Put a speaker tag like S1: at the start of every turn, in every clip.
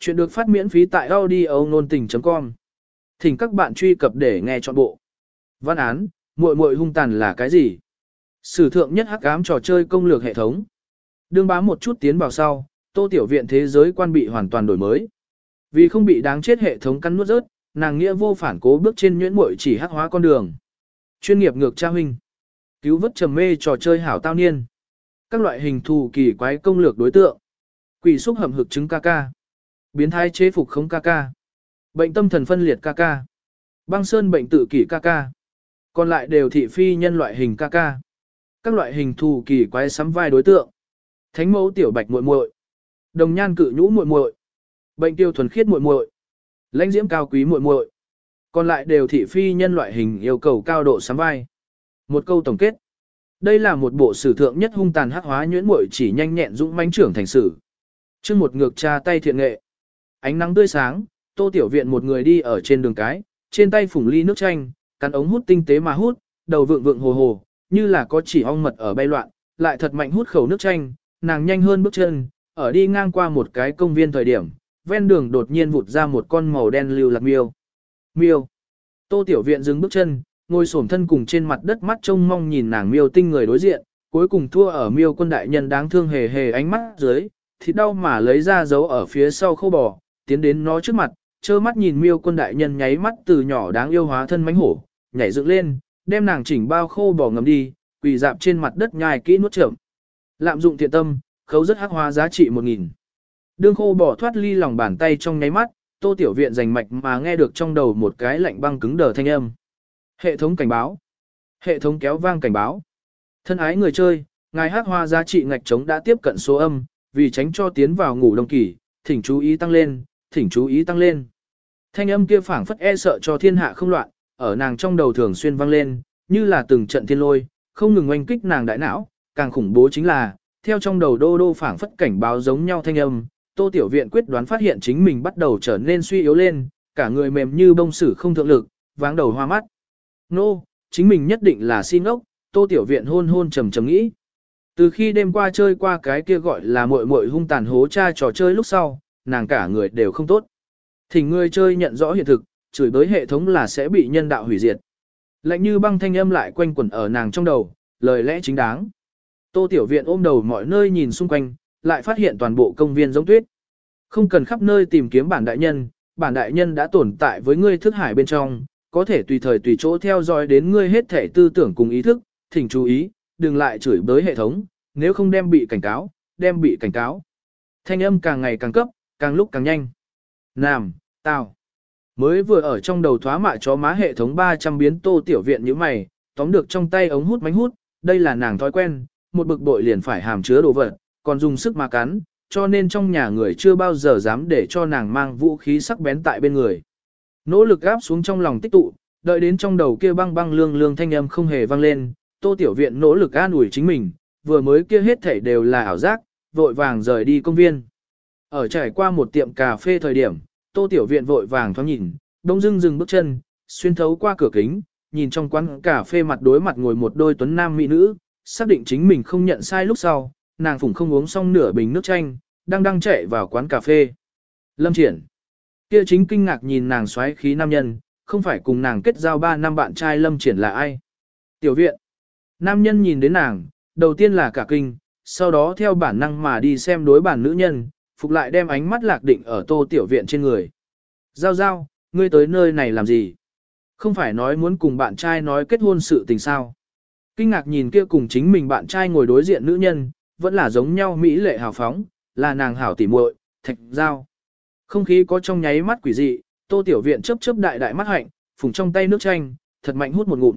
S1: Chuyện được phát miễn phí tại audio nôn tình.com. Thỉnh các bạn truy cập để nghe trọn bộ. Văn án, muội muội hung tàn là cái gì? Sử thượng nhất hắc ám trò chơi công lược hệ thống. Đương bám một chút tiến vào sau, tô tiểu viện thế giới quan bị hoàn toàn đổi mới. Vì không bị đáng chết hệ thống cắn nuốt rớt, nàng nghĩa vô phản cố bước trên nhuyễn muội chỉ hắc hóa con đường. Chuyên nghiệp ngược tra huynh. Cứu vớt trầm mê trò chơi hảo tao niên. Các loại hình thù kỳ quái công lược đối tượng. Quỷ xúc hầm hực chứng ca ca. Biến thái chế phục không ca ca. Bệnh tâm thần phân liệt ca ca. Băng sơn bệnh tự kỷ ca ca. Còn lại đều thị phi nhân loại hình ca ca. Các loại hình thù kỳ quái sắm vai đối tượng. Thánh mẫu tiểu bạch muội muội. Đồng nhan cự nhũ muội muội. Bệnh tiêu thuần khiết muội muội. Lãnh diễm cao quý muội muội. Còn lại đều thị phi nhân loại hình yêu cầu cao độ sắm vai. Một câu tổng kết. Đây là một bộ sử thượng nhất hung tàn hắc hóa nhuyễn muội chỉ nhanh nhẹn dũng mãnh trưởng thành sử. Chương một ngược tra tay thiện nghệ. Ánh nắng tươi sáng, Tô Tiểu Viện một người đi ở trên đường cái, trên tay phủng ly nước chanh, cắn ống hút tinh tế mà hút, đầu vượng vượng hồ hồ, như là có chỉ ong mật ở bay loạn, lại thật mạnh hút khẩu nước chanh, nàng nhanh hơn bước chân, ở đi ngang qua một cái công viên thời điểm, ven đường đột nhiên vụt ra một con màu đen lưu lạc miêu. Miêu. Tô Tiểu Viện dừng bước chân, ngồi xổm thân cùng trên mặt đất mắt trông mong nhìn nàng miêu tinh người đối diện, cuối cùng thua ở miêu quân đại nhân đáng thương hề hề ánh mắt dưới, thịt đau mà lấy ra dấu ở phía sau khâu bò, tiến đến nó trước mặt, trơ mắt nhìn miêu quân đại nhân nháy mắt từ nhỏ đáng yêu hóa thân mánh hổ, nhảy dựng lên, đem nàng chỉnh bao khô bỏ ngầm đi, quỳ dạp trên mặt đất nhai kỹ nuốt trưởng. Lạm dụng thiện tâm, khấu rất hắc hóa giá trị một nghìn. Đương khô bỏ thoát ly lòng bàn tay trong nháy mắt, tô tiểu viện giành mạch mà nghe được trong đầu một cái lạnh băng cứng đờ thanh âm. Hệ thống cảnh báo. Hệ thống kéo vang cảnh báo. Thân ái người chơi, ngài hắc hoa giá trị ngạch trống đã tiếp cận số âm, vì tránh cho tiến vào ngủ đông kỳ, thỉnh chú ý tăng lên, thỉnh chú ý tăng lên. Thanh âm kia phảng phất e sợ cho thiên hạ không loạn, ở nàng trong đầu thường xuyên vang lên, như là từng trận thiên lôi, không ngừng oanh kích nàng đại não, càng khủng bố chính là, theo trong đầu đô đô phảng phất cảnh báo giống nhau thanh âm, Tô Tiểu Viện quyết đoán phát hiện chính mình bắt đầu trở nên suy yếu lên, cả người mềm như bông sử không thượng lực, váng đầu hoa mắt. Nô, no, chính mình nhất định là xin ốc, Tô Tiểu Viện hôn hôn trầm trầm nghĩ. Từ khi đêm qua chơi qua cái kia gọi là muội muội hung tàn hố cha trò chơi lúc sau, nàng cả người đều không tốt. Thỉnh ngươi chơi nhận rõ hiện thực, chửi bới hệ thống là sẽ bị nhân đạo hủy diệt. Lạnh như băng thanh âm lại quanh quẩn ở nàng trong đầu, lời lẽ chính đáng. Tô Tiểu Viện ôm đầu mọi nơi nhìn xung quanh, lại phát hiện toàn bộ công viên giống tuyết. Không cần khắp nơi tìm kiếm bản đại nhân, bản đại nhân đã tồn tại với ngươi thức hải bên trong, có thể tùy thời tùy chỗ theo dõi đến ngươi hết thể tư tưởng cùng ý thức, thỉnh chú ý, đừng lại chửi bới hệ thống, nếu không đem bị cảnh cáo, đem bị cảnh cáo. Thanh âm càng ngày càng cấp, càng lúc càng nhanh. Nam, tao. Mới vừa ở trong đầu thoá mạ chó má hệ thống 300 biến tô tiểu viện như mày, tóm được trong tay ống hút mánh hút, đây là nàng thói quen, một bực bội liền phải hàm chứa đồ vật, còn dùng sức mà cắn, cho nên trong nhà người chưa bao giờ dám để cho nàng mang vũ khí sắc bén tại bên người. Nỗ lực gáp xuống trong lòng tích tụ, đợi đến trong đầu kia băng băng lương lương thanh âm không hề vang lên, tô tiểu viện nỗ lực an ủi chính mình, vừa mới kia hết thảy đều là ảo giác, vội vàng rời đi công viên. Ở trải qua một tiệm cà phê thời điểm, tô tiểu viện vội vàng thoáng nhìn, đông dưng dừng bước chân, xuyên thấu qua cửa kính, nhìn trong quán cà phê mặt đối mặt ngồi một đôi tuấn nam mỹ nữ, xác định chính mình không nhận sai lúc sau, nàng phủng không uống xong nửa bình nước chanh, đang đang chạy vào quán cà phê. Lâm triển. Kia chính kinh ngạc nhìn nàng xoáy khí nam nhân, không phải cùng nàng kết giao 3 năm bạn trai Lâm triển là ai. Tiểu viện. Nam nhân nhìn đến nàng, đầu tiên là cả kinh, sau đó theo bản năng mà đi xem đối bản nữ nhân, phục lại đem ánh mắt lạc định ở tô tiểu viện trên người. Giao giao, ngươi tới nơi này làm gì? Không phải nói muốn cùng bạn trai nói kết hôn sự tình sao? Kinh ngạc nhìn kia cùng chính mình bạn trai ngồi đối diện nữ nhân, vẫn là giống nhau mỹ lệ hào phóng, là nàng hảo tỉ muội, thạch giao. Không khí có trong nháy mắt quỷ dị, tô tiểu viện chớp chớp đại đại mắt hạnh, phùng trong tay nước chanh, thật mạnh hút một ngụm.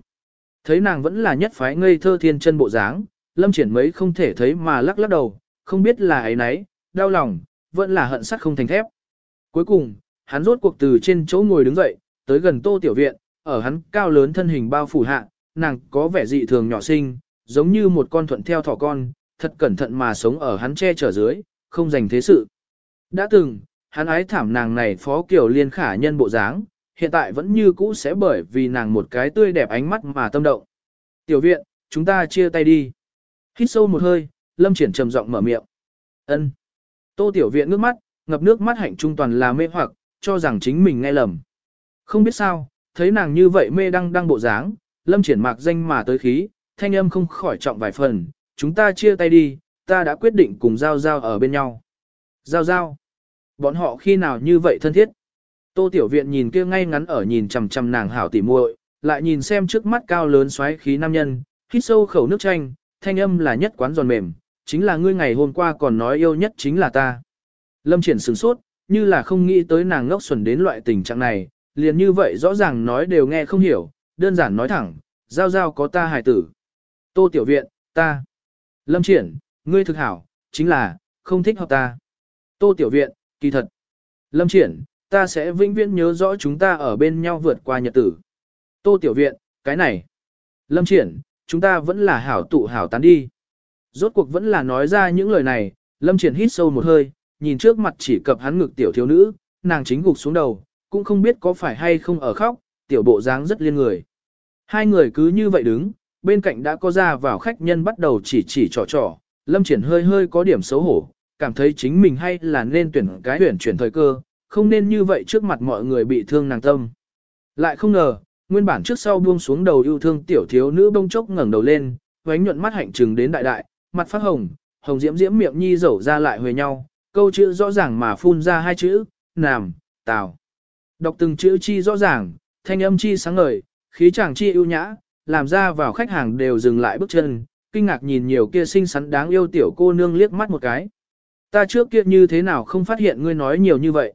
S1: Thấy nàng vẫn là nhất phái ngây thơ thiên chân bộ dáng, lâm triển mấy không thể thấy mà lắc lắc đầu, không biết là ấy nấy, đau lòng, vẫn là hận sắt không thành thép. Cuối cùng, hắn rốt cuộc từ trên chỗ ngồi đứng dậy, tới gần tô tiểu viện, ở hắn cao lớn thân hình bao phủ hạ, nàng có vẻ dị thường nhỏ xinh, giống như một con thuận theo thỏ con, thật cẩn thận mà sống ở hắn che chở dưới, không dành thế sự. Đã từng, hắn ái thảm nàng này phó kiểu liên khả nhân bộ dáng, hiện tại vẫn như cũ sẽ bởi vì nàng một cái tươi đẹp ánh mắt mà tâm động. Tiểu viện, chúng ta chia tay đi. Hít sâu một hơi, lâm triển trầm giọng mở miệng. ân Tô tiểu viện ngước mắt, ngập nước mắt hạnh trung toàn là mê hoặc, cho rằng chính mình nghe lầm. Không biết sao, thấy nàng như vậy mê đăng đăng bộ dáng, lâm triển mạc danh mà tới khí, thanh âm không khỏi trọng vài phần, chúng ta chia tay đi, ta đã quyết định cùng Giao Giao ở bên nhau. Giao Giao, bọn họ khi nào như vậy thân thiết? Tô Tiểu Viện nhìn kia ngay ngắn ở nhìn chằm chằm nàng hảo tỉ muội, lại nhìn xem trước mắt cao lớn xoáy khí nam nhân, hít sâu khẩu nước chanh, thanh âm là nhất quán giòn mềm, chính là ngươi ngày hôm qua còn nói yêu nhất chính là ta. Lâm triển sửng sốt, như là không nghĩ tới nàng ngốc xuẩn đến loại tình trạng này, liền như vậy rõ ràng nói đều nghe không hiểu, đơn giản nói thẳng, giao giao có ta hài tử. Tô Tiểu Viện, ta. Lâm triển, ngươi thực hảo, chính là, không thích hợp ta. Tô Tiểu Viện, kỳ thật. Lâm triển, ta sẽ vĩnh viễn nhớ rõ chúng ta ở bên nhau vượt qua nhật tử. Tô Tiểu Viện, cái này. Lâm triển, chúng ta vẫn là hảo tụ hảo tán đi. Rốt cuộc vẫn là nói ra những lời này, Lâm triển hít sâu một hơi, nhìn trước mặt chỉ cập hắn ngực tiểu thiếu nữ, nàng chính gục xuống đầu, cũng không biết có phải hay không ở khóc, tiểu bộ dáng rất liên người. Hai người cứ như vậy đứng, bên cạnh đã có ra vào khách nhân bắt đầu chỉ chỉ trò trò, Lâm Triển hơi hơi có điểm xấu hổ, cảm thấy chính mình hay là nên tuyển cái tuyển chuyển thời cơ, không nên như vậy trước mặt mọi người bị thương nàng tâm. Lại không ngờ, nguyên bản trước sau buông xuống đầu yêu thương tiểu thiếu nữ bông chốc ngẩng đầu lên, vánh nhuận mắt hạnh trừng đến đại đại, mặt phát hồng, hồng diễm diễm miệng nhi dẩu ra lại huề nhau, câu chữ rõ ràng mà phun ra hai chữ, nàm, tào. Đọc từng chữ chi rõ ràng, thanh âm chi sáng ngời, khí chàng chi ưu nhã, làm ra vào khách hàng đều dừng lại bước chân, kinh ngạc nhìn nhiều kia xinh xắn đáng yêu tiểu cô nương liếc mắt một cái. Ta trước kia như thế nào không phát hiện ngươi nói nhiều như vậy.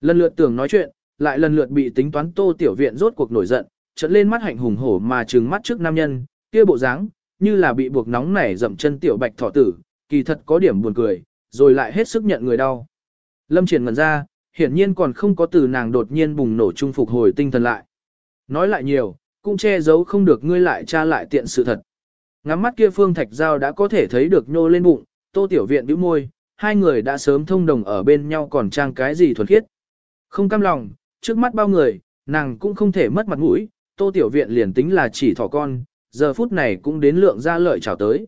S1: Lần lượt tưởng nói chuyện, lại lần lượt bị tính toán tô tiểu viện rốt cuộc nổi giận, trận lên mắt hạnh hùng hổ mà trừng mắt trước nam nhân, kia bộ dáng, như là bị buộc nóng nảy dậm chân tiểu bạch thỏ tử, kỳ thật có điểm buồn cười, rồi lại hết sức nhận người đau. Lâm triển ngần ra, hiển nhiên còn không có từ nàng đột nhiên bùng nổ trung phục hồi tinh thần lại. Nói lại nhiều, cũng che giấu không được ngươi lại tra lại tiện sự thật. Ngắm mắt kia phương thạch giao đã có thể thấy được nhô lên bụng, tô tiểu viện bĩu môi, hai người đã sớm thông đồng ở bên nhau còn trang cái gì thuần khiết. Không cam lòng, trước mắt bao người, nàng cũng không thể mất mặt mũi, tô tiểu viện liền tính là chỉ thỏ con, giờ phút này cũng đến lượng ra lợi chào tới.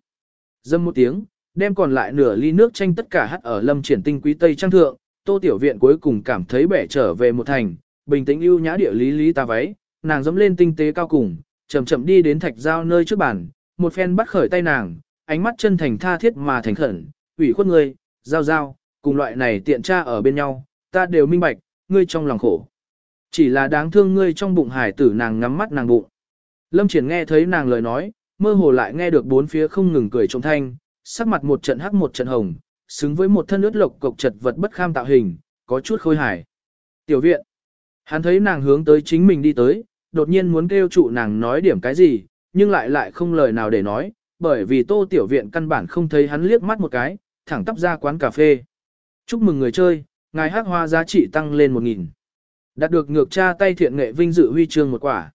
S1: Dâm một tiếng, đem còn lại nửa ly nước chanh tất cả hắt ở lâm triển tinh quý tây trang thượng, tô tiểu viện cuối cùng cảm thấy bẻ trở về một thành, bình tĩnh ưu nhã địa lý lý ta váy, nàng dẫm lên tinh tế cao cùng, chậm chậm đi đến thạch giao nơi trước bàn, một phen bắt khởi tay nàng, ánh mắt chân thành tha thiết mà thành khẩn, ủy khuất ngươi, giao giao, cùng loại này tiện tra ở bên nhau, ta đều minh bạch, ngươi trong lòng khổ. Chỉ là đáng thương ngươi trong bụng hải tử nàng ngắm mắt nàng bụng. Lâm triển nghe thấy nàng lời nói, mơ hồ lại nghe được bốn phía không ngừng cười trong thanh, sắc mặt một trận hắc một trận hồng, xứng với một thân ướt lộc cộc chật vật bất kham tạo hình, có chút khôi hài. Tiểu viện. Hắn thấy nàng hướng tới chính mình đi tới, đột nhiên muốn kêu trụ nàng nói điểm cái gì, nhưng lại lại không lời nào để nói, bởi vì tô tiểu viện căn bản không thấy hắn liếc mắt một cái, thẳng tắp ra quán cà phê. Chúc mừng người chơi, ngài hát hoa giá trị tăng lên 1.000. Đạt được ngược tra tay thiện nghệ vinh dự huy chương một quả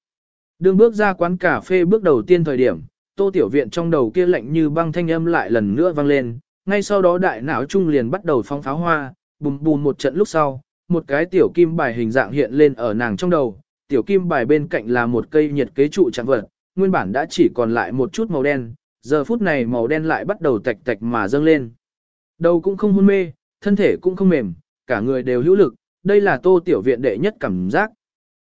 S1: đương bước ra quán cà phê bước đầu tiên thời điểm, tô tiểu viện trong đầu kia lạnh như băng thanh âm lại lần nữa vang lên, ngay sau đó đại não trung liền bắt đầu phóng pháo hoa, bùm bùm một trận lúc sau, một cái tiểu kim bài hình dạng hiện lên ở nàng trong đầu, tiểu kim bài bên cạnh là một cây nhiệt kế trụ trạng vật, nguyên bản đã chỉ còn lại một chút màu đen, giờ phút này màu đen lại bắt đầu tạch tạch mà dâng lên. Đầu cũng không hôn mê, thân thể cũng không mềm, cả người đều hữu lực, đây là tô tiểu viện đệ nhất cảm giác.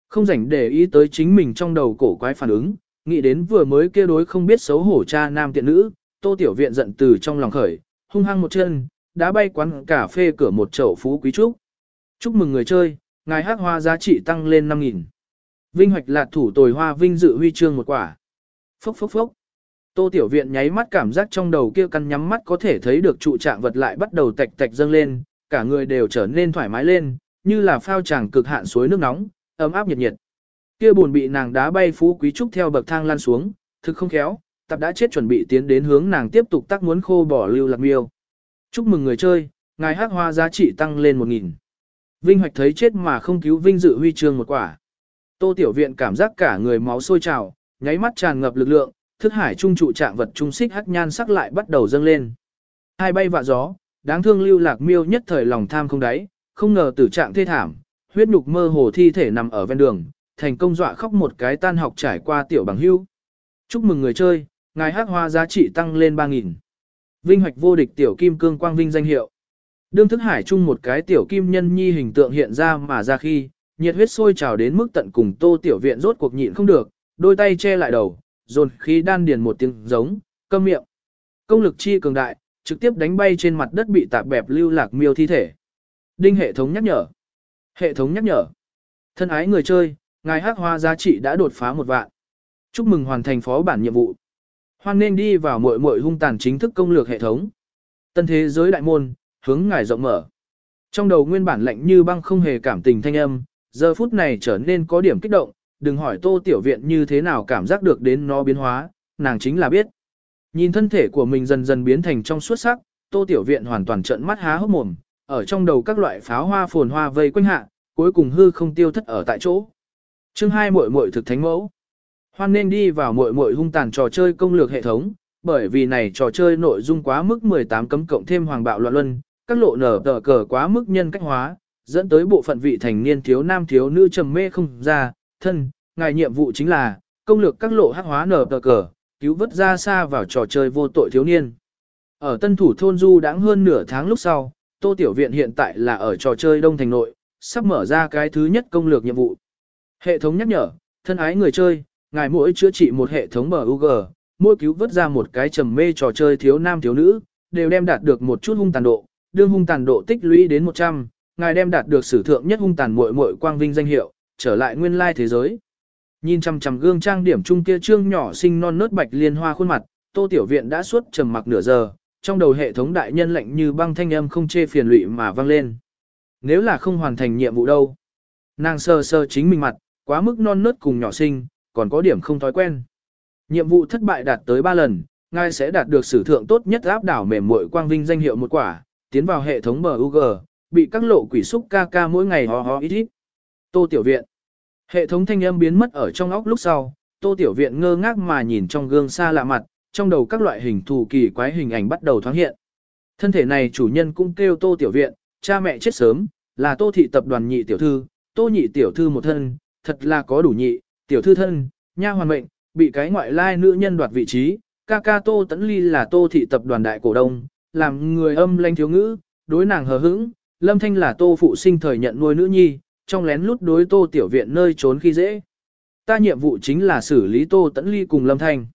S1: Không rảnh để ý tới chính mình trong đầu cổ quái phản ứng, nghĩ đến vừa mới kia đối không biết xấu hổ cha nam tiện nữ, tô tiểu viện giận từ trong lòng khởi, hung hăng một chân, đã bay quán cà phê cửa một chậu phú quý trúc. Chúc mừng người chơi, ngài hát hoa giá trị tăng lên 5.000. Vinh hoạch lạt thủ tồi hoa vinh dự huy chương một quả. Phốc phốc phốc. Tô Tiểu Viện nháy mắt cảm giác trong đầu kia căn nhắm mắt có thể thấy được trụ trạng vật lại bắt đầu tạch tạch dâng lên, cả người đều trở nên thoải mái lên, như là phao tràng cực hạn suối nước nóng, ấm áp nhiệt nhiệt. Kia buồn bị nàng đá bay phú quý trúc theo bậc thang lăn xuống, thực không khéo, tập đã chết chuẩn bị tiến đến hướng nàng tiếp tục tác muốn khô bỏ lưu lạc miêu. Chúc mừng người chơi, ngài hắc hoa giá trị tăng lên 1.000. Vinh Hoạch thấy chết mà không cứu vinh dự huy chương một quả. Tô Tiểu Viện cảm giác cả người máu sôi trào, nháy mắt tràn ngập lực lượng, thức hải trung trụ trạng vật trung xích hắc nhan sắc lại bắt đầu dâng lên. Hai bay vạ gió, đáng thương lưu lạc miêu nhất thời lòng tham không đáy, không ngờ tử trạng thê thảm, huyết nhục mơ hồ thi thể nằm ở ven đường, thành công dọa khóc một cái tan học trải qua tiểu bằng hưu. Chúc mừng người chơi, ngài hắc hoa giá trị tăng lên 3.000. Vinh hoạch vô địch tiểu kim cương quang vinh danh hiệu. Đương thức hải chung một cái tiểu kim nhân nhi hình tượng hiện ra mà ra khi, nhiệt huyết sôi trào đến mức tận cùng tô tiểu viện rốt cuộc nhịn không được, đôi tay che lại đầu, dồn khí đan điền một tiếng giống, câm miệng. Công lực chi cường đại, trực tiếp đánh bay trên mặt đất bị tạp bẹp lưu lạc miêu thi thể. Đinh hệ thống nhắc nhở. Hệ thống nhắc nhở. Thân ái người chơi, ngài hắc hoa giá trị đã đột phá một vạn. Chúc mừng hoàn thành phó bản nhiệm vụ. Hoan nên đi vào muội muội hung tàn chính thức công lược hệ thống. Tân thế giới đại môn, hướng ngài rộng mở. Trong đầu nguyên bản lạnh như băng không hề cảm tình thanh âm, giờ phút này trở nên có điểm kích động, đừng hỏi tô tiểu viện như thế nào cảm giác được đến nó biến hóa, nàng chính là biết. Nhìn thân thể của mình dần dần biến thành trong suốt sắc, tô tiểu viện hoàn toàn trợn mắt há hốc mồm, ở trong đầu các loại pháo hoa phồn hoa vây quanh hạ, cuối cùng hư không tiêu thất ở tại chỗ. Chương hai muội muội thực thánh mẫu. Hoan nên đi vào muội muội hung tàn trò chơi công lược hệ thống, bởi vì này trò chơi nội dung quá mức 18 cấm cộng thêm hoàng bạo loạn luân, các lộ nở tờ cờ quá mức nhân cách hóa, dẫn tới bộ phận vị thành niên thiếu nam thiếu nữ trầm mê không ra, thân, ngài nhiệm vụ chính là, công lược các lộ hắc hóa nở tờ cờ, cứu vớt ra xa vào trò chơi vô tội thiếu niên. Ở tân thủ thôn du đã hơn nửa tháng lúc sau, Tô Tiểu Viện hiện tại là ở trò chơi Đông Thành Nội, sắp mở ra cái thứ nhất công lược nhiệm vụ. Hệ thống nhắc nhở, thân ái người chơi, ngài mỗi chữa trị một hệ thống MUG, mỗi cứu vớt ra một cái trầm mê trò chơi thiếu nam thiếu nữ, đều đem đạt được một chút hung tàn độ, đương hung tàn độ tích lũy đến 100, ngài đem đạt được sử thượng nhất hung tàn muội muội quang vinh danh hiệu, trở lại nguyên lai thế giới. Nhìn chằm chằm gương trang điểm trung kia trương nhỏ xinh non nớt bạch liên hoa khuôn mặt, Tô Tiểu Viện đã suốt trầm mặc nửa giờ, trong đầu hệ thống đại nhân lệnh như băng thanh âm không chê phiền lụy mà vang lên. Nếu là không hoàn thành nhiệm vụ đâu? Nàng sơ sơ chính mình mặt, quá mức non nớt cùng nhỏ sinh còn có điểm không thói quen. Nhiệm vụ thất bại đạt tới 3 lần, ngài sẽ đạt được sử thượng tốt nhất áp đảo mềm muội quang vinh danh hiệu một quả, tiến vào hệ thống MUG, bị các lộ quỷ xúc ca ca mỗi ngày ho ho ít ít. Tô Tiểu Viện. Hệ thống thanh âm biến mất ở trong óc lúc sau, Tô Tiểu Viện ngơ ngác mà nhìn trong gương xa lạ mặt, trong đầu các loại hình thù kỳ quái hình ảnh bắt đầu thoáng hiện. Thân thể này chủ nhân cũng kêu Tô Tiểu Viện, cha mẹ chết sớm, là Tô thị tập đoàn nhị tiểu thư, Tô nhị tiểu thư một thân, thật là có đủ nhị, tiểu thư thân, nha hoàn mệnh, bị cái ngoại lai nữ nhân đoạt vị trí, ca ca Tô Tấn Ly là Tô thị tập đoàn đại cổ đông, làm người âm lanh thiếu ngữ, đối nàng hờ hững, Lâm Thanh là Tô phụ sinh thời nhận nuôi nữ nhi, trong lén lút đối Tô tiểu viện nơi trốn khi dễ. Ta nhiệm vụ chính là xử lý Tô Tấn Ly cùng Lâm Thanh.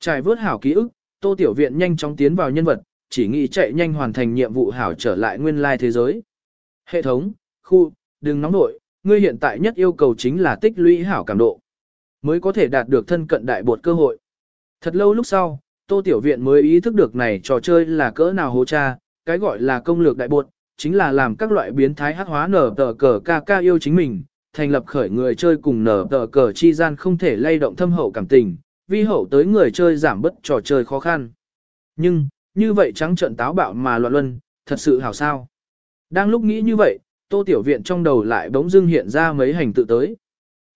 S1: Trải vớt hảo ký ức, Tô tiểu viện nhanh chóng tiến vào nhân vật, chỉ nghĩ chạy nhanh hoàn thành nhiệm vụ hảo trở lại nguyên lai thế giới. Hệ thống, khu, đừng nóng nội, ngươi hiện tại nhất yêu cầu chính là tích lũy hảo cảm độ. Mới có thể đạt được thân cận đại bột cơ hội. Thật lâu lúc sau, Tô Tiểu Viện mới ý thức được này trò chơi là cỡ nào hố cha, cái gọi là công lược đại bột, chính là làm các loại biến thái hắc hóa nở tờ cờ ca ca yêu chính mình, thành lập khởi người chơi cùng nở tờ cờ chi gian không thể lay động thâm hậu cảm tình, vi hậu tới người chơi giảm bớt trò chơi khó khăn. Nhưng, như vậy trắng trận táo bạo mà loạn luân, thật sự hảo sao. Đang lúc nghĩ như vậy, Tô Tiểu Viện trong đầu lại bỗng dưng hiện ra mấy hành tự tới.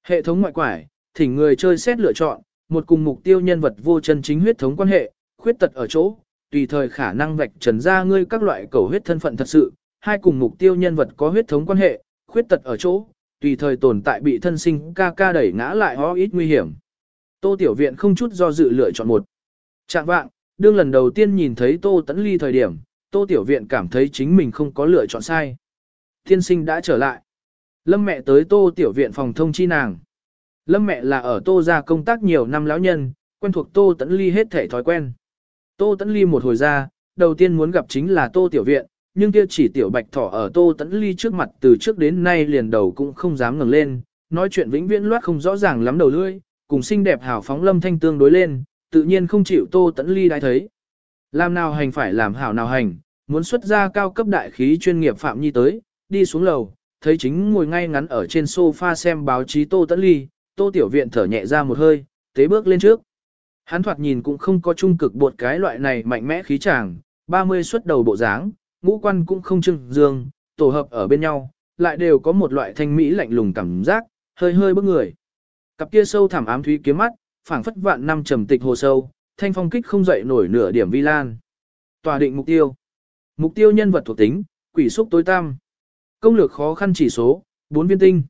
S1: Hệ thống ngoại quải, thỉnh người chơi xét lựa chọn, một cùng mục tiêu nhân vật vô chân chính huyết thống quan hệ, khuyết tật ở chỗ, tùy thời khả năng vạch trần ra ngươi các loại cầu huyết thân phận thật sự, hai cùng mục tiêu nhân vật có huyết thống quan hệ, khuyết tật ở chỗ, tùy thời tồn tại bị thân sinh ca ca đẩy ngã lại ho ít nguy hiểm. Tô Tiểu Viện không chút do dự lựa chọn một. Trạng vạng, đương lần đầu tiên nhìn thấy Tô Tấn Ly thời điểm, Tô Tiểu Viện cảm thấy chính mình không có lựa chọn sai. Thiên sinh đã trở lại. Lâm mẹ tới Tô Tiểu Viện phòng thông chi nàng. Lâm mẹ là ở Tô gia công tác nhiều năm lão nhân, quen thuộc Tô Tấn Ly hết thể thói quen. Tô Tấn Ly một hồi ra, đầu tiên muốn gặp chính là Tô Tiểu Viện, nhưng kia chỉ Tiểu Bạch Thỏ ở Tô Tấn Ly trước mặt từ trước đến nay liền đầu cũng không dám ngẩng lên, nói chuyện vĩnh viễn loát không rõ ràng lắm đầu lưỡi, cùng xinh đẹp hảo phóng Lâm Thanh tương đối lên, tự nhiên không chịu Tô Tấn Ly đái thấy. Làm nào hành phải làm hảo nào hành, muốn xuất ra cao cấp đại khí chuyên nghiệp Phạm Nhi tới, đi xuống lầu, thấy chính ngồi ngay ngắn ở trên sofa xem báo chí Tô Tấn Ly, Tô Tiểu Viện thở nhẹ ra một hơi, tế bước lên trước. Hắn thoạt nhìn cũng không có trung cực bột cái loại này mạnh mẽ khí chàng, 30 xuất đầu bộ dáng, ngũ quan cũng không trưng dương, tổ hợp ở bên nhau, lại đều có một loại thanh mỹ lạnh lùng cảm giác, hơi hơi bức người. Cặp kia sâu thẳm ám thúy kiếm mắt, phảng phất vạn năm trầm tịch hồ sâu, thanh phong kích không dậy nổi nửa điểm vi lan. Tòa định mục tiêu. Mục tiêu nhân vật thuộc tính, quỷ xúc tối tam. Công lược khó khăn chỉ số, 4 viên tinh.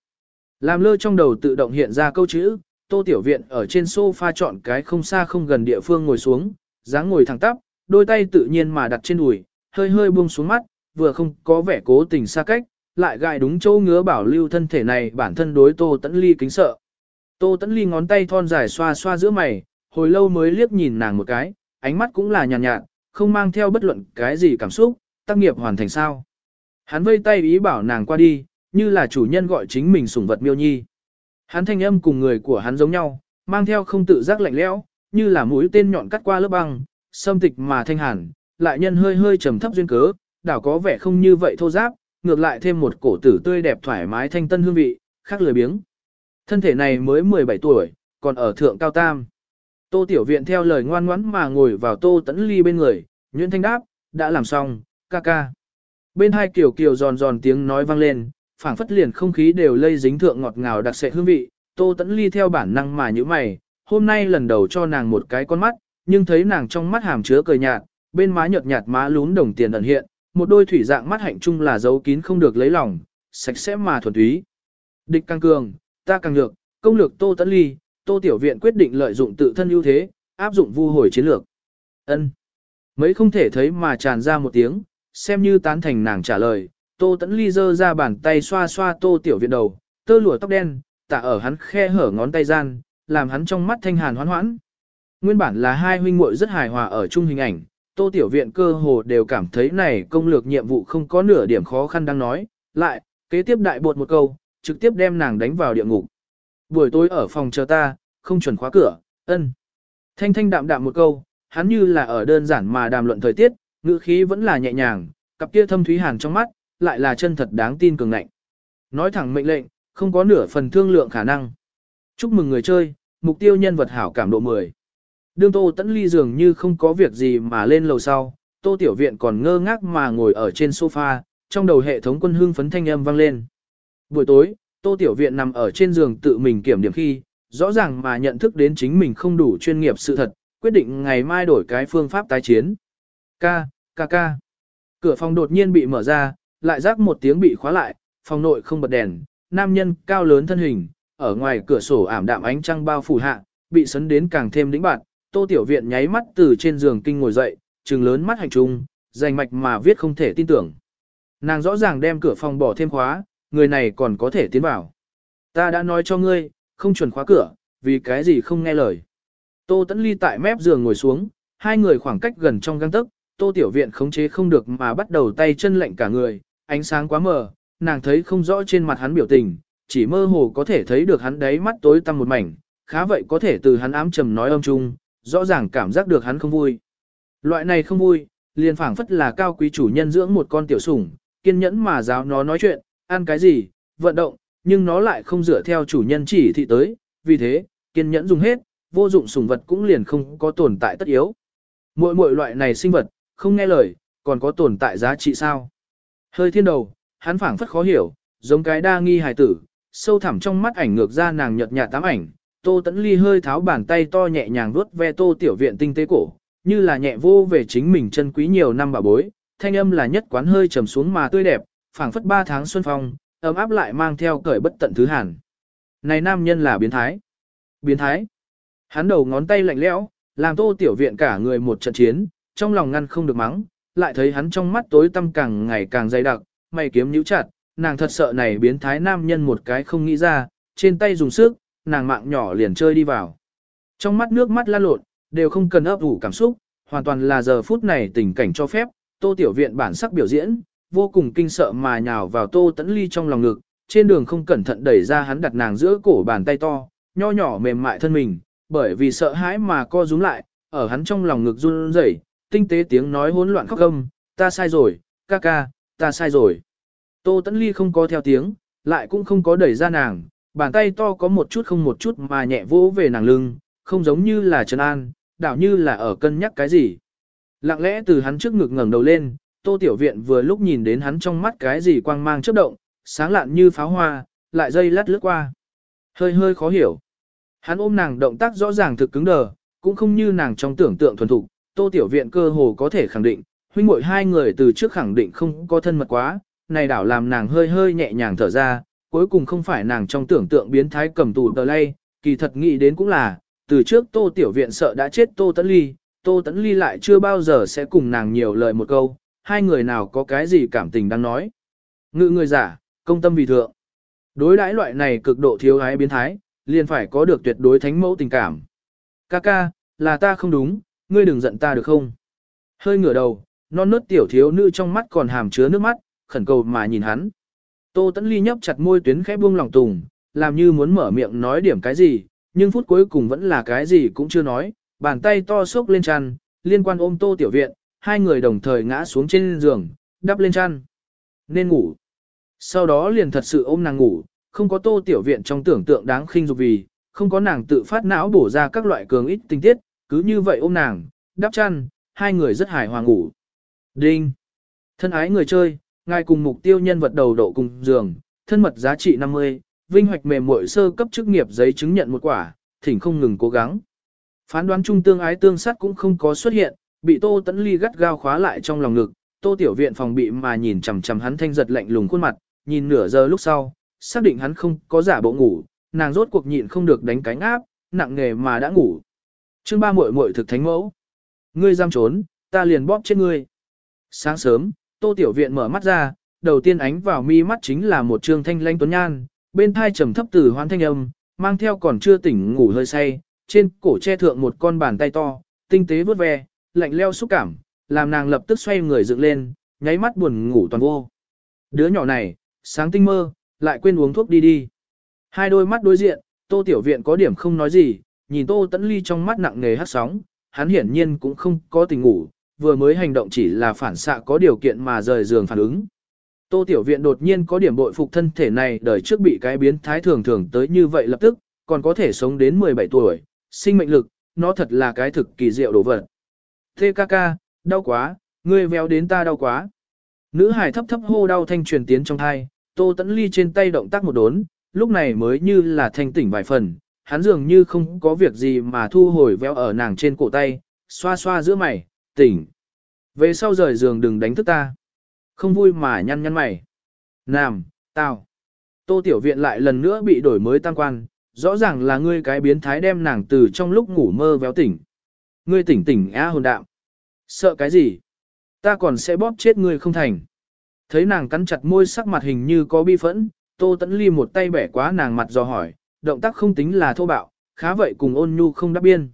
S1: Làm lơ trong đầu tự động hiện ra câu chữ, Tô Tiểu Viện ở trên sofa chọn cái không xa không gần địa phương ngồi xuống, dáng ngồi thẳng tắp, đôi tay tự nhiên mà đặt trên đùi, hơi hơi buông xuống mắt, vừa không có vẻ cố tình xa cách, lại gại đúng chỗ ngứa bảo lưu thân thể này bản thân đối Tô Tẫn Ly kính sợ. Tô Tấn Ly ngón tay thon dài xoa xoa giữa mày, hồi lâu mới liếc nhìn nàng một cái, ánh mắt cũng là nhàn nhạt, nhạt, không mang theo bất luận cái gì cảm xúc, tác nghiệp hoàn thành sao. Hắn vây tay ý bảo nàng qua đi, như là chủ nhân gọi chính mình sủng vật miêu nhi. Hắn thanh âm cùng người của hắn giống nhau, mang theo không tự giác lạnh lẽo, như là mũi tên nhọn cắt qua lớp băng, xâm tịch mà thanh hẳn, lại nhân hơi hơi trầm thấp duyên cớ, đảo có vẻ không như vậy thô giáp, ngược lại thêm một cổ tử tươi đẹp thoải mái thanh tân hương vị, khác lười biếng. Thân thể này mới 17 tuổi, còn ở thượng cao tam. Tô Tiểu Viện theo lời ngoan ngoãn mà ngồi vào Tô Tấn Ly bên người, Nguyễn Thanh đáp, đã làm xong, ca ca. Bên hai kiểu kiểu giòn giòn tiếng nói vang lên, phảng phất liền không khí đều lây dính thượng ngọt ngào đặc sệ hương vị, Tô Tấn Ly theo bản năng mà như mày, hôm nay lần đầu cho nàng một cái con mắt, nhưng thấy nàng trong mắt hàm chứa cười nhạt, bên má nhợt nhạt má lún đồng tiền ẩn hiện, một đôi thủy dạng mắt hạnh trung là dấu kín không được lấy lòng, sạch sẽ mà thuần túy. Địch căng cường, ta càng lược, công lược Tô Tấn Ly, Tô Tiểu Viện quyết định lợi dụng tự thân ưu thế, áp dụng vu hồi chiến lược. Ân. Mấy không thể thấy mà tràn ra một tiếng, xem như tán thành nàng trả lời, Tô Tấn Ly giơ ra bàn tay xoa xoa Tô Tiểu Viện đầu, tơ lụa tóc đen, tạ ở hắn khe hở ngón tay gian, làm hắn trong mắt thanh hàn hoán hoãn. Nguyên bản là hai huynh muội rất hài hòa ở chung hình ảnh, Tô Tiểu Viện cơ hồ đều cảm thấy này công lược nhiệm vụ không có nửa điểm khó khăn đang nói, lại, kế tiếp đại bột một câu, trực tiếp đem nàng đánh vào địa ngục. Buổi tối ở phòng chờ ta, không chuẩn khóa cửa, ân. Thanh thanh đạm đạm một câu, hắn như là ở đơn giản mà đàm luận thời tiết, ngữ khí vẫn là nhẹ nhàng, cặp kia thâm thúy hàn trong mắt, lại là chân thật đáng tin cường ngạnh. Nói thẳng mệnh lệnh, không có nửa phần thương lượng khả năng. Chúc mừng người chơi, mục tiêu nhân vật hảo cảm độ 10. Đương Tô Tấn Ly dường như không có việc gì mà lên lầu sau, Tô Tiểu Viện còn ngơ ngác mà ngồi ở trên sofa, trong đầu hệ thống quân hương phấn thanh âm vang lên. Buổi tối, Tô Tiểu Viện nằm ở trên giường tự mình kiểm điểm khi, rõ ràng mà nhận thức đến chính mình không đủ chuyên nghiệp sự thật, quyết định ngày mai đổi cái phương pháp tái chiến. Ca, ca ca. Cửa phòng đột nhiên bị mở ra, lại rác một tiếng bị khóa lại, phòng nội không bật đèn, nam nhân cao lớn thân hình, ở ngoài cửa sổ ảm đạm ánh trăng bao phủ hạ, bị sấn đến càng thêm đĩnh bạn. Tô Tiểu Viện nháy mắt từ trên giường kinh ngồi dậy, trừng lớn mắt hành trung, dành mạch mà viết không thể tin tưởng. Nàng rõ ràng đem cửa phòng bỏ thêm khóa, người này còn có thể tiến vào. Ta đã nói cho ngươi, không chuẩn khóa cửa, vì cái gì không nghe lời. Tô Tấn Ly tại mép giường ngồi xuống, hai người khoảng cách gần trong găng tấc. Tô Tiểu Viện khống chế không được mà bắt đầu tay chân lạnh cả người, ánh sáng quá mờ, nàng thấy không rõ trên mặt hắn biểu tình, chỉ mơ hồ có thể thấy được hắn đáy mắt tối tăm một mảnh, khá vậy có thể từ hắn ám trầm nói âm chung, rõ ràng cảm giác được hắn không vui. Loại này không vui, liền phảng phất là cao quý chủ nhân dưỡng một con tiểu sủng, kiên nhẫn mà giáo nó nói chuyện, ăn cái gì, vận động, nhưng nó lại không dựa theo chủ nhân chỉ thị tới, vì thế, kiên nhẫn dùng hết, vô dụng sùng vật cũng liền không có tồn tại tất yếu. Mỗi mỗi loại này sinh vật, không nghe lời, còn có tồn tại giá trị sao? Hơi thiên đầu, hắn phảng phất khó hiểu, giống cái đa nghi hài tử, sâu thẳm trong mắt ảnh ngược ra nàng nhợt nhạt tám ảnh, Tô Tấn Ly hơi tháo bàn tay to nhẹ nhàng vuốt ve Tô Tiểu Viện tinh tế cổ, như là nhẹ vô về chính mình chân quý nhiều năm bà bối, thanh âm là nhất quán hơi trầm xuống mà tươi đẹp, phảng phất ba tháng xuân phong, ấm áp lại mang theo cởi bất tận thứ hàn. Này nam nhân là biến thái. Biến thái. Hắn đầu ngón tay lạnh lẽo, làm Tô Tiểu Viện cả người một trận chiến, trong lòng ngăn không được mắng, lại thấy hắn trong mắt tối tăm càng ngày càng dày đặc, mày kiếm nhíu chặt, nàng thật sợ này biến thái nam nhân một cái không nghĩ ra, trên tay dùng sức, nàng mạng nhỏ liền chơi đi vào. Trong mắt nước mắt lan lộn, đều không cần ấp ủ cảm xúc, hoàn toàn là giờ phút này tình cảnh cho phép, tô tiểu viện bản sắc biểu diễn, vô cùng kinh sợ mà nhào vào tô tẫn ly trong lòng ngực, trên đường không cẩn thận đẩy ra hắn đặt nàng giữa cổ bàn tay to, nho nhỏ mềm mại thân mình, bởi vì sợ hãi mà co rúm lại, ở hắn trong lòng ngực run rẩy, tinh tế tiếng nói hỗn loạn khóc gâm, ta sai rồi, ca ca, ta sai rồi. Tô Tấn Ly không có theo tiếng, lại cũng không có đẩy ra nàng, bàn tay to có một chút không một chút mà nhẹ vỗ về nàng lưng, không giống như là Trần an, đảo như là ở cân nhắc cái gì. Lặng lẽ từ hắn trước ngực ngẩng đầu lên, Tô Tiểu Viện vừa lúc nhìn đến hắn trong mắt cái gì quang mang chớp động, sáng lạn như pháo hoa, lại dây lát lướt qua. Hơi hơi khó hiểu. Hắn ôm nàng động tác rõ ràng thực cứng đờ, cũng không như nàng trong tưởng tượng thuần thục, Tô Tiểu Viện cơ hồ có thể khẳng định, huynh muội hai người từ trước khẳng định không có thân mật quá, này đảo làm nàng hơi hơi nhẹ nhàng thở ra, cuối cùng không phải nàng trong tưởng tượng biến thái cầm tù tờ lay, kỳ thật nghĩ đến cũng là, từ trước Tô Tiểu Viện sợ đã chết Tô Tấn Ly, Tô Tấn Ly lại chưa bao giờ sẽ cùng nàng nhiều lời một câu, hai người nào có cái gì cảm tình đang nói. Ngự người giả, công tâm vì thượng. Đối đãi loại này cực độ thiếu ái biến thái, liền phải có được tuyệt đối thánh mẫu tình cảm. Ca ca, là ta không đúng, ngươi đừng giận ta được không? Hơi ngửa đầu, non nớt tiểu thiếu nữ trong mắt còn hàm chứa nước mắt, khẩn cầu mà nhìn hắn. Tô Tấn Ly nhấp chặt môi tuyến khẽ buông lòng tùng, làm như muốn mở miệng nói điểm cái gì, nhưng phút cuối cùng vẫn là cái gì cũng chưa nói, bàn tay to xốc lên chăn, liên quan ôm Tô Tiểu Viện, hai người đồng thời ngã xuống trên giường, đắp lên chăn. Nên ngủ. Sau đó liền thật sự ôm nàng ngủ, không có Tô Tiểu Viện trong tưởng tượng đáng khinh dục vì, không có nàng tự phát não bổ ra các loại cường ít tình tiết, cứ như vậy ôm nàng, đắp chăn, hai người rất hài hòa ngủ. Đinh. Thân ái người chơi, ngài cùng mục tiêu nhân vật đầu độ cùng giường, thân mật giá trị 50, vinh hoạch mềm muội sơ cấp chức nghiệp giấy chứng nhận một quả, thỉnh không ngừng cố gắng. Phán đoán trung tương ái tương sát cũng không có xuất hiện, bị Tô Tấn Ly gắt gao khóa lại trong lòng ngực, Tô Tiểu Viện phòng bị mà nhìn chằm chằm hắn thanh giật lạnh lùng khuôn mặt, nhìn nửa giờ lúc sau, xác định hắn không có giả bộ ngủ, nàng rốt cuộc nhịn không được đánh cánh áp, nặng nghề mà đã ngủ. Chương ba muội muội thực thánh mẫu. Ngươi giam trốn, ta liền bóp chết ngươi. Sáng sớm, Tô Tiểu Viện mở mắt ra, đầu tiên ánh vào mi mắt chính là một trương thanh lanh tuấn nhan, bên thai trầm thấp từ hoan thanh âm, mang theo còn chưa tỉnh ngủ hơi say, trên cổ che thượng một con bàn tay to, tinh tế vớt ve, lạnh leo xúc cảm, làm nàng lập tức xoay người dựng lên, nháy mắt buồn ngủ toàn vô. Đứa nhỏ này, sáng tinh mơ, lại quên uống thuốc đi đi. Hai đôi mắt đối diện, Tô Tiểu Viện có điểm không nói gì, nhìn Tô Tấn Ly trong mắt nặng nề hát sóng, hắn hiển nhiên cũng không có tình ngủ, vừa mới hành động chỉ là phản xạ có điều kiện mà rời giường phản ứng. Tô Tiểu Viện đột nhiên có điểm bội phục thân thể này đời trước bị cái biến thái thường thường tới như vậy lập tức, còn có thể sống đến 17 tuổi, sinh mệnh lực, nó thật là cái thực kỳ diệu đồ vật. Thê ca ca, đau quá, ngươi véo đến ta đau quá. Nữ hải thấp thấp hô đau thanh truyền tiến trong thai, Tô Tấn Ly trên tay động tác một đốn, lúc này mới như là thanh tỉnh vài phần, hắn dường như không có việc gì mà thu hồi véo ở nàng trên cổ tay, xoa xoa giữa mày, tỉnh. Về sau rời giường đừng đánh thức ta. Không vui mà nhăn nhăn mày. Nam, tao. Tô Tiểu Viện lại lần nữa bị đổi mới tăng quan, rõ ràng là ngươi cái biến thái đem nàng từ trong lúc ngủ mơ véo tỉnh. Ngươi tỉnh tỉnh á hồn đạm. Sợ cái gì? Ta còn sẽ bóp chết ngươi không thành. Thấy nàng cắn chặt môi sắc mặt hình như có bi phẫn, Tô Tấn Ly một tay bẻ quá nàng mặt do hỏi, động tác không tính là thô bạo, khá vậy cùng ôn nhu không đáp biên.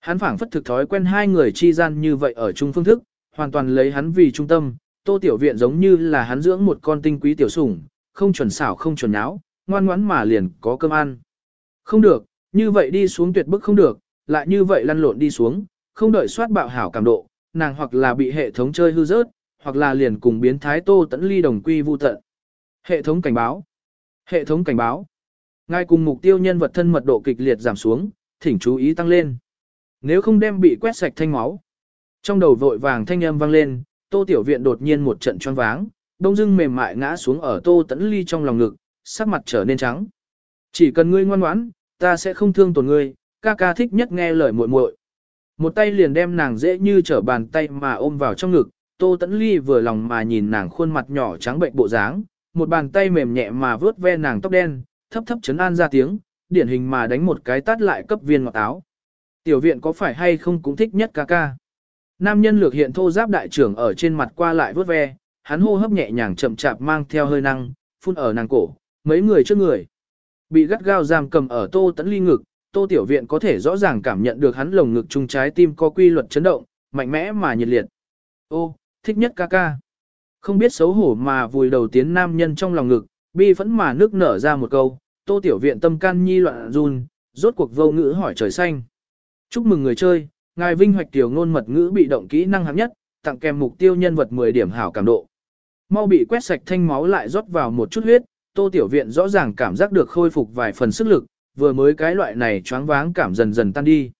S1: Hắn phảng phất thực thói quen hai người chi gian như vậy ở chung phương thức, hoàn toàn lấy hắn vì trung tâm, Tô Tiểu Viện giống như là hắn dưỡng một con tinh quý tiểu sủng, không chuẩn xảo không chuẩn nháo, ngoan ngoãn mà liền có cơm ăn. Không được, như vậy đi xuống tuyệt bức không được, lại như vậy lăn lộn đi xuống, không đợi soát bạo hảo cảm độ, nàng hoặc là bị hệ thống chơi hư rớt, hoặc là liền cùng biến thái Tô Tấn Ly đồng quy vu tận. Hệ thống cảnh báo. Hệ thống cảnh báo. Ngay cùng mục tiêu nhân vật thân mật độ kịch liệt giảm xuống, thỉnh chú ý tăng lên. Nếu không đem bị quét sạch thanh máu. Trong đầu vội vàng thanh âm vang lên, Tô Tiểu Viện đột nhiên một trận choáng váng, đông dưng mềm mại ngã xuống ở Tô Tấn Ly trong lòng ngực, sắc mặt trở nên trắng. Chỉ cần ngươi ngoan ngoãn, ta sẽ không thương tổn ngươi, ca ca thích nhất nghe lời muội muội. Một tay liền đem nàng dễ như trở bàn tay mà ôm vào trong ngực, Tô Tấn Ly vừa lòng mà nhìn nàng khuôn mặt nhỏ trắng bệnh bộ dáng, một bàn tay mềm nhẹ mà vướt ve nàng tóc đen, thấp thấp chấn an ra tiếng, điển hình mà đánh một cái tát lại cấp viên ngọt áo. Tiểu viện có phải hay không cũng thích nhất ca ca. Nam nhân lược hiện thô giáp đại trưởng ở trên mặt qua lại vớt ve, hắn hô hấp nhẹ nhàng chậm chạp mang theo hơi năng, phun ở nàng cổ, mấy người trước người. Bị gắt gao giam cầm ở tô tấn ly ngực, tô tiểu viện có thể rõ ràng cảm nhận được hắn lồng ngực trung trái tim có quy luật chấn động, mạnh mẽ mà nhiệt liệt. Ô, thích nhất ca ca. Không biết xấu hổ mà vùi đầu tiến nam nhân trong lòng ngực, bi phẫn mà nước nở ra một câu, tô tiểu viện tâm can nhi loạn run, rốt cuộc vô ngữ hỏi trời xanh. Chúc mừng người chơi, ngài vinh hoạch tiểu ngôn mật ngữ bị động kỹ năng hạng nhất, tặng kèm mục tiêu nhân vật 10 điểm hảo cảm độ. Mau bị quét sạch thanh máu lại rót vào một chút huyết, tô tiểu viện rõ ràng cảm giác được khôi phục vài phần sức lực, vừa mới cái loại này choáng váng cảm dần dần tan đi.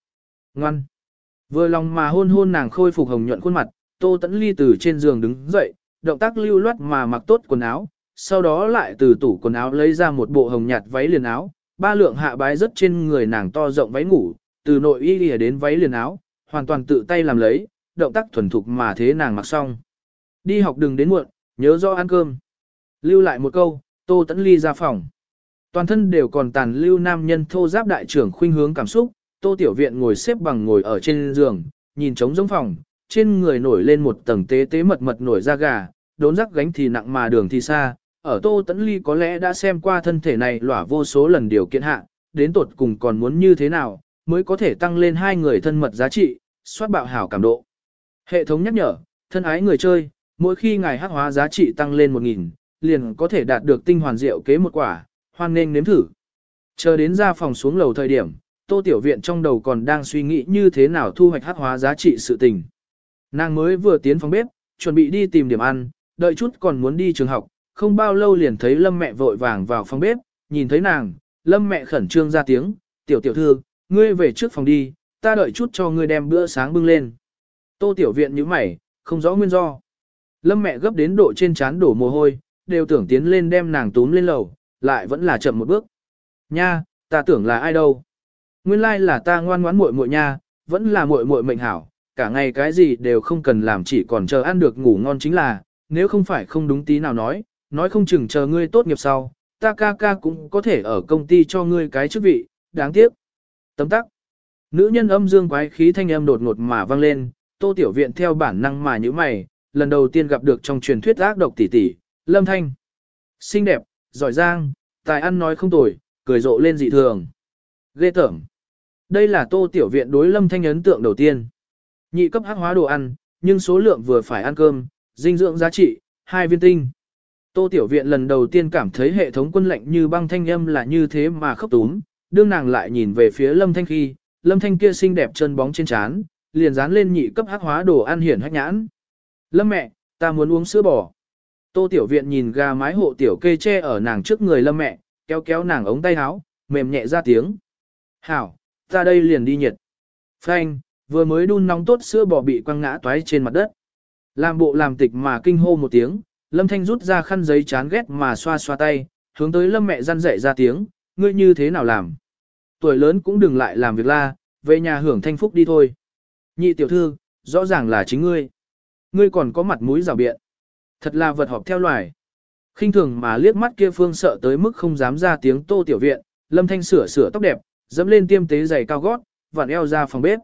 S1: Ngoan. Vừa lòng mà hôn hôn nàng khôi phục hồng nhuận khuôn mặt, tô tẫn ly từ trên giường đứng dậy, động tác lưu loát mà mặc tốt quần áo, sau đó lại từ tủ quần áo lấy ra một bộ hồng nhạt váy liền áo, ba lượng hạ bái rất trên người nàng to rộng váy ngủ, từ nội y lìa đến váy liền áo, hoàn toàn tự tay làm lấy, động tác thuần thục mà thế nàng mặc xong. Đi học đừng đến muộn, nhớ rõ ăn cơm. Lưu lại một câu, Tô Tấn Ly ra phòng. Toàn thân đều còn tàn lưu nam nhân thô giáp đại trưởng khuynh hướng cảm xúc, Tô Tiểu Viện ngồi xếp bằng ngồi ở trên giường, nhìn trống giống phòng, trên người nổi lên một tầng tế tế mật mật nổi da gà, đốn rắc gánh thì nặng mà đường thì xa, ở Tô Tấn Ly có lẽ đã xem qua thân thể này lỏa vô số lần điều kiện hạ, đến tột cùng còn muốn như thế nào, mới có thể tăng lên hai người thân mật giá trị, soát bạo hảo cảm độ. Hệ thống nhắc nhở, thân ái người chơi, mỗi khi ngài hắc hóa giá trị tăng lên 1.000, liền có thể đạt được tinh hoàn diệu kế một quả, hoan nên nếm thử. Chờ đến ra phòng xuống lầu thời điểm, Tô Tiểu Viện trong đầu còn đang suy nghĩ như thế nào thu hoạch hắc hóa giá trị sự tình. Nàng mới vừa tiến phòng bếp, chuẩn bị đi tìm điểm ăn, đợi chút còn muốn đi trường học, không bao lâu liền thấy Lâm mẹ vội vàng vào phòng bếp, nhìn thấy nàng, Lâm mẹ khẩn trương ra tiếng, "Tiểu tiểu thư, ngươi về trước phòng đi, ta đợi chút cho ngươi đem bữa sáng bưng lên." Tô Tiểu Viện nhíu mày, không rõ nguyên do. Lâm mẹ gấp đến độ trên trán đổ mồ hôi, đều tưởng tiến lên đem nàng túm lên lầu, lại vẫn là chậm một bước. Nha, ta tưởng là ai đâu. Nguyên lai là ta ngoan ngoãn muội muội nha, vẫn là muội muội mệnh hảo, cả ngày cái gì đều không cần làm chỉ còn chờ ăn được ngủ ngon chính là, nếu không phải không đúng tí nào nói, nói không chừng chờ ngươi tốt nghiệp sau, ta ca ca cũng có thể ở công ty cho ngươi cái chức vị, đáng tiếc. Tấm tắc. Nữ nhân âm dương quái khí thanh âm đột ngột mà vang lên, tô tiểu viện theo bản năng mà như mày, lần đầu tiên gặp được trong truyền thuyết ác độc tỷ tỷ, lâm thanh. Xinh đẹp, giỏi giang, tài ăn nói không tồi, cười rộ lên dị thường. Ghê tởm. Đây là tô tiểu viện đối lâm thanh ấn tượng đầu tiên. Nhị cấp hắc hóa đồ ăn, nhưng số lượng vừa phải ăn cơm, dinh dưỡng giá trị, hai viên tinh. Tô tiểu viện lần đầu tiên cảm thấy hệ thống quân lệnh như băng thanh âm là như thế mà khóc túm, đương nàng lại nhìn về phía lâm thanh khi, lâm thanh kia xinh đẹp chân bóng trên trán, liền dán lên nhị cấp hắc hóa đồ ăn hiển hách nhãn. Lâm mẹ, ta muốn uống sữa bò. Tô tiểu viện nhìn gà mái hộ tiểu kê che ở nàng trước người lâm mẹ, kéo kéo nàng ống tay áo, mềm nhẹ ra tiếng. Hảo, ta đây liền đi nhiệt. Phanh, vừa mới đun nóng tốt sữa bò bị quăng ngã toái trên mặt đất. Làm bộ làm tịch mà kinh hô một tiếng, lâm thanh rút ra khăn giấy chán ghét mà xoa xoa tay, hướng tới lâm mẹ răn dậy ra tiếng, ngươi như thế nào làm. Tuổi lớn cũng đừng lại làm việc la, về nhà hưởng thanh phúc đi thôi. Nhị tiểu thư, rõ ràng là chính ngươi. Ngươi còn có mặt mũi rào biện. Thật là vật họp theo loài. khinh thường mà liếc mắt kia phương sợ tới mức không dám ra tiếng tô tiểu viện, lâm thanh sửa sửa tóc đẹp, dẫm lên tiêm tế giày cao gót, vặn eo ra phòng bếp.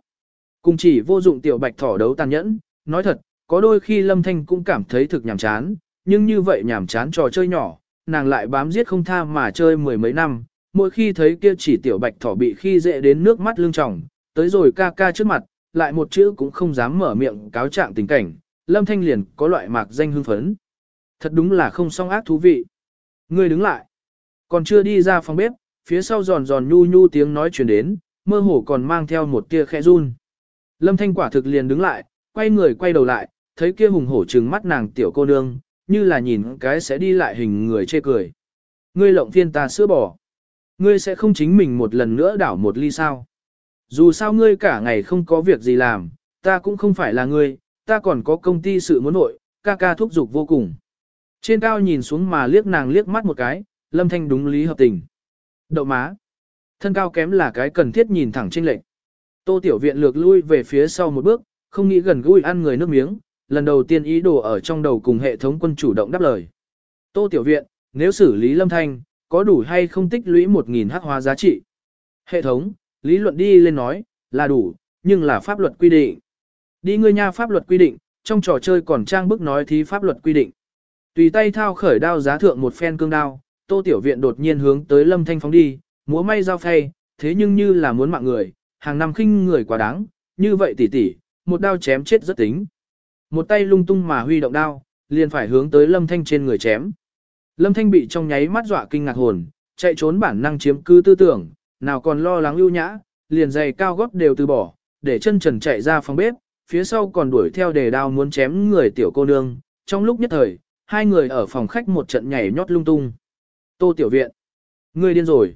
S1: Cùng chỉ vô dụng tiểu bạch thỏ đấu tàn nhẫn, nói thật, có đôi khi lâm thanh cũng cảm thấy thực nhàm chán, nhưng như vậy nhàm chán trò chơi nhỏ, nàng lại bám giết không tha mà chơi mười mấy năm, mỗi khi thấy kia chỉ tiểu bạch thỏ bị khi dễ đến nước mắt lưng tròng, tới rồi ca ca trước mặt, lại một chữ cũng không dám mở miệng cáo trạng tình cảnh, lâm thanh liền có loại mạc danh hưng phấn. Thật đúng là không song ác thú vị. Ngươi đứng lại. Còn chưa đi ra phòng bếp, phía sau giòn giòn nhu nhu tiếng nói truyền đến, mơ hồ còn mang theo một tia khẽ run. Lâm Thanh quả thực liền đứng lại, quay người quay đầu lại, thấy kia hùng hổ trừng mắt nàng tiểu cô nương, như là nhìn cái sẽ đi lại hình người chê cười. Ngươi lộng phiên ta sữa bỏ, Ngươi sẽ không chính mình một lần nữa đảo một ly sao. Dù sao ngươi cả ngày không có việc gì làm, ta cũng không phải là ngươi, ta còn có công ty sự muốn nội, ca ca thúc giục vô cùng. Trên cao nhìn xuống mà liếc nàng liếc mắt một cái, lâm thanh đúng lý hợp tình. Đậu má. Thân cao kém là cái cần thiết nhìn thẳng trên lệnh. Tô Tiểu Viện lược lui về phía sau một bước, không nghĩ gần gũi ăn người nước miếng, lần đầu tiên ý đồ ở trong đầu cùng hệ thống quân chủ động đáp lời. Tô Tiểu Viện, nếu xử lý lâm thanh, có đủ hay không tích lũy 1.000 hắc hóa giá trị? Hệ thống, lý luận đi lên nói, là đủ, nhưng là pháp luật quy định. Đi ngươi nha pháp luật quy định, trong trò chơi còn trang bức nói thí pháp luật quy định. Tùy tay thao khởi đao giá thượng một phen cương đao, Tô Tiểu Viện đột nhiên hướng tới Lâm Thanh phóng đi, múa may dao phay, thế nhưng như là muốn mạng người, hàng năm khinh người quá đáng, như vậy tỷ tỷ, một đao chém chết rất tính. Một tay lung tung mà huy động đao, liền phải hướng tới Lâm Thanh trên người chém. Lâm Thanh bị trong nháy mắt dọa kinh ngạc hồn, chạy trốn bản năng chiếm cứ tư tưởng, nào còn lo lắng ưu nhã, liền giày cao gót đều từ bỏ, để chân trần chạy ra phòng bếp, phía sau còn đuổi theo đề đao muốn chém người tiểu cô nương. Trong lúc nhất thời, hai người ở phòng khách một trận nhảy nhót lung tung. Tô tiểu viện. Ngươi điên rồi.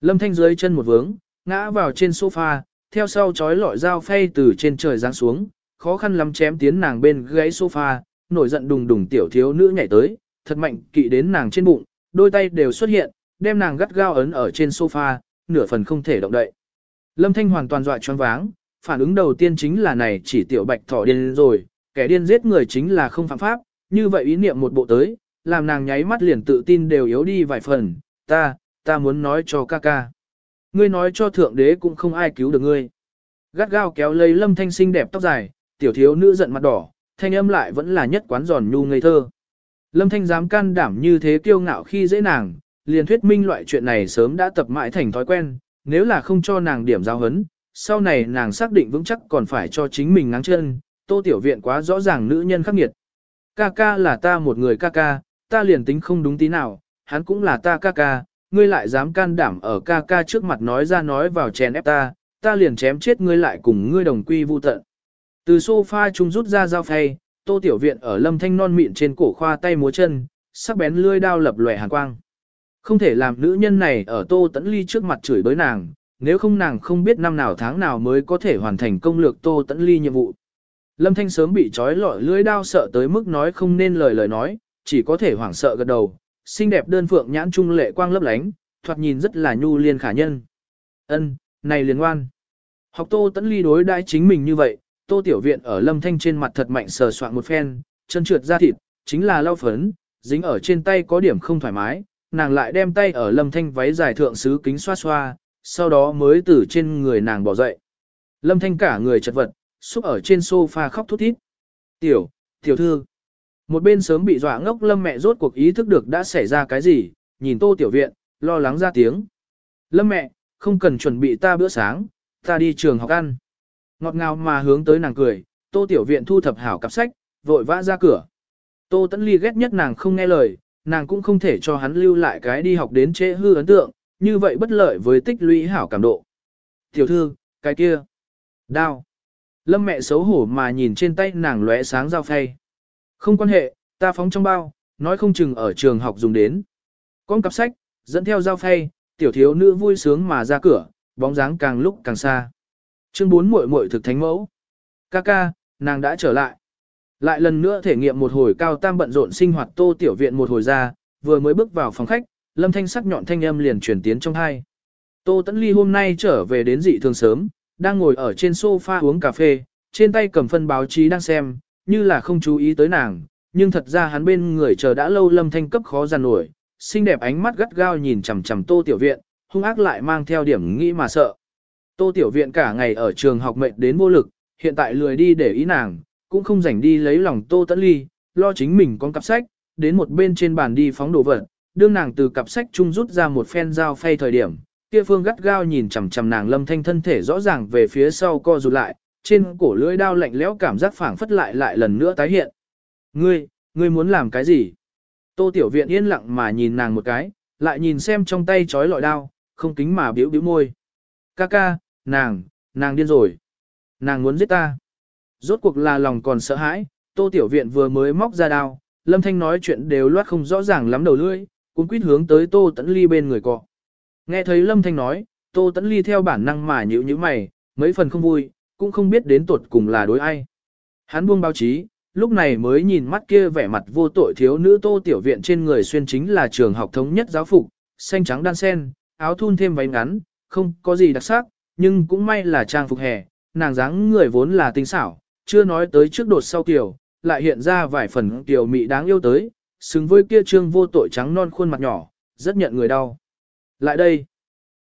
S1: Lâm Thanh dưới chân một vướng, ngã vào trên sofa, theo sau chói lọi dao phay từ trên trời giáng xuống, khó khăn lắm chém tiến nàng bên gáy sofa, nổi giận đùng đùng tiểu thiếu nữ nhảy tới, thật mạnh kỵ đến nàng trên bụng, đôi tay đều xuất hiện, đem nàng gắt gao ấn ở trên sofa, nửa phần không thể động đậy. Lâm Thanh hoàn toàn dọa choáng váng, phản ứng đầu tiên chính là này chỉ tiểu bạch thỏ điên rồi, kẻ điên giết người chính là không phạm pháp, như vậy ý niệm một bộ tới, làm nàng nháy mắt liền tự tin đều yếu đi vài phần, ta, ta muốn nói cho ca ca. Ngươi nói cho thượng đế cũng không ai cứu được ngươi. Gắt gao kéo lấy lâm thanh xinh đẹp tóc dài, tiểu thiếu nữ giận mặt đỏ, thanh âm lại vẫn là nhất quán giòn nhu ngây thơ. Lâm Thanh dám can đảm như thế kiêu ngạo khi dễ nàng, liền thuyết minh loại chuyện này sớm đã tập mãi thành thói quen, nếu là không cho nàng điểm giao hấn, sau này nàng xác định vững chắc còn phải cho chính mình ngáng chân, tô tiểu viện quá rõ ràng nữ nhân khắc nghiệt. Ca ca là ta một người ca ca, ta liền tính không đúng tí nào, hắn cũng là ta ca ca, ngươi lại dám can đảm ở ca ca trước mặt nói ra nói vào chèn ép ta, ta liền chém chết ngươi lại cùng ngươi đồng quy vu tận. Từ sofa trung rút ra dao phay, tô tiểu viện ở lâm thanh non mịn trên cổ khoa tay múa chân, sắc bén lươi đao lập lòe hàn quang. Không thể làm nữ nhân này ở tô tẫn ly trước mặt chửi bới nàng, nếu không nàng không biết năm nào tháng nào mới có thể hoàn thành công lược tô tẫn ly nhiệm vụ. Lâm Thanh sớm bị trói lọi lưỡi đao sợ tới mức nói không nên lời lời nói, chỉ có thể hoảng sợ gật đầu, xinh đẹp đơn phượng nhãn trung lệ quang lấp lánh, thoạt nhìn rất là nhu liên khả nhân. Ân, này liền ngoan. Học Tô Tấn Ly đối đãi chính mình như vậy, Tô Tiểu Viện ở Lâm Thanh trên mặt thật mạnh sờ soạn một phen, chân trượt ra thịt, chính là lau phấn, dính ở trên tay có điểm không thoải mái, nàng lại đem tay ở Lâm Thanh váy dài thượng sứ kính xoa xoa, sau đó mới từ trên người nàng bỏ dậy. Lâm Thanh cả người chật vật, xúc ở trên sofa khóc thút thít. Tiểu, tiểu thư. Một bên sớm bị dọa ngốc Lâm mẹ rốt cuộc ý thức được đã xảy ra cái gì, nhìn Tô Tiểu Viện, lo lắng ra tiếng. Lâm mẹ, không cần chuẩn bị ta bữa sáng, ta đi trường học ăn. Ngọt ngào mà hướng tới nàng cười, Tô Tiểu Viện thu thập hảo cặp sách, vội vã ra cửa. Tô Tấn Ly ghét nhất nàng không nghe lời, nàng cũng không thể cho hắn lưu lại cái đi học đến trễ hư ấn tượng, như vậy bất lợi với tích lũy hảo cảm độ. Tiểu thư, cái kia, đao. Lâm mẹ xấu hổ mà nhìn trên tay nàng lóe sáng dao phay. Không quan hệ, ta phóng trong bao, nói không chừng ở trường học dùng đến. Con cặp sách, dẫn theo dao phay, tiểu thiếu nữ vui sướng mà ra cửa, bóng dáng càng lúc càng xa. Chương 4 muội muội thực thánh mẫu. Ca ca, nàng đã trở lại. Lại lần nữa thể nghiệm một hồi cao tam bận rộn sinh hoạt tô tiểu viện một hồi ra, vừa mới bước vào phòng khách, lâm thanh sắc nhọn thanh âm liền truyền tiến trong hai. Tô Tấn Ly hôm nay trở về đến dị thường sớm, đang ngồi ở trên sofa uống cà phê, trên tay cầm phân báo chí đang xem, như là không chú ý tới nàng, nhưng thật ra hắn bên người chờ đã lâu lâm thanh cấp khó giàn nổi, xinh đẹp ánh mắt gắt gao nhìn chằm chằm tô tiểu viện, hung ác lại mang theo điểm nghĩ mà sợ. Tô tiểu viện cả ngày ở trường học mệnh đến vô lực, hiện tại lười đi để ý nàng, cũng không rảnh đi lấy lòng tô tẫn ly, lo chính mình con cặp sách, đến một bên trên bàn đi phóng đồ vật, đương nàng từ cặp sách chung rút ra một phen dao phay thời điểm, kia phương gắt gao nhìn chằm chằm nàng lâm thanh thân thể rõ ràng về phía sau co rụt lại, trên cổ lưỡi đao lạnh lẽo cảm giác phảng phất lại lại lần nữa tái hiện. Ngươi, ngươi muốn làm cái gì? Tô Tiểu Viện yên lặng mà nhìn nàng một cái, lại nhìn xem trong tay chói lọi đao, không kính mà biểu biểu môi. Ca ca, nàng, nàng điên rồi. Nàng muốn giết ta. Rốt cuộc là lòng còn sợ hãi, Tô Tiểu Viện vừa mới móc ra đao, Lâm Thanh nói chuyện đều loát không rõ ràng lắm đầu lưỡi, cũng quýt hướng tới Tô Tấn Ly bên người cọ. Nghe thấy Lâm Thanh nói, Tô Tấn Ly theo bản năng mà nhữ như mày, mấy phần không vui, cũng không biết đến tuột cùng là đối ai. Hắn buông báo chí, lúc này mới nhìn mắt kia vẻ mặt vô tội thiếu nữ tô tiểu viện trên người xuyên chính là trường học thống nhất giáo phục, xanh trắng đan sen, áo thun thêm váy ngắn, không có gì đặc sắc, nhưng cũng may là trang phục hè, nàng dáng người vốn là tinh xảo, chưa nói tới trước đột sau tiểu, lại hiện ra vài phần tiểu mị đáng yêu tới, xứng với kia trương vô tội trắng non khuôn mặt nhỏ, rất nhận người đau. Lại đây,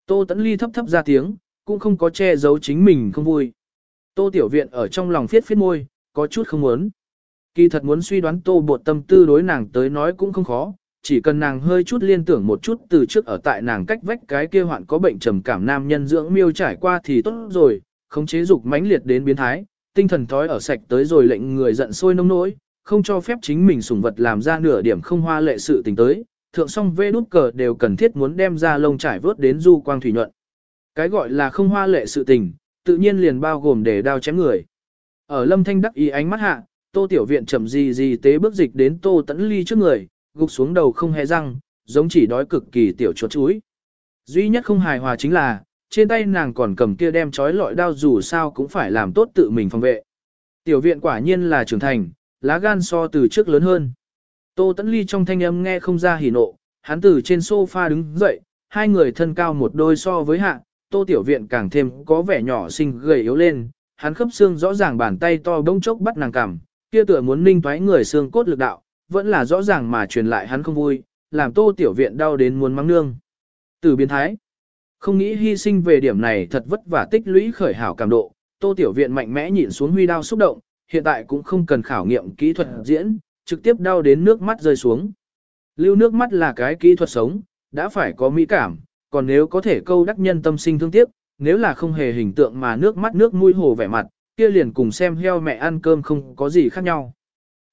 S1: Tô Tấn Ly thấp thấp ra tiếng, cũng không có che giấu chính mình không vui. Tô Tiểu Viện ở trong lòng phiết phiết môi, có chút không muốn. Kỳ thật muốn suy đoán Tô Bột tâm tư đối nàng tới nói cũng không khó, chỉ cần nàng hơi chút liên tưởng một chút từ trước ở tại nàng cách vách cái kia hoạn có bệnh trầm cảm nam nhân dưỡng miêu trải qua thì tốt rồi, không chế dục mãnh liệt đến biến thái, tinh thần thói ở sạch tới rồi lệnh người giận sôi nông nỗi, không cho phép chính mình sủng vật làm ra nửa điểm không hoa lệ sự tình tới, thượng song vê đút cờ đều cần thiết muốn đem ra lông trải vớt đến du quang thủy nhuận. Cái gọi là không hoa lệ sự tình, tự nhiên liền bao gồm để đao chém người. Ở lâm thanh đắc ý ánh mắt hạ, tô tiểu viện chậm gì gì tế bước dịch đến tô tẫn ly trước người, gục xuống đầu không hề răng, giống chỉ đói cực kỳ tiểu chuột chuối. Duy nhất không hài hòa chính là, trên tay nàng còn cầm kia đem chói lọi đao dù sao cũng phải làm tốt tự mình phòng vệ. Tiểu viện quả nhiên là trưởng thành, lá gan so từ trước lớn hơn. Tô Tấn Ly trong thanh âm nghe không ra hỉ nộ, hắn từ trên sofa đứng dậy, hai người thân cao một đôi so với hạ, Tô Tiểu Viện càng thêm có vẻ nhỏ xinh gầy yếu lên, hắn khớp xương rõ ràng bàn tay to bỗng chốc bắt nàng cằm, kia tựa muốn ninh toái người xương cốt lực đạo, vẫn là rõ ràng mà truyền lại hắn không vui, làm Tô Tiểu Viện đau đến muốn mắng nương. Từ biến thái, không nghĩ hy sinh về điểm này thật vất vả tích lũy khởi hảo cảm độ, Tô Tiểu Viện mạnh mẽ nhịn xuống huy đao xúc động, hiện tại cũng không cần khảo nghiệm kỹ thuật diễn, trực tiếp đau đến nước mắt rơi xuống. Lưu nước mắt là cái kỹ thuật sống, đã phải có mỹ cảm, còn nếu có thể câu đắc nhân tâm sinh thương tiếc, nếu là không hề hình tượng mà nước mắt nước mũi hồ vẻ mặt, kia liền cùng xem heo mẹ ăn cơm không có gì khác nhau.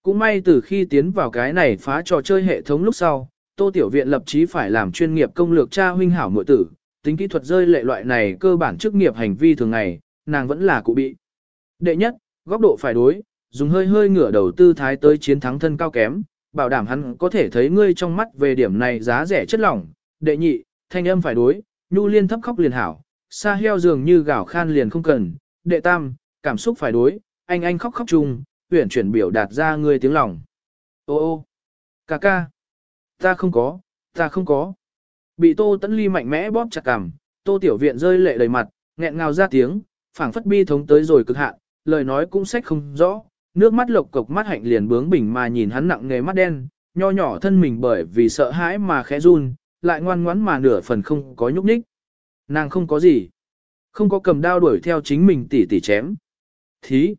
S1: Cũng may từ khi tiến vào cái này phá trò chơi hệ thống lúc sau, Tô Tiểu Viện lập chí phải làm chuyên nghiệp công lược cha huynh hảo muội tử, tính kỹ thuật rơi lệ loại này cơ bản chức nghiệp hành vi thường ngày, nàng vẫn là cụ bị. Đệ nhất, góc độ phải đối, dùng hơi hơi ngửa đầu tư thái tới chiến thắng thân cao kém, bảo đảm hắn có thể thấy ngươi trong mắt về điểm này giá rẻ chất lỏng. Đệ nhị, thanh âm phải đối, nhu liên thấp khóc liền hảo, xa heo dường như gạo khan liền không cần. Đệ tam, cảm xúc phải đối, anh anh khóc khóc chung, huyển chuyển biểu đạt ra ngươi tiếng lòng. Ô ô, ca ca, ta không có, ta không có. Bị Tô Tấn Ly mạnh mẽ bóp chặt cằm, Tô Tiểu Viện rơi lệ đầy mặt, nghẹn ngào ra tiếng, phảng phất bi thống tới rồi cực hạn, lời nói cũng sách không rõ, nước mắt lộc cộc mắt hạnh liền bướng bỉnh mà nhìn hắn nặng nghề mắt đen, nho nhỏ thân mình bởi vì sợ hãi mà khẽ run, lại ngoan ngoãn mà nửa phần không có nhúc nhích. Nàng không có gì, không có cầm đao đuổi theo chính mình tỉ tỉ chém. Thí.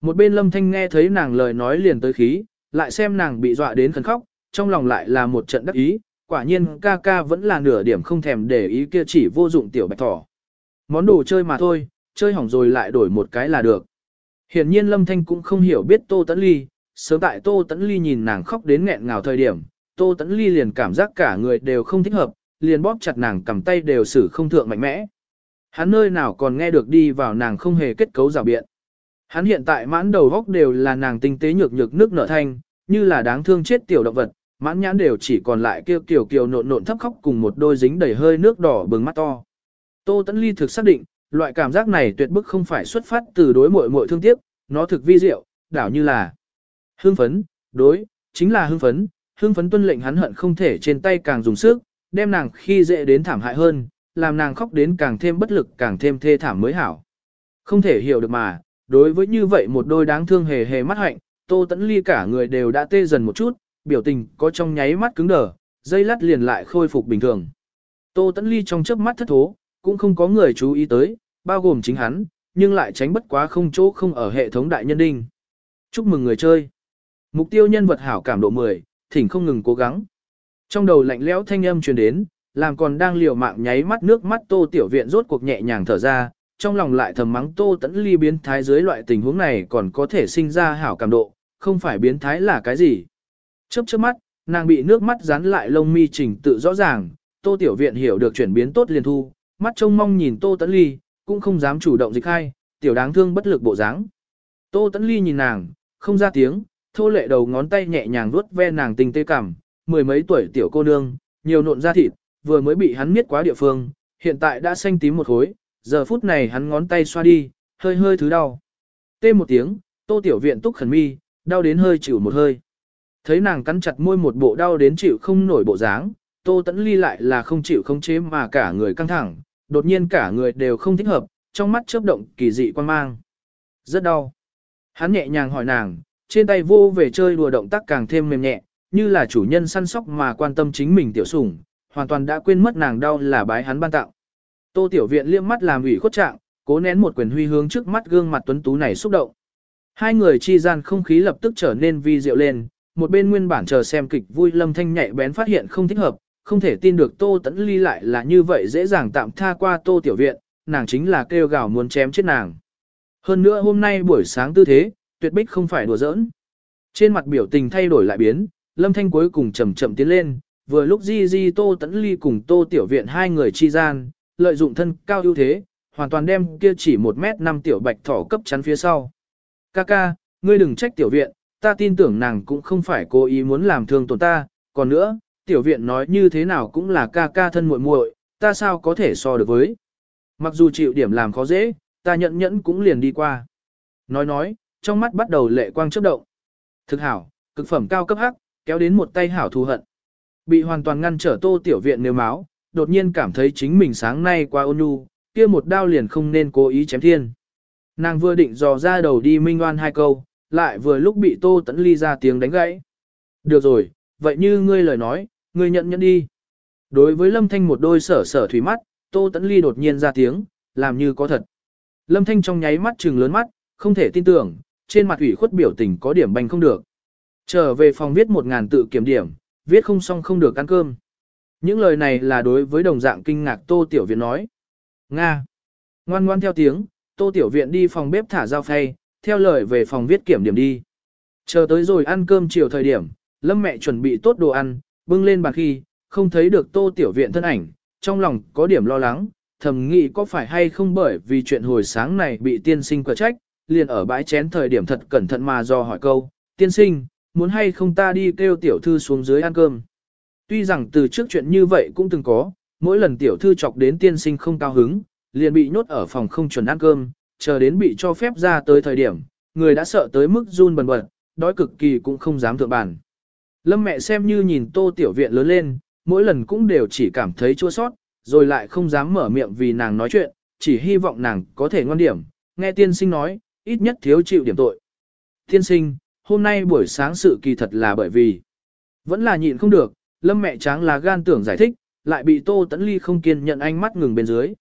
S1: Một bên lâm thanh nghe thấy nàng lời nói liền tới khí, lại xem nàng bị dọa đến khẩn khóc, trong lòng lại là một trận đắc ý, quả nhiên ca ca vẫn là nửa điểm không thèm để ý kia chỉ vô dụng tiểu bạch thỏ. Món đồ chơi mà thôi, chơi hỏng rồi lại đổi một cái là được. Hiển nhiên Lâm Thanh cũng không hiểu biết Tô Tấn Ly, sớm tại Tô Tấn Ly nhìn nàng khóc đến nghẹn ngào thời điểm, Tô Tấn Ly liền cảm giác cả người đều không thích hợp, liền bóp chặt nàng cầm tay đều xử không thượng mạnh mẽ. Hắn nơi nào còn nghe được đi vào nàng không hề kết cấu rào biện. Hắn hiện tại mãn đầu góc đều là nàng tinh tế nhược nhược nước nở thanh, như là đáng thương chết tiểu động vật, mãn nhãn đều chỉ còn lại kêu kiều kiều nộn nộn thấp khóc cùng một đôi dính đầy hơi nước đỏ bừng mắt to. Tô Tấn Ly thực xác định, loại cảm giác này tuyệt bức không phải xuất phát từ đối muội muội thương tiếc, nó thực vi diệu, đảo như là hương phấn, đối, chính là hương phấn, hương phấn tuân lệnh hắn hận không thể trên tay càng dùng sức, đem nàng khi dễ đến thảm hại hơn, làm nàng khóc đến càng thêm bất lực càng thêm thê thảm mới hảo. Không thể hiểu được mà, đối với như vậy một đôi đáng thương hề hề mắt hạnh, Tô Tấn Ly cả người đều đã tê dần một chút, biểu tình có trong nháy mắt cứng đờ, dây lát liền lại khôi phục bình thường. Tô Tấn Ly trong chớp mắt thất thố, cũng không có người chú ý tới, bao gồm chính hắn, nhưng lại tránh bất quá không chỗ không ở hệ thống đại nhân đinh. Chúc mừng người chơi. Mục tiêu nhân vật hảo cảm độ 10, thỉnh không ngừng cố gắng. Trong đầu lạnh lẽo thanh âm truyền đến, làm còn đang liều mạng nháy mắt nước mắt Tô Tiểu Viện rốt cuộc nhẹ nhàng thở ra, trong lòng lại thầm mắng Tô Tấn Ly biến thái dưới loại tình huống này còn có thể sinh ra hảo cảm độ, không phải biến thái là cái gì. Chớp chớp mắt, nàng bị nước mắt dán lại lông mi chỉnh tự rõ ràng, Tô Tiểu Viện hiểu được chuyển biến tốt liền thu, mắt trông mong nhìn Tô Tấn Ly, cũng không dám chủ động dịch hai, tiểu đáng thương bất lực bộ dáng. Tô Tấn Ly nhìn nàng, không ra tiếng, thô lệ đầu ngón tay nhẹ nhàng vuốt ve nàng tinh tế cảm, mười mấy tuổi tiểu cô nương, nhiều nộn da thịt, vừa mới bị hắn miết quá địa phương, hiện tại đã xanh tím một khối, giờ phút này hắn ngón tay xoa đi, hơi hơi thứ đau. Tê một tiếng, Tô Tiểu Viện túc khẩn mi, đau đến hơi chịu một hơi. Thấy nàng cắn chặt môi một bộ đau đến chịu không nổi bộ dáng, Tô Tấn Ly lại là không chịu không chế mà cả người căng thẳng, đột nhiên cả người đều không thích hợp, trong mắt chớp động kỳ dị quan mang. Rất đau. Hắn nhẹ nhàng hỏi nàng, trên tay vô về chơi đùa động tác càng thêm mềm nhẹ, như là chủ nhân săn sóc mà quan tâm chính mình tiểu sủng, hoàn toàn đã quên mất nàng đau là bái hắn ban tặng. Tô Tiểu Viện liếc mắt làm ủy khuất trạng, cố nén một quyền huy hướng trước mắt gương mặt tuấn tú này xúc động. Hai người chi gian không khí lập tức trở nên vi diệu lên, một bên nguyên bản chờ xem kịch vui lâm thanh nhạy bén phát hiện không thích hợp, không thể tin được Tô Tấn Ly lại là như vậy dễ dàng tạm tha qua Tô Tiểu Viện, nàng chính là kêu gào muốn chém chết nàng. Hơn nữa hôm nay buổi sáng tư thế, tuyệt bích không phải đùa giỡn. Trên mặt biểu tình thay đổi lại biến, lâm thanh cuối cùng chậm chậm tiến lên, vừa lúc Di Di Tô Tấn Ly cùng Tô Tiểu Viện hai người chi gian, lợi dụng thân cao ưu thế, hoàn toàn đem kia chỉ một mét năm tiểu bạch thỏ cấp chắn phía sau. Kaka, ngươi đừng trách Tiểu Viện, ta tin tưởng nàng cũng không phải cố ý muốn làm thương tổn ta, còn nữa, tiểu viện nói như thế nào cũng là ca ca thân muội muội, ta sao có thể so được với. Mặc dù chịu điểm làm khó dễ, ta nhẫn nhẫn cũng liền đi qua. Nói nói, trong mắt bắt đầu lệ quang chớp động. Thực hảo, cực phẩm cao cấp hắc, kéo đến một tay hảo thù hận. Bị hoàn toàn ngăn trở tô tiểu viện nếu máu, đột nhiên cảm thấy chính mình sáng nay qua ôn nhu, kia một đao liền không nên cố ý chém thiên. Nàng vừa định dò ra đầu đi minh oan hai câu, lại vừa lúc bị Tô Tấn Ly ra tiếng đánh gãy. Được rồi, vậy như ngươi lời nói, ngươi nhận nhận đi. Đối với Lâm Thanh một đôi sở sở thủy mắt, Tô Tấn Ly đột nhiên ra tiếng, làm như có thật. Lâm Thanh trong nháy mắt trừng lớn mắt, không thể tin tưởng, trên mặt ủy khuất biểu tình có điểm banh không được. Trở về phòng viết một ngàn tự kiểm điểm, viết không xong không được ăn cơm. Những lời này là đối với đồng dạng kinh ngạc Tô Tiểu Viện nói. Nga. Ngoan ngoan theo tiếng, Tô Tiểu Viện đi phòng bếp thả dao phay, theo lời về phòng viết kiểm điểm đi. Chờ tới rồi ăn cơm chiều thời điểm, Lâm mẹ chuẩn bị tốt đồ ăn, bưng lên bàn khi, không thấy được Tô Tiểu Viện thân ảnh, trong lòng có điểm lo lắng, thầm nghĩ có phải hay không bởi vì chuyện hồi sáng này bị tiên sinh quả trách, liền ở bãi chén thời điểm thật cẩn thận mà do hỏi câu, tiên sinh, muốn hay không ta đi kêu tiểu thư xuống dưới ăn cơm. Tuy rằng từ trước chuyện như vậy cũng từng có, mỗi lần tiểu thư chọc đến tiên sinh không cao hứng, liền bị nhốt ở phòng không chuẩn ăn cơm, chờ đến bị cho phép ra tới thời điểm, người đã sợ tới mức run bần bật, đói cực kỳ cũng không dám thượng bàn. Lâm mẹ xem như nhìn tô tiểu viện lớn lên, mỗi lần cũng đều chỉ cảm thấy chua sót, rồi lại không dám mở miệng vì nàng nói chuyện, chỉ hy vọng nàng có thể ngoan điểm, nghe tiên sinh nói, ít nhất thiếu chịu điểm tội. Tiên sinh, hôm nay buổi sáng sự kỳ thật là bởi vì, vẫn là nhịn không được, lâm mẹ tráng là gan tưởng giải thích, lại bị tô tẫn ly không kiên nhận ánh mắt ngừng bên dưới.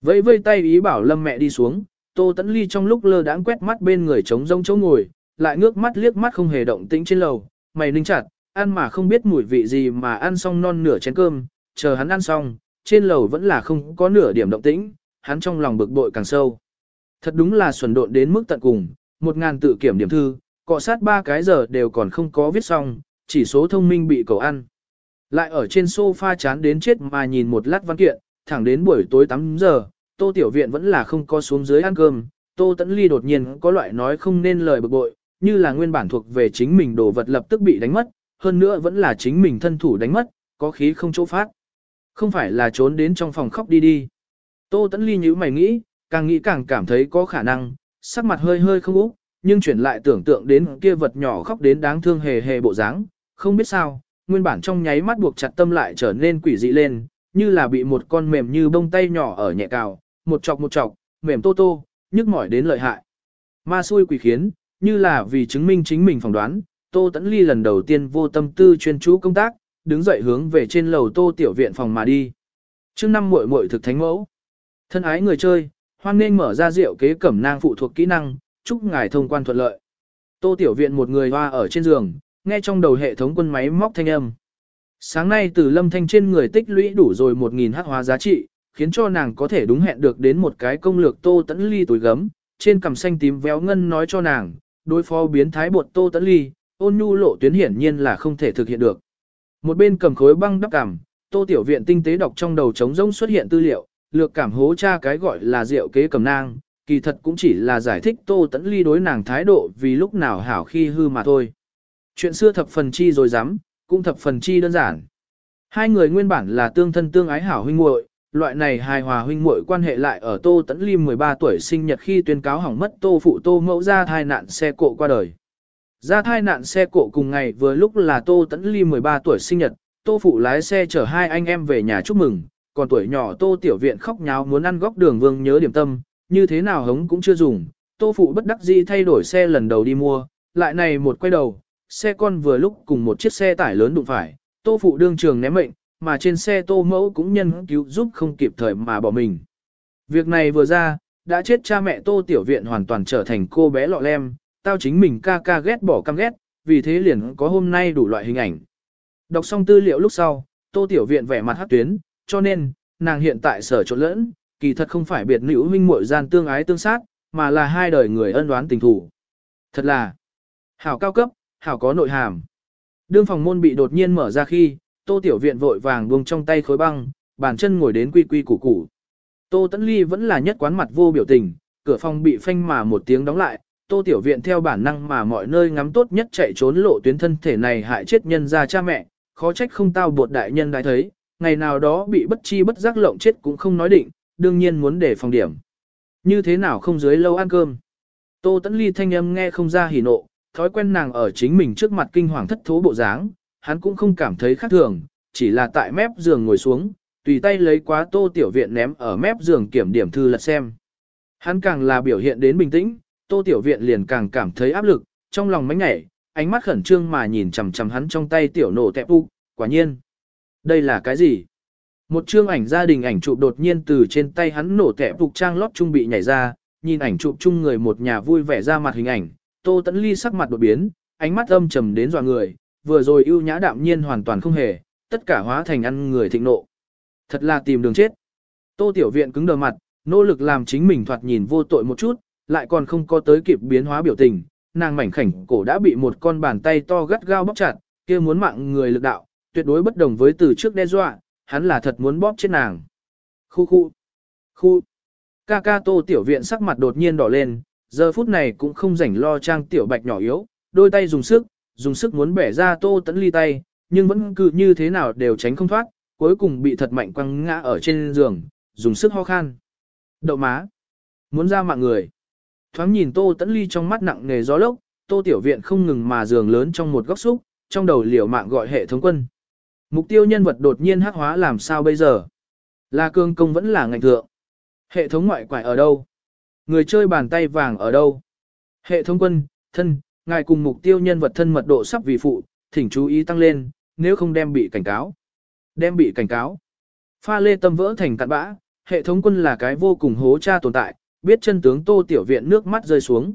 S1: Vẫy vây tay ý bảo lâm mẹ đi xuống, tô tẫn ly trong lúc lơ đãng quét mắt bên người trống rông chỗ ngồi, lại ngước mắt liếc mắt không hề động tĩnh trên lầu, mày ninh chặt, ăn mà không biết mùi vị gì mà ăn xong non nửa chén cơm, chờ hắn ăn xong, trên lầu vẫn là không có nửa điểm động tĩnh, hắn trong lòng bực bội càng sâu. Thật đúng là xuẩn độn đến mức tận cùng, một ngàn tự kiểm điểm thư, cọ sát ba cái giờ đều còn không có viết xong, chỉ số thông minh bị cầu ăn. Lại ở trên sofa chán đến chết mà nhìn một lát văn kiện, thẳng đến buổi tối 8 giờ, tô tiểu viện vẫn là không có xuống dưới ăn cơm, tô tẫn ly đột nhiên có loại nói không nên lời bực bội, như là nguyên bản thuộc về chính mình đồ vật lập tức bị đánh mất, hơn nữa vẫn là chính mình thân thủ đánh mất, có khí không chỗ phát. Không phải là trốn đến trong phòng khóc đi đi. Tô Tấn Ly nhíu mày nghĩ, càng nghĩ càng cảm thấy có khả năng, sắc mặt hơi hơi không úc, nhưng chuyển lại tưởng tượng đến kia vật nhỏ khóc đến đáng thương hề hề bộ dáng, không biết sao, nguyên bản trong nháy mắt buộc chặt tâm lại trở nên quỷ dị lên, như là bị một con mềm như bông tay nhỏ ở nhẹ cào, một chọc một chọc, mềm tô tô, nhức mỏi đến lợi hại. Ma xui quỷ khiến, như là vì chứng minh chính mình phỏng đoán, Tô Tấn Ly lần đầu tiên vô tâm tư chuyên chú công tác, đứng dậy hướng về trên lầu Tô tiểu viện phòng mà đi. Trước năm muội muội thực thánh mẫu, thân ái người chơi, hoan nên mở ra rượu kế cẩm nang phụ thuộc kỹ năng, chúc ngài thông quan thuận lợi. Tô tiểu viện một người hoa ở trên giường, nghe trong đầu hệ thống quân máy móc thanh âm. Sáng nay từ lâm thanh trên người tích lũy đủ rồi 1.000 hắc hóa giá trị, khiến cho nàng có thể đúng hẹn được đến một cái công lược tô Tấn ly tuổi gấm, trên cằm xanh tím véo ngân nói cho nàng, đối phó biến thái bột tô Tấn ly, ôn nhu lộ tuyến hiển nhiên là không thể thực hiện được. Một bên cầm khối băng đắp cảm, tô tiểu viện tinh tế đọc trong đầu trống rỗng xuất hiện tư liệu, lược cảm hố cha cái gọi là rượu kế cầm nang, kỳ thật cũng chỉ là giải thích tô tấn ly đối nàng thái độ vì lúc nào hảo khi hư mà thôi. Chuyện xưa thập phần chi rồi dám, cũng thập phần chi đơn giản. Hai người nguyên bản là tương thân tương ái hảo huynh muội, loại này hài hòa huynh muội quan hệ lại ở Tô Tấn Ly 13 tuổi sinh nhật khi tuyên cáo hỏng mất Tô phụ Tô mẫu ra thai nạn xe cộ qua đời. Ra thai nạn xe cộ cùng ngày vừa lúc là Tô Tấn Ly 13 tuổi sinh nhật, Tô Phụ lái xe chở hai anh em về nhà chúc mừng, còn tuổi nhỏ Tô Tiểu Viện khóc nháo muốn ăn góc đường vương nhớ điểm tâm, như thế nào hống cũng chưa dùng, Tô Phụ bất đắc dĩ thay đổi xe lần đầu đi mua, lại này một quay đầu, xe con vừa lúc cùng một chiếc xe tải lớn đụng phải, Tô Phụ đương trường ném mệnh, mà trên xe Tô Mẫu cũng nhân cứu giúp không kịp thời mà bỏ mình. Việc này vừa ra, đã chết cha mẹ Tô Tiểu Viện hoàn toàn trở thành cô bé lọ lem, tao chính mình ca ca ghét bỏ căm ghét, vì thế liền có hôm nay đủ loại hình ảnh. Đọc xong tư liệu lúc sau, Tô Tiểu Viện vẻ mặt hát tuyến, cho nên, nàng hiện tại sở trộn lẫn, kỳ thật không phải biệt nữ huynh muội gian tương ái tương sát, mà là hai đời người ân đoán tình thủ. Thật là, hảo cao cấp, hảo có nội hàm. Đương phòng môn bị đột nhiên mở ra khi, Tô Tiểu Viện vội vàng buông trong tay khối băng, bàn chân ngồi đến quy quy củ củ. Tô Tấn Ly vẫn là nhất quán mặt vô biểu tình, cửa phòng bị phanh mà một tiếng đóng lại, tô tiểu viện theo bản năng mà mọi nơi ngắm tốt nhất chạy trốn lộ tuyến thân thể này hại chết nhân ra cha mẹ, khó trách không tao bột đại nhân đại thấy, ngày nào đó bị bất chi bất giác lộng chết cũng không nói định, đương nhiên muốn để phòng điểm. Như thế nào không dưới lâu ăn cơm. Tô tấn ly thanh âm nghe không ra hỉ nộ, thói quen nàng ở chính mình trước mặt kinh hoàng thất thố bộ dáng, hắn cũng không cảm thấy khác thường, chỉ là tại mép giường ngồi xuống, tùy tay lấy quá tô tiểu viện ném ở mép giường kiểm điểm thư lật xem. Hắn càng là biểu hiện đến bình tĩnh, Tô Tiểu Viện liền càng cảm thấy áp lực, trong lòng mánh nhảy, ánh mắt khẩn trương mà nhìn chằm chằm hắn trong tay tiểu nổ tẹp u, quả nhiên. Đây là cái gì? Một chương ảnh gia đình ảnh chụp đột nhiên từ trên tay hắn nổ tẹp phục trang lót trung bị nhảy ra, nhìn ảnh chụp chung người một nhà vui vẻ ra mặt hình ảnh, Tô Tấn Ly sắc mặt đột biến, ánh mắt âm trầm đến dọa người, vừa rồi ưu nhã đạm nhiên hoàn toàn không hề, tất cả hóa thành ăn người thịnh nộ. Thật là tìm đường chết. Tô Tiểu Viện cứng đờ mặt, nỗ lực làm chính mình thoạt nhìn vô tội một chút, lại còn không có tới kịp biến hóa biểu tình, nàng mảnh khảnh cổ đã bị một con bàn tay to gắt gao bóp chặt, kia muốn mạng người lực đạo, tuyệt đối bất đồng với từ trước đe dọa, hắn là thật muốn bóp chết nàng. Khu khu, khu, ca ca tô tiểu viện sắc mặt đột nhiên đỏ lên, giờ phút này cũng không rảnh lo trang tiểu bạch nhỏ yếu, đôi tay dùng sức, dùng sức muốn bẻ ra tô tấn ly tay, nhưng vẫn cứ như thế nào đều tránh không thoát, cuối cùng bị thật mạnh quăng ngã ở trên giường, dùng sức ho khan. Đậu má, muốn ra mạng người. Thoáng nhìn tô Tẫn ly trong mắt nặng nề gió lốc, tô tiểu viện không ngừng mà giường lớn trong một góc xúc, trong đầu liều mạng gọi hệ thống quân. Mục tiêu nhân vật đột nhiên hắc hóa làm sao bây giờ? Là cương công vẫn là ngành thượng. Hệ thống ngoại quải ở đâu? Người chơi bàn tay vàng ở đâu? Hệ thống quân, thân, ngài cùng mục tiêu nhân vật thân mật độ sắp vì phụ, thỉnh chú ý tăng lên, nếu không đem bị cảnh cáo. Đem bị cảnh cáo. Pha lê tâm vỡ thành cặn bã, hệ thống quân là cái vô cùng hố cha tồn tại, biết chân tướng tô tiểu viện nước mắt rơi xuống.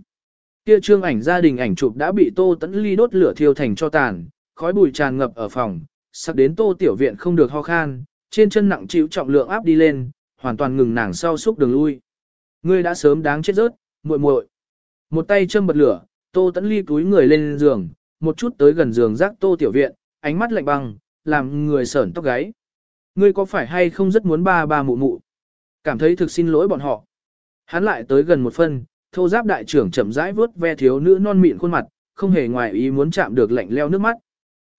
S1: Kia trương ảnh gia đình ảnh chụp đã bị tô tấn ly đốt lửa thiêu thành cho tàn, khói bụi tràn ngập ở phòng, sắp đến tô tiểu viện không được ho khan, trên chân nặng chịu trọng lượng áp đi lên, hoàn toàn ngừng nàng sau xúc đường lui. Ngươi đã sớm đáng chết rớt, muội muội. Một tay châm bật lửa, tô tấn ly túi người lên giường, một chút tới gần giường rác tô tiểu viện, ánh mắt lạnh băng, làm người sởn tóc gáy. Ngươi có phải hay không rất muốn ba ba mụ mụ? Cảm thấy thực xin lỗi bọn họ. Hắn lại tới gần một phân, thô giáp đại trưởng chậm rãi vớt ve thiếu nữ non mịn khuôn mặt, không hề ngoài ý muốn chạm được lạnh leo nước mắt.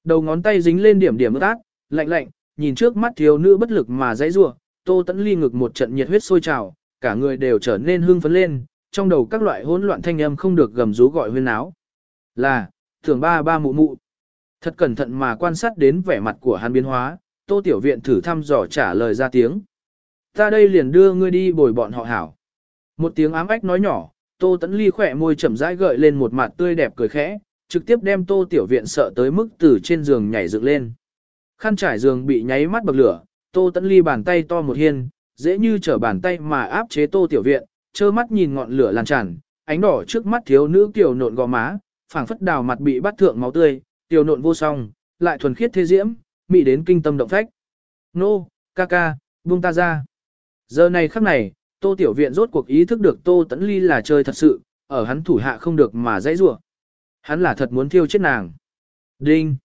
S1: Đầu ngón tay dính lên điểm điểm ướt át, lạnh lạnh, nhìn trước mắt thiếu nữ bất lực mà dãy rủa, Tô Tấn Ly ngực một trận nhiệt huyết sôi trào, cả người đều trở nên hưng phấn lên, trong đầu các loại hỗn loạn thanh âm không được gầm rú gọi huyên náo. Là, thường ba ba mụ mụ. Thật cẩn thận mà quan sát đến vẻ mặt của hắn biến hóa, Tô Tiểu Viện thử thăm dò trả lời ra tiếng. Ta đây liền đưa ngươi đi bồi bọn họ hảo. Một tiếng ám ách nói nhỏ, Tô Tấn Ly khỏe môi chậm rãi gợi lên một mặt tươi đẹp cười khẽ, trực tiếp đem Tô Tiểu Viện sợ tới mức từ trên giường nhảy dựng lên. Khăn trải giường bị nháy mắt bậc lửa, Tô Tấn Ly bàn tay to một hiên, dễ như trở bàn tay mà áp chế Tô Tiểu Viện, trơ mắt nhìn ngọn lửa lan tràn, ánh đỏ trước mắt thiếu nữ kiều nộn gò má, phảng phất đào mặt bị bắt thượng máu tươi, tiểu nộn vô song, lại thuần khiết thế diễm, mị đến kinh tâm động phách. Nô, ca ca, buông ta ra. Giờ này khắc này, Tô Tiểu Viện rốt cuộc ý thức được Tô Tấn Ly là chơi thật sự, ở hắn thủ hạ không được mà dãy rủa. Hắn là thật muốn thiêu chết nàng. Đinh.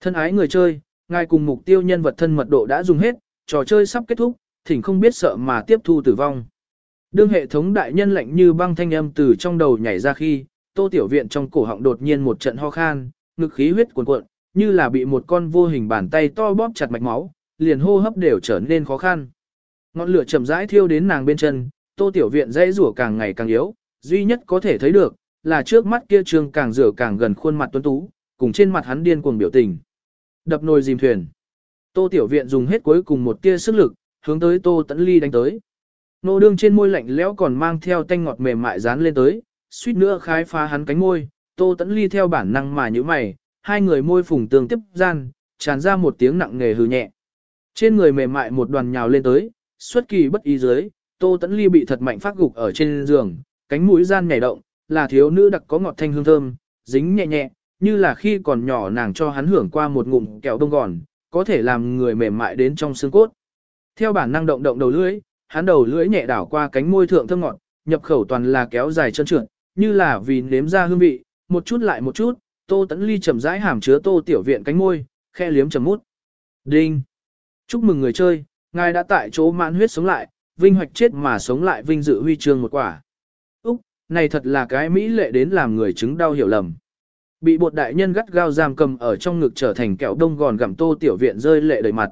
S1: Thân ái người chơi, ngài cùng mục tiêu nhân vật thân mật độ đã dùng hết, trò chơi sắp kết thúc, thỉnh không biết sợ mà tiếp thu tử vong. Đương hệ thống đại nhân lạnh như băng thanh âm từ trong đầu nhảy ra khi, Tô Tiểu Viện trong cổ họng đột nhiên một trận ho khan, ngực khí huyết cuồn cuộn, như là bị một con vô hình bàn tay to bóp chặt mạch máu, liền hô hấp đều trở nên khó khăn. Ngọn lửa chậm rãi thiêu đến nàng bên chân, tô tiểu viện dây rủa càng ngày càng yếu, duy nhất có thể thấy được, là trước mắt kia trương càng rửa càng gần khuôn mặt tuấn tú, cùng trên mặt hắn điên cuồng biểu tình. Đập nồi dìm thuyền. Tô tiểu viện dùng hết cuối cùng một tia sức lực, hướng tới tô tẫn ly đánh tới. Nô đương trên môi lạnh lẽo còn mang theo tanh ngọt mềm mại dán lên tới, suýt nữa khai phá hắn cánh môi, tô tẫn ly theo bản năng mà như mày, hai người môi phùng tương tiếp gian, tràn ra một tiếng nặng nề hừ nhẹ. Trên người mềm mại một đoàn nhào lên tới, xuất kỳ bất ý dưới, Tô Tấn Ly bị thật mạnh phát gục ở trên giường, cánh mũi gian nhảy động, là thiếu nữ đặc có ngọt thanh hương thơm, dính nhẹ nhẹ, như là khi còn nhỏ nàng cho hắn hưởng qua một ngụm kẹo đông gòn, có thể làm người mềm mại đến trong xương cốt. Theo bản năng động động đầu lưỡi, hắn đầu lưỡi nhẹ đảo qua cánh môi thượng thơm ngọt, nhập khẩu toàn là kéo dài chân trượt, như là vì nếm ra hương vị, một chút lại một chút, Tô Tấn Ly chậm rãi hàm chứa Tô Tiểu Viện cánh môi, khe liếm chầm mút. Đinh! Chúc mừng người chơi, Ngài đã tại chỗ mãn huyết sống lại, vinh hoạch chết mà sống lại vinh dự huy chương một quả. Úc, này thật là cái mỹ lệ đến làm người chứng đau hiểu lầm. Bị bột đại nhân gắt gao giam cầm ở trong ngực trở thành kẹo đông gòn gặm tô tiểu viện rơi lệ đầy mặt.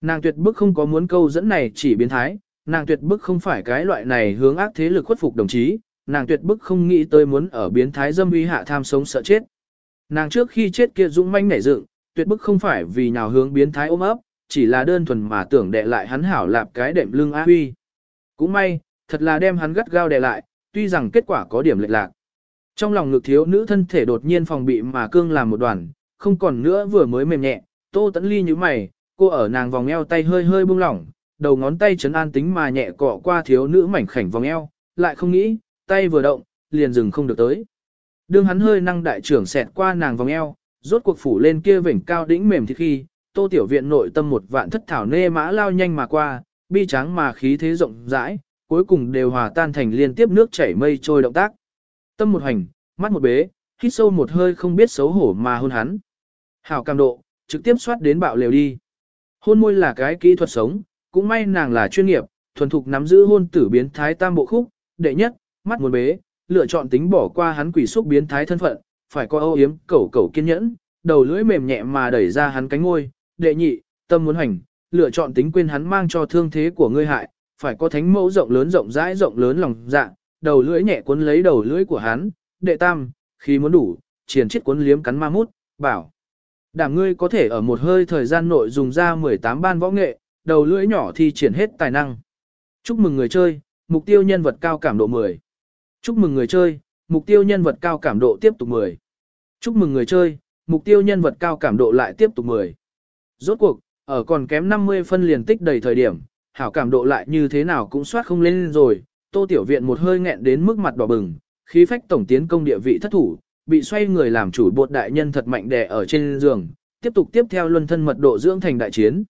S1: Nàng tuyệt bức không có muốn câu dẫn này chỉ biến thái, nàng tuyệt bức không phải cái loại này hướng ác thế lực khuất phục đồng chí, nàng tuyệt bức không nghĩ tới muốn ở biến thái dâm uy hạ tham sống sợ chết. Nàng trước khi chết kia dũng manh nảy dựng, tuyệt bức không phải vì nào hướng biến thái ôm ấp, chỉ là đơn thuần mà tưởng đệ lại hắn hảo lạp cái đệm lưng A Huy. Cũng may, thật là đem hắn gắt gao đệ lại, tuy rằng kết quả có điểm lệch lạc. Trong lòng ngực thiếu nữ thân thể đột nhiên phòng bị mà cương làm một đoàn, không còn nữa vừa mới mềm nhẹ, tô tẫn ly như mày, cô ở nàng vòng eo tay hơi hơi buông lỏng, đầu ngón tay chấn an tính mà nhẹ cọ qua thiếu nữ mảnh khảnh vòng eo, lại không nghĩ, tay vừa động, liền dừng không được tới. Đương hắn hơi năng đại trưởng xẹt qua nàng vòng eo, rốt cuộc phủ lên kia vểnh cao đĩnh mềm thì khi, tô tiểu viện nội tâm một vạn thất thảo nê mã lao nhanh mà qua, bi tráng mà khí thế rộng rãi, cuối cùng đều hòa tan thành liên tiếp nước chảy mây trôi động tác. Tâm một hành, mắt một bế, hít sâu một hơi không biết xấu hổ mà hôn hắn. Hảo cam độ, trực tiếp xoát đến bạo lều đi. Hôn môi là cái kỹ thuật sống, cũng may nàng là chuyên nghiệp, thuần thục nắm giữ hôn tử biến thái tam bộ khúc, đệ nhất, mắt muốn bế, lựa chọn tính bỏ qua hắn quỷ xúc biến thái thân phận, phải có âu yếm, cẩu cẩu kiên nhẫn, đầu lưỡi mềm nhẹ mà đẩy ra hắn cánh ngôi, đệ nhị, tâm muốn hành, lựa chọn tính quên hắn mang cho thương thế của ngươi hại, phải có thánh mẫu rộng lớn rộng rãi rộng lớn lòng dạ, đầu lưỡi nhẹ cuốn lấy đầu lưỡi của hắn, đệ tam, khi muốn đủ, triển chiết cuốn liếm cắn ma mút, bảo. Đảm ngươi có thể ở một hơi thời gian nội dùng ra 18 ban võ nghệ, đầu lưỡi nhỏ thì triển hết tài năng. Chúc mừng người chơi, mục tiêu nhân vật cao cảm độ 10. Chúc mừng người chơi, mục tiêu nhân vật cao cảm độ tiếp tục 10. Chúc mừng người chơi, mục tiêu nhân vật cao cảm độ lại tiếp tục 10. Rốt cuộc, ở còn kém 50 phân liền tích đầy thời điểm, hảo cảm độ lại như thế nào cũng soát không lên rồi, tô tiểu viện một hơi nghẹn đến mức mặt đỏ bừng, khí phách tổng tiến công địa vị thất thủ, bị xoay người làm chủ bột đại nhân thật mạnh đè ở trên giường, tiếp tục tiếp theo luân thân mật độ dưỡng thành đại chiến.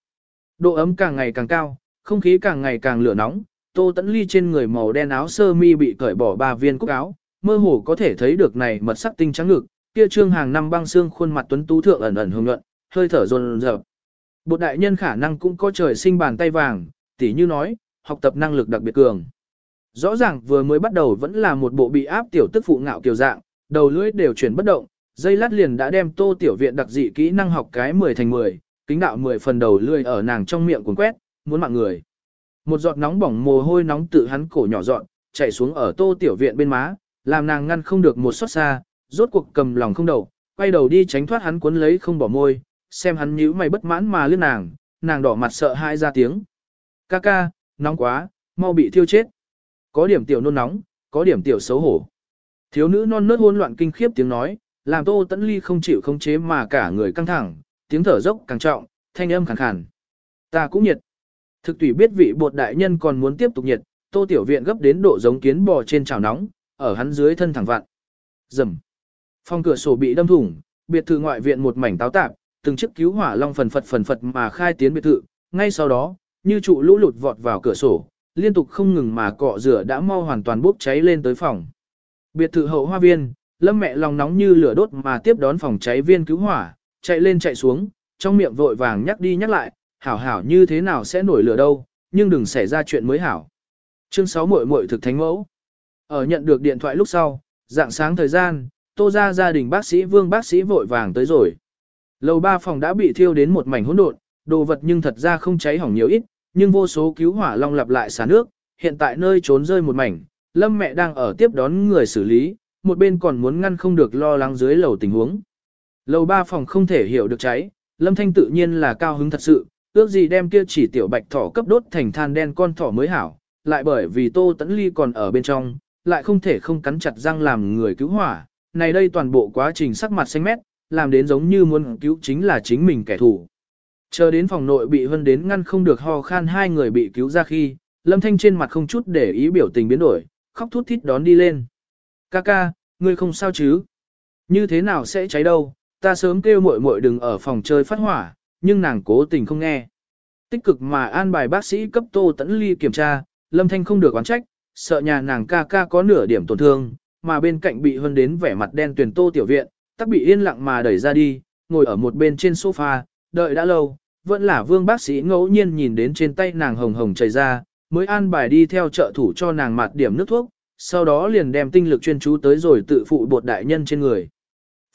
S1: Độ ấm càng ngày càng cao, không khí càng ngày càng lửa nóng, Tô Tấn Ly trên người màu đen áo sơ mi bị cởi bỏ ba viên cúc áo, mơ hồ có thể thấy được này mật sắc tinh trắng ngực, kia trương hàng năm băng xương khuôn mặt tuấn tú thượng ẩn ẩn hương nhuận, hơi thở dồn dập. Bột đại nhân khả năng cũng có trời sinh bàn tay vàng, tỉ như nói, học tập năng lực đặc biệt cường. Rõ ràng vừa mới bắt đầu vẫn là một bộ bị áp tiểu tức phụ ngạo kiều dạng, đầu lưỡi đều chuyển bất động, dây lát liền đã đem tô tiểu viện đặc dị kỹ năng học cái 10 thành 10, kính đạo 10 phần đầu lưỡi ở nàng trong miệng cuốn quét, muốn mạng người. Một giọt nóng bỏng mồ hôi nóng tự hắn cổ nhỏ dọn, chạy xuống ở tô tiểu viện bên má, làm nàng ngăn không được một xót xa, rốt cuộc cầm lòng không đầu, quay đầu đi tránh thoát hắn cuốn lấy không bỏ môi, xem hắn nhíu mày bất mãn mà lướt nàng, nàng đỏ mặt sợ hãi ra tiếng. Ca ca, nóng quá, mau bị thiêu chết. Có điểm tiểu nôn nóng, có điểm tiểu xấu hổ. Thiếu nữ non nớt hỗn loạn kinh khiếp tiếng nói, làm Tô Tấn Ly không chịu không chế mà cả người căng thẳng, tiếng thở dốc càng trọng, thanh âm khàn khàn. Ta cũng nhiệt. Thực tùy biết vị bột đại nhân còn muốn tiếp tục nhiệt, Tô Tiểu Viện gấp đến độ giống kiến bò trên chảo nóng, ở hắn dưới thân thẳng vặn. Rầm. Phòng cửa sổ bị đâm thủng, biệt thự ngoại viện một mảnh táo tạp, từng chiếc cứu hỏa long phần phật phần phật mà khai tiến biệt thự, ngay sau đó, như trụ lũ lụt vọt vào cửa sổ, liên tục không ngừng mà cọ rửa đã mau hoàn toàn bốc cháy lên tới phòng. Biệt thự hậu hoa viên, lâm mẹ lòng nóng như lửa đốt mà tiếp đón phòng cháy viên cứu hỏa, chạy lên chạy xuống, trong miệng vội vàng nhắc đi nhắc lại, hảo hảo như thế nào sẽ nổi lửa đâu, nhưng đừng xảy ra chuyện mới hảo. Chương 6 muội muội thực thánh mẫu. Ở nhận được điện thoại lúc sau, dạng sáng thời gian, tô ra gia đình bác sĩ vương bác sĩ vội vàng tới rồi. Lầu ba phòng đã bị thiêu đến một mảnh hỗn độn, đồ vật nhưng thật ra không cháy hỏng nhiều ít, nhưng vô số cứu hỏa long lặp lại xả nước, hiện tại nơi trốn rơi một mảnh, lâm mẹ đang ở tiếp đón người xử lý, một bên còn muốn ngăn không được lo lắng dưới lầu tình huống. Lầu ba phòng không thể hiểu được cháy, lâm thanh tự nhiên là cao hứng thật sự, ước gì đem kia chỉ tiểu bạch thỏ cấp đốt thành than đen con thỏ mới hảo, lại bởi vì tô tấn ly còn ở bên trong, lại không thể không cắn chặt răng làm người cứu hỏa, này đây toàn bộ quá trình sắc mặt xanh mét, làm đến giống như muốn cứu chính là chính mình kẻ thù. Chờ đến phòng nội bị hân đến ngăn không được ho khan hai người bị cứu ra khi, lâm thanh trên mặt không chút để ý biểu tình biến đổi, khóc thút thít đón đi lên. Ca ca, ngươi không sao chứ? Như thế nào sẽ cháy đâu? Ta sớm kêu muội muội đừng ở phòng chơi phát hỏa, nhưng nàng cố tình không nghe. Tích cực mà an bài bác sĩ cấp tô tẫn ly kiểm tra, lâm thanh không được oán trách, sợ nhà nàng ca ca có nửa điểm tổn thương, mà bên cạnh bị hơn đến vẻ mặt đen tuyển tô tiểu viện, tắc bị yên lặng mà đẩy ra đi, ngồi ở một bên trên sofa, đợi đã lâu, vẫn là vương bác sĩ ngẫu nhiên nhìn đến trên tay nàng hồng hồng chảy ra, mới an bài đi theo trợ thủ cho nàng mặt điểm nước thuốc, sau đó liền đem tinh lực chuyên chú tới rồi tự phụ bột đại nhân trên người.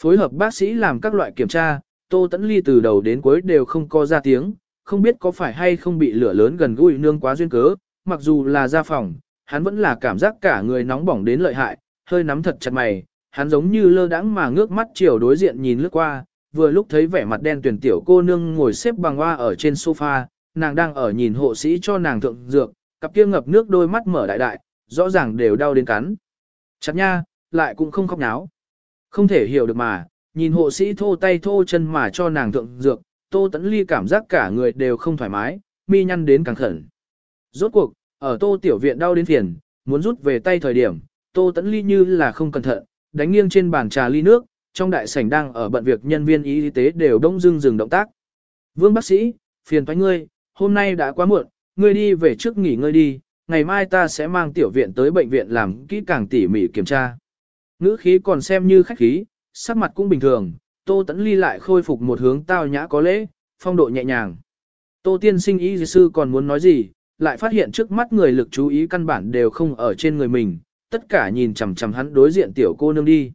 S1: Phối hợp bác sĩ làm các loại kiểm tra, Tô Tấn Ly từ đầu đến cuối đều không có ra tiếng, không biết có phải hay không bị lửa lớn gần gũi nương quá duyên cớ, mặc dù là ra phòng, hắn vẫn là cảm giác cả người nóng bỏng đến lợi hại, hơi nắm thật chặt mày, hắn giống như lơ đãng mà ngước mắt chiều đối diện nhìn lướt qua, vừa lúc thấy vẻ mặt đen tuyển tiểu cô nương ngồi xếp bằng hoa ở trên sofa, nàng đang ở nhìn hộ sĩ cho nàng thượng dược, cặp kia ngập nước đôi mắt mở đại đại, rõ ràng đều đau đến cắn. Chặt nha, lại cũng không khóc náo. Không thể hiểu được mà, nhìn hộ sĩ thô tay thô chân mà cho nàng thượng dược, tô tấn ly cảm giác cả người đều không thoải mái, mi nhăn đến càng khẩn. Rốt cuộc, ở tô tiểu viện đau đến phiền, muốn rút về tay thời điểm, tô tấn ly như là không cẩn thận, đánh nghiêng trên bàn trà ly nước, trong đại sảnh đang ở bận việc nhân viên y tế đều đông dưng dừng động tác. Vương bác sĩ, phiền thoái ngươi, hôm nay đã quá muộn, ngươi đi về trước nghỉ ngơi đi, ngày mai ta sẽ mang tiểu viện tới bệnh viện làm kỹ càng tỉ mỉ kiểm tra. Ngữ khí còn xem như khách khí, sắc mặt cũng bình thường, Tô Tấn Ly lại khôi phục một hướng tao nhã có lễ, phong độ nhẹ nhàng. Tô tiên sinh y sư còn muốn nói gì, lại phát hiện trước mắt người lực chú ý căn bản đều không ở trên người mình, tất cả nhìn chằm chằm hắn đối diện tiểu cô nương đi.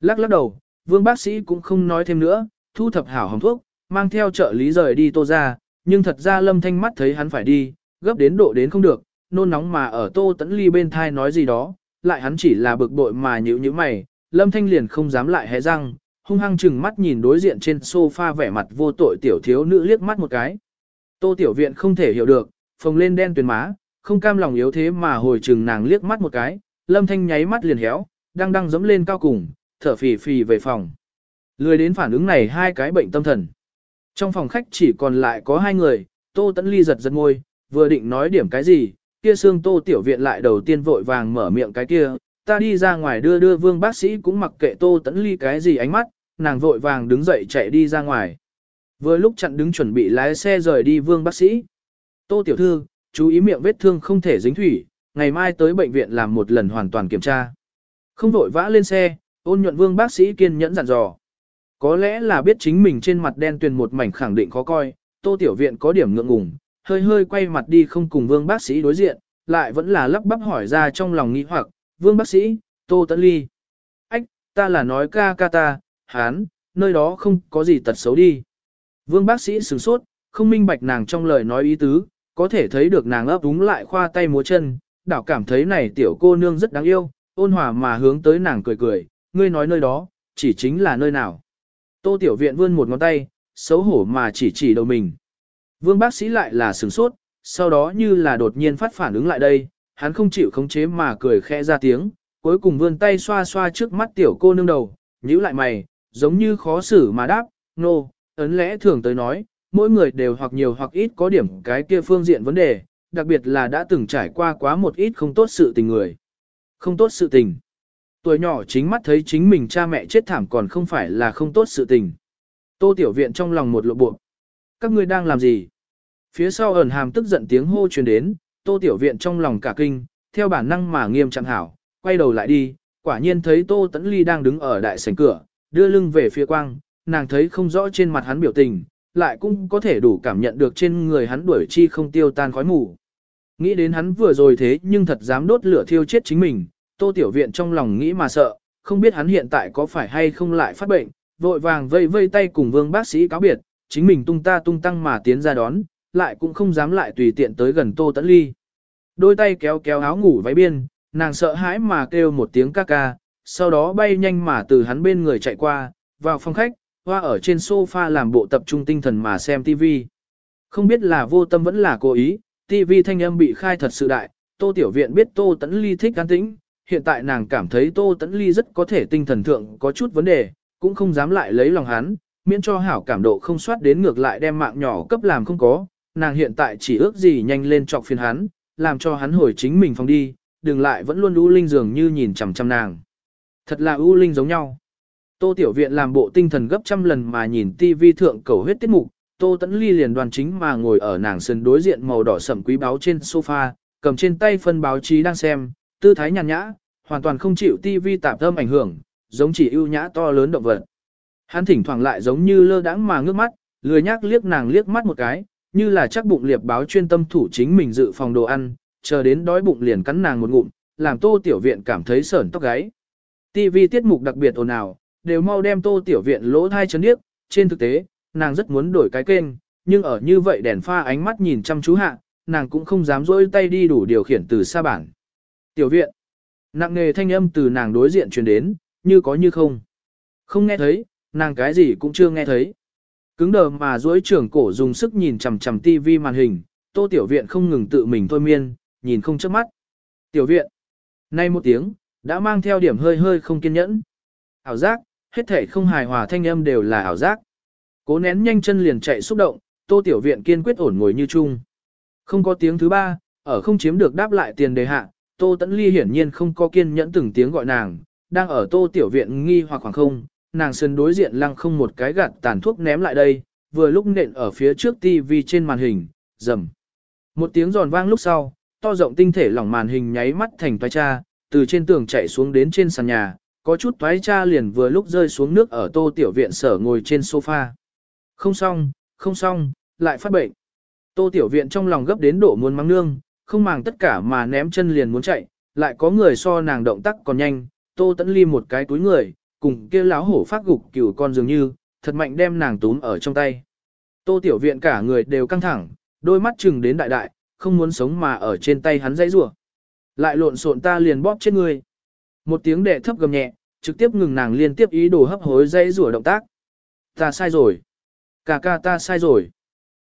S1: Lắc lắc đầu, vương bác sĩ cũng không nói thêm nữa, thu thập hảo hồng thuốc, mang theo trợ lý rời đi tô ra, nhưng thật ra lâm thanh mắt thấy hắn phải đi, gấp đến độ đến không được, nôn nóng mà ở tô tấn ly bên thai nói gì đó, lại hắn chỉ là bực bội mà nhữ như mày, lâm thanh liền không dám lại hé răng, hung hăng chừng mắt nhìn đối diện trên sofa vẻ mặt vô tội tiểu thiếu nữ liếc mắt một cái. Tô tiểu viện không thể hiểu được, phồng lên đen tuyền má, không cam lòng yếu thế mà hồi chừng nàng liếc mắt một cái, lâm thanh nháy mắt liền héo, đang đang dẫm lên cao cùng, thở phì phì về phòng. Lười đến phản ứng này hai cái bệnh tâm thần. Trong phòng khách chỉ còn lại có hai người, Tô Tấn Ly giật giật ngôi, vừa định nói điểm cái gì, kia xương Tô Tiểu Viện lại đầu tiên vội vàng mở miệng cái kia, ta đi ra ngoài đưa đưa vương bác sĩ cũng mặc kệ Tô Tấn Ly cái gì ánh mắt, nàng vội vàng đứng dậy chạy đi ra ngoài. Vừa lúc chặn đứng chuẩn bị lái xe rời đi vương bác sĩ. Tô Tiểu Thư, chú ý miệng vết thương không thể dính thủy, ngày mai tới bệnh viện làm một lần hoàn toàn kiểm tra. Không vội vã lên xe, ôn nhuận vương bác sĩ kiên nhẫn dặn dò. Có lẽ là biết chính mình trên mặt đen tuyền một mảnh khẳng định khó coi, tô tiểu viện có điểm ngượng ngùng, hơi hơi quay mặt đi không cùng vương bác sĩ đối diện, lại vẫn là lắp bắp hỏi ra trong lòng nghĩ hoặc, vương bác sĩ, tô tấn ly. Ách, ta là nói ca ca ta, hán, nơi đó không có gì tật xấu đi. Vương bác sĩ sửng sốt, không minh bạch nàng trong lời nói ý tứ, có thể thấy được nàng ấp úng lại khoa tay múa chân, đảo cảm thấy này tiểu cô nương rất đáng yêu, ôn hòa mà hướng tới nàng cười cười, ngươi nói nơi đó, chỉ chính là nơi nào. Tô Tiểu Viện vươn một ngón tay, xấu hổ mà chỉ chỉ đầu mình. Vương bác sĩ lại là sửng sốt, sau đó như là đột nhiên phát phản ứng lại đây, hắn không chịu khống chế mà cười khẽ ra tiếng, cuối cùng vươn tay xoa xoa trước mắt tiểu cô nương đầu, nhíu lại mày, giống như khó xử mà đáp, nô, no, ấn lẽ thường tới nói, mỗi người đều hoặc nhiều hoặc ít có điểm cái kia phương diện vấn đề, đặc biệt là đã từng trải qua quá một ít không tốt sự tình người. Không tốt sự tình. Tuổi nhỏ chính mắt thấy chính mình cha mẹ chết thảm còn không phải là không tốt sự tình. Tô Tiểu Viện trong lòng một lộ bộ. Các ngươi đang làm gì? Phía sau ẩn hàm tức giận tiếng hô truyền đến, Tô Tiểu Viện trong lòng cả kinh, theo bản năng mà nghiêm trọng hảo, quay đầu lại đi, quả nhiên thấy Tô Tấn Ly đang đứng ở đại sảnh cửa, đưa lưng về phía quang, nàng thấy không rõ trên mặt hắn biểu tình, lại cũng có thể đủ cảm nhận được trên người hắn đuổi chi không tiêu tan khói mù. Nghĩ đến hắn vừa rồi thế nhưng thật dám đốt lửa thiêu chết chính mình, Tô Tiểu Viện trong lòng nghĩ mà sợ, không biết hắn hiện tại có phải hay không lại phát bệnh, vội vàng vây vây tay cùng vương bác sĩ cáo biệt, chính mình tung ta tung tăng mà tiến ra đón, lại cũng không dám lại tùy tiện tới gần Tô Tấn Ly. Đôi tay kéo kéo áo ngủ váy biên, nàng sợ hãi mà kêu một tiếng ca ca, sau đó bay nhanh mà từ hắn bên người chạy qua, vào phòng khách, hoa ở trên sofa làm bộ tập trung tinh thần mà xem TV. Không biết là vô tâm vẫn là cố ý, TV thanh âm bị khai thật sự đại, Tô Tiểu Viện biết Tô Tấn Ly thích an tĩnh, hiện tại nàng cảm thấy Tô Tấn Ly rất có thể tinh thần thượng có chút vấn đề, cũng không dám lại lấy lòng hắn, miễn cho hảo cảm độ không soát đến ngược lại đem mạng nhỏ cấp làm không có, nàng hiện tại chỉ ước gì nhanh lên chọc phiền hắn, làm cho hắn hồi chính mình phòng đi, đừng lại vẫn luôn U Linh dường như nhìn chằm chằm nàng. Thật là U Linh giống nhau. Tô Tiểu Viện làm bộ tinh thần gấp trăm lần mà nhìn TV thượng cầu huyết tiết mục, Tô Tấn Ly liền đoàn chính mà ngồi ở nàng sườn đối diện màu đỏ sẫm quý báo trên sofa, cầm trên tay phân báo chí đang xem, tư thái nhàn nhã, hoàn toàn không chịu TV tạp âm ảnh hưởng, giống chỉ ưu nhã to lớn động vật. Hắn thỉnh thoảng lại giống như lơ đãng mà ngước mắt, lười nhác liếc nàng liếc mắt một cái, như là chắc bụng liệp báo chuyên tâm thủ chính mình dự phòng đồ ăn, chờ đến đói bụng liền cắn nàng một ngụm, làm Tô Tiểu Viện cảm thấy sởn tóc gáy. TV tiết mục đặc biệt ồn ào, đều mau đem Tô Tiểu Viện lỗ thai chấn điếc, trên thực tế, nàng rất muốn đổi cái kênh, nhưng ở như vậy đèn pha ánh mắt nhìn chăm chú hạ, nàng cũng không dám rỗi tay đi đủ điều khiển từ xa bản. Tiểu viện, nặng nề thanh âm từ nàng đối diện truyền đến, như có như không. Không nghe thấy, nàng cái gì cũng chưa nghe thấy. Cứng đờ mà duỗi trưởng cổ dùng sức nhìn chằm chằm tivi màn hình, tô tiểu viện không ngừng tự mình thôi miên, nhìn không chớp mắt. Tiểu viện, nay một tiếng, đã mang theo điểm hơi hơi không kiên nhẫn. Ảo giác, hết thể không hài hòa thanh âm đều là ảo giác. Cố nén nhanh chân liền chạy xúc động, tô tiểu viện kiên quyết ổn ngồi như chung. Không có tiếng thứ ba, ở không chiếm được đáp lại tiền đề hạ, tô tẫn ly hiển nhiên không có kiên nhẫn từng tiếng gọi nàng, đang ở tô tiểu viện nghi hoặc khoảng không, nàng sơn đối diện lăng không một cái gạt tàn thuốc ném lại đây, vừa lúc nện ở phía trước tivi trên màn hình, rầm. Một tiếng giòn vang lúc sau, to rộng tinh thể lỏng màn hình nháy mắt thành toái cha, từ trên tường chạy xuống đến trên sàn nhà, có chút toái cha liền vừa lúc rơi xuống nước ở tô tiểu viện sở ngồi trên sofa. Không xong, không xong, lại phát bệnh. Tô tiểu viện trong lòng gấp đến độ muốn mắng nương, không màng tất cả mà ném chân liền muốn chạy, lại có người so nàng động tác còn nhanh, tô tẫn ly một cái túi người, cùng kia láo hổ phát gục cửu con dường như, thật mạnh đem nàng túm ở trong tay. Tô tiểu viện cả người đều căng thẳng, đôi mắt chừng đến đại đại, không muốn sống mà ở trên tay hắn dãy rủa. Lại lộn xộn ta liền bóp chết người. Một tiếng đệ thấp gầm nhẹ, trực tiếp ngừng nàng liên tiếp ý đồ hấp hối dãy rủa động tác. Ta sai rồi cà ca ta sai rồi.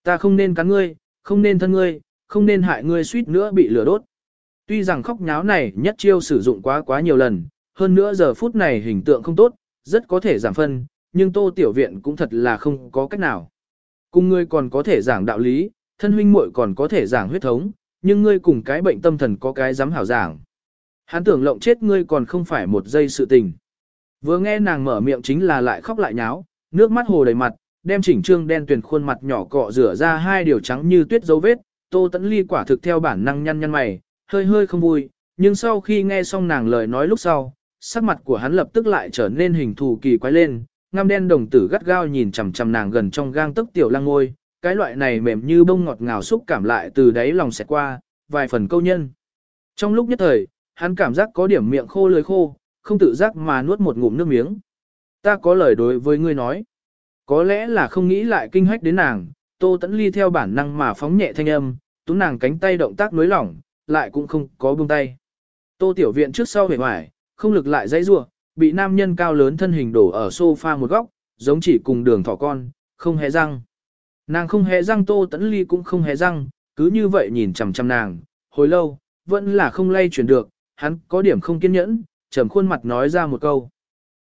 S1: Ta không nên cắn ngươi, không nên thân ngươi, không nên hại ngươi suýt nữa bị lửa đốt. Tuy rằng khóc nháo này nhất chiêu sử dụng quá quá nhiều lần, hơn nữa giờ phút này hình tượng không tốt, rất có thể giảm phân, nhưng tô tiểu viện cũng thật là không có cách nào. Cùng ngươi còn có thể giảng đạo lý, thân huynh muội còn có thể giảng huyết thống, nhưng ngươi cùng cái bệnh tâm thần có cái dám hảo giảng. Hắn tưởng lộng chết ngươi còn không phải một giây sự tình. Vừa nghe nàng mở miệng chính là lại khóc lại nháo, nước mắt hồ đầy mặt, đem chỉnh trương đen tuyền khuôn mặt nhỏ cọ rửa ra hai điều trắng như tuyết dấu vết, Tô Tấn Ly quả thực theo bản năng nhăn nhăn mày, hơi hơi không vui, nhưng sau khi nghe xong nàng lời nói lúc sau, sắc mặt của hắn lập tức lại trở nên hình thù kỳ quái lên, ngăm đen đồng tử gắt gao nhìn chằm chằm nàng gần trong gang tấc tiểu lăng ngôi, cái loại này mềm như bông ngọt ngào xúc cảm lại từ đáy lòng xẹt qua, vài phần câu nhân. Trong lúc nhất thời, hắn cảm giác có điểm miệng khô lưỡi khô, không tự giác mà nuốt một ngụm nước miếng. Ta có lời đối với ngươi nói. Có lẽ là không nghĩ lại kinh hách đến nàng, Tô Tấn Ly theo bản năng mà phóng nhẹ thanh âm, tú nàng cánh tay động tác nối lỏng, lại cũng không có buông tay. Tô Tiểu Viện trước sau vẻ ngoài, không lực lại dãy rua, bị nam nhân cao lớn thân hình đổ ở sofa một góc, giống chỉ cùng đường thỏ con, không hề răng. Nàng không hề răng Tô Tấn Ly cũng không hề răng, cứ như vậy nhìn chằm chằm nàng, hồi lâu, vẫn là không lay chuyển được, hắn có điểm không kiên nhẫn, trầm khuôn mặt nói ra một câu.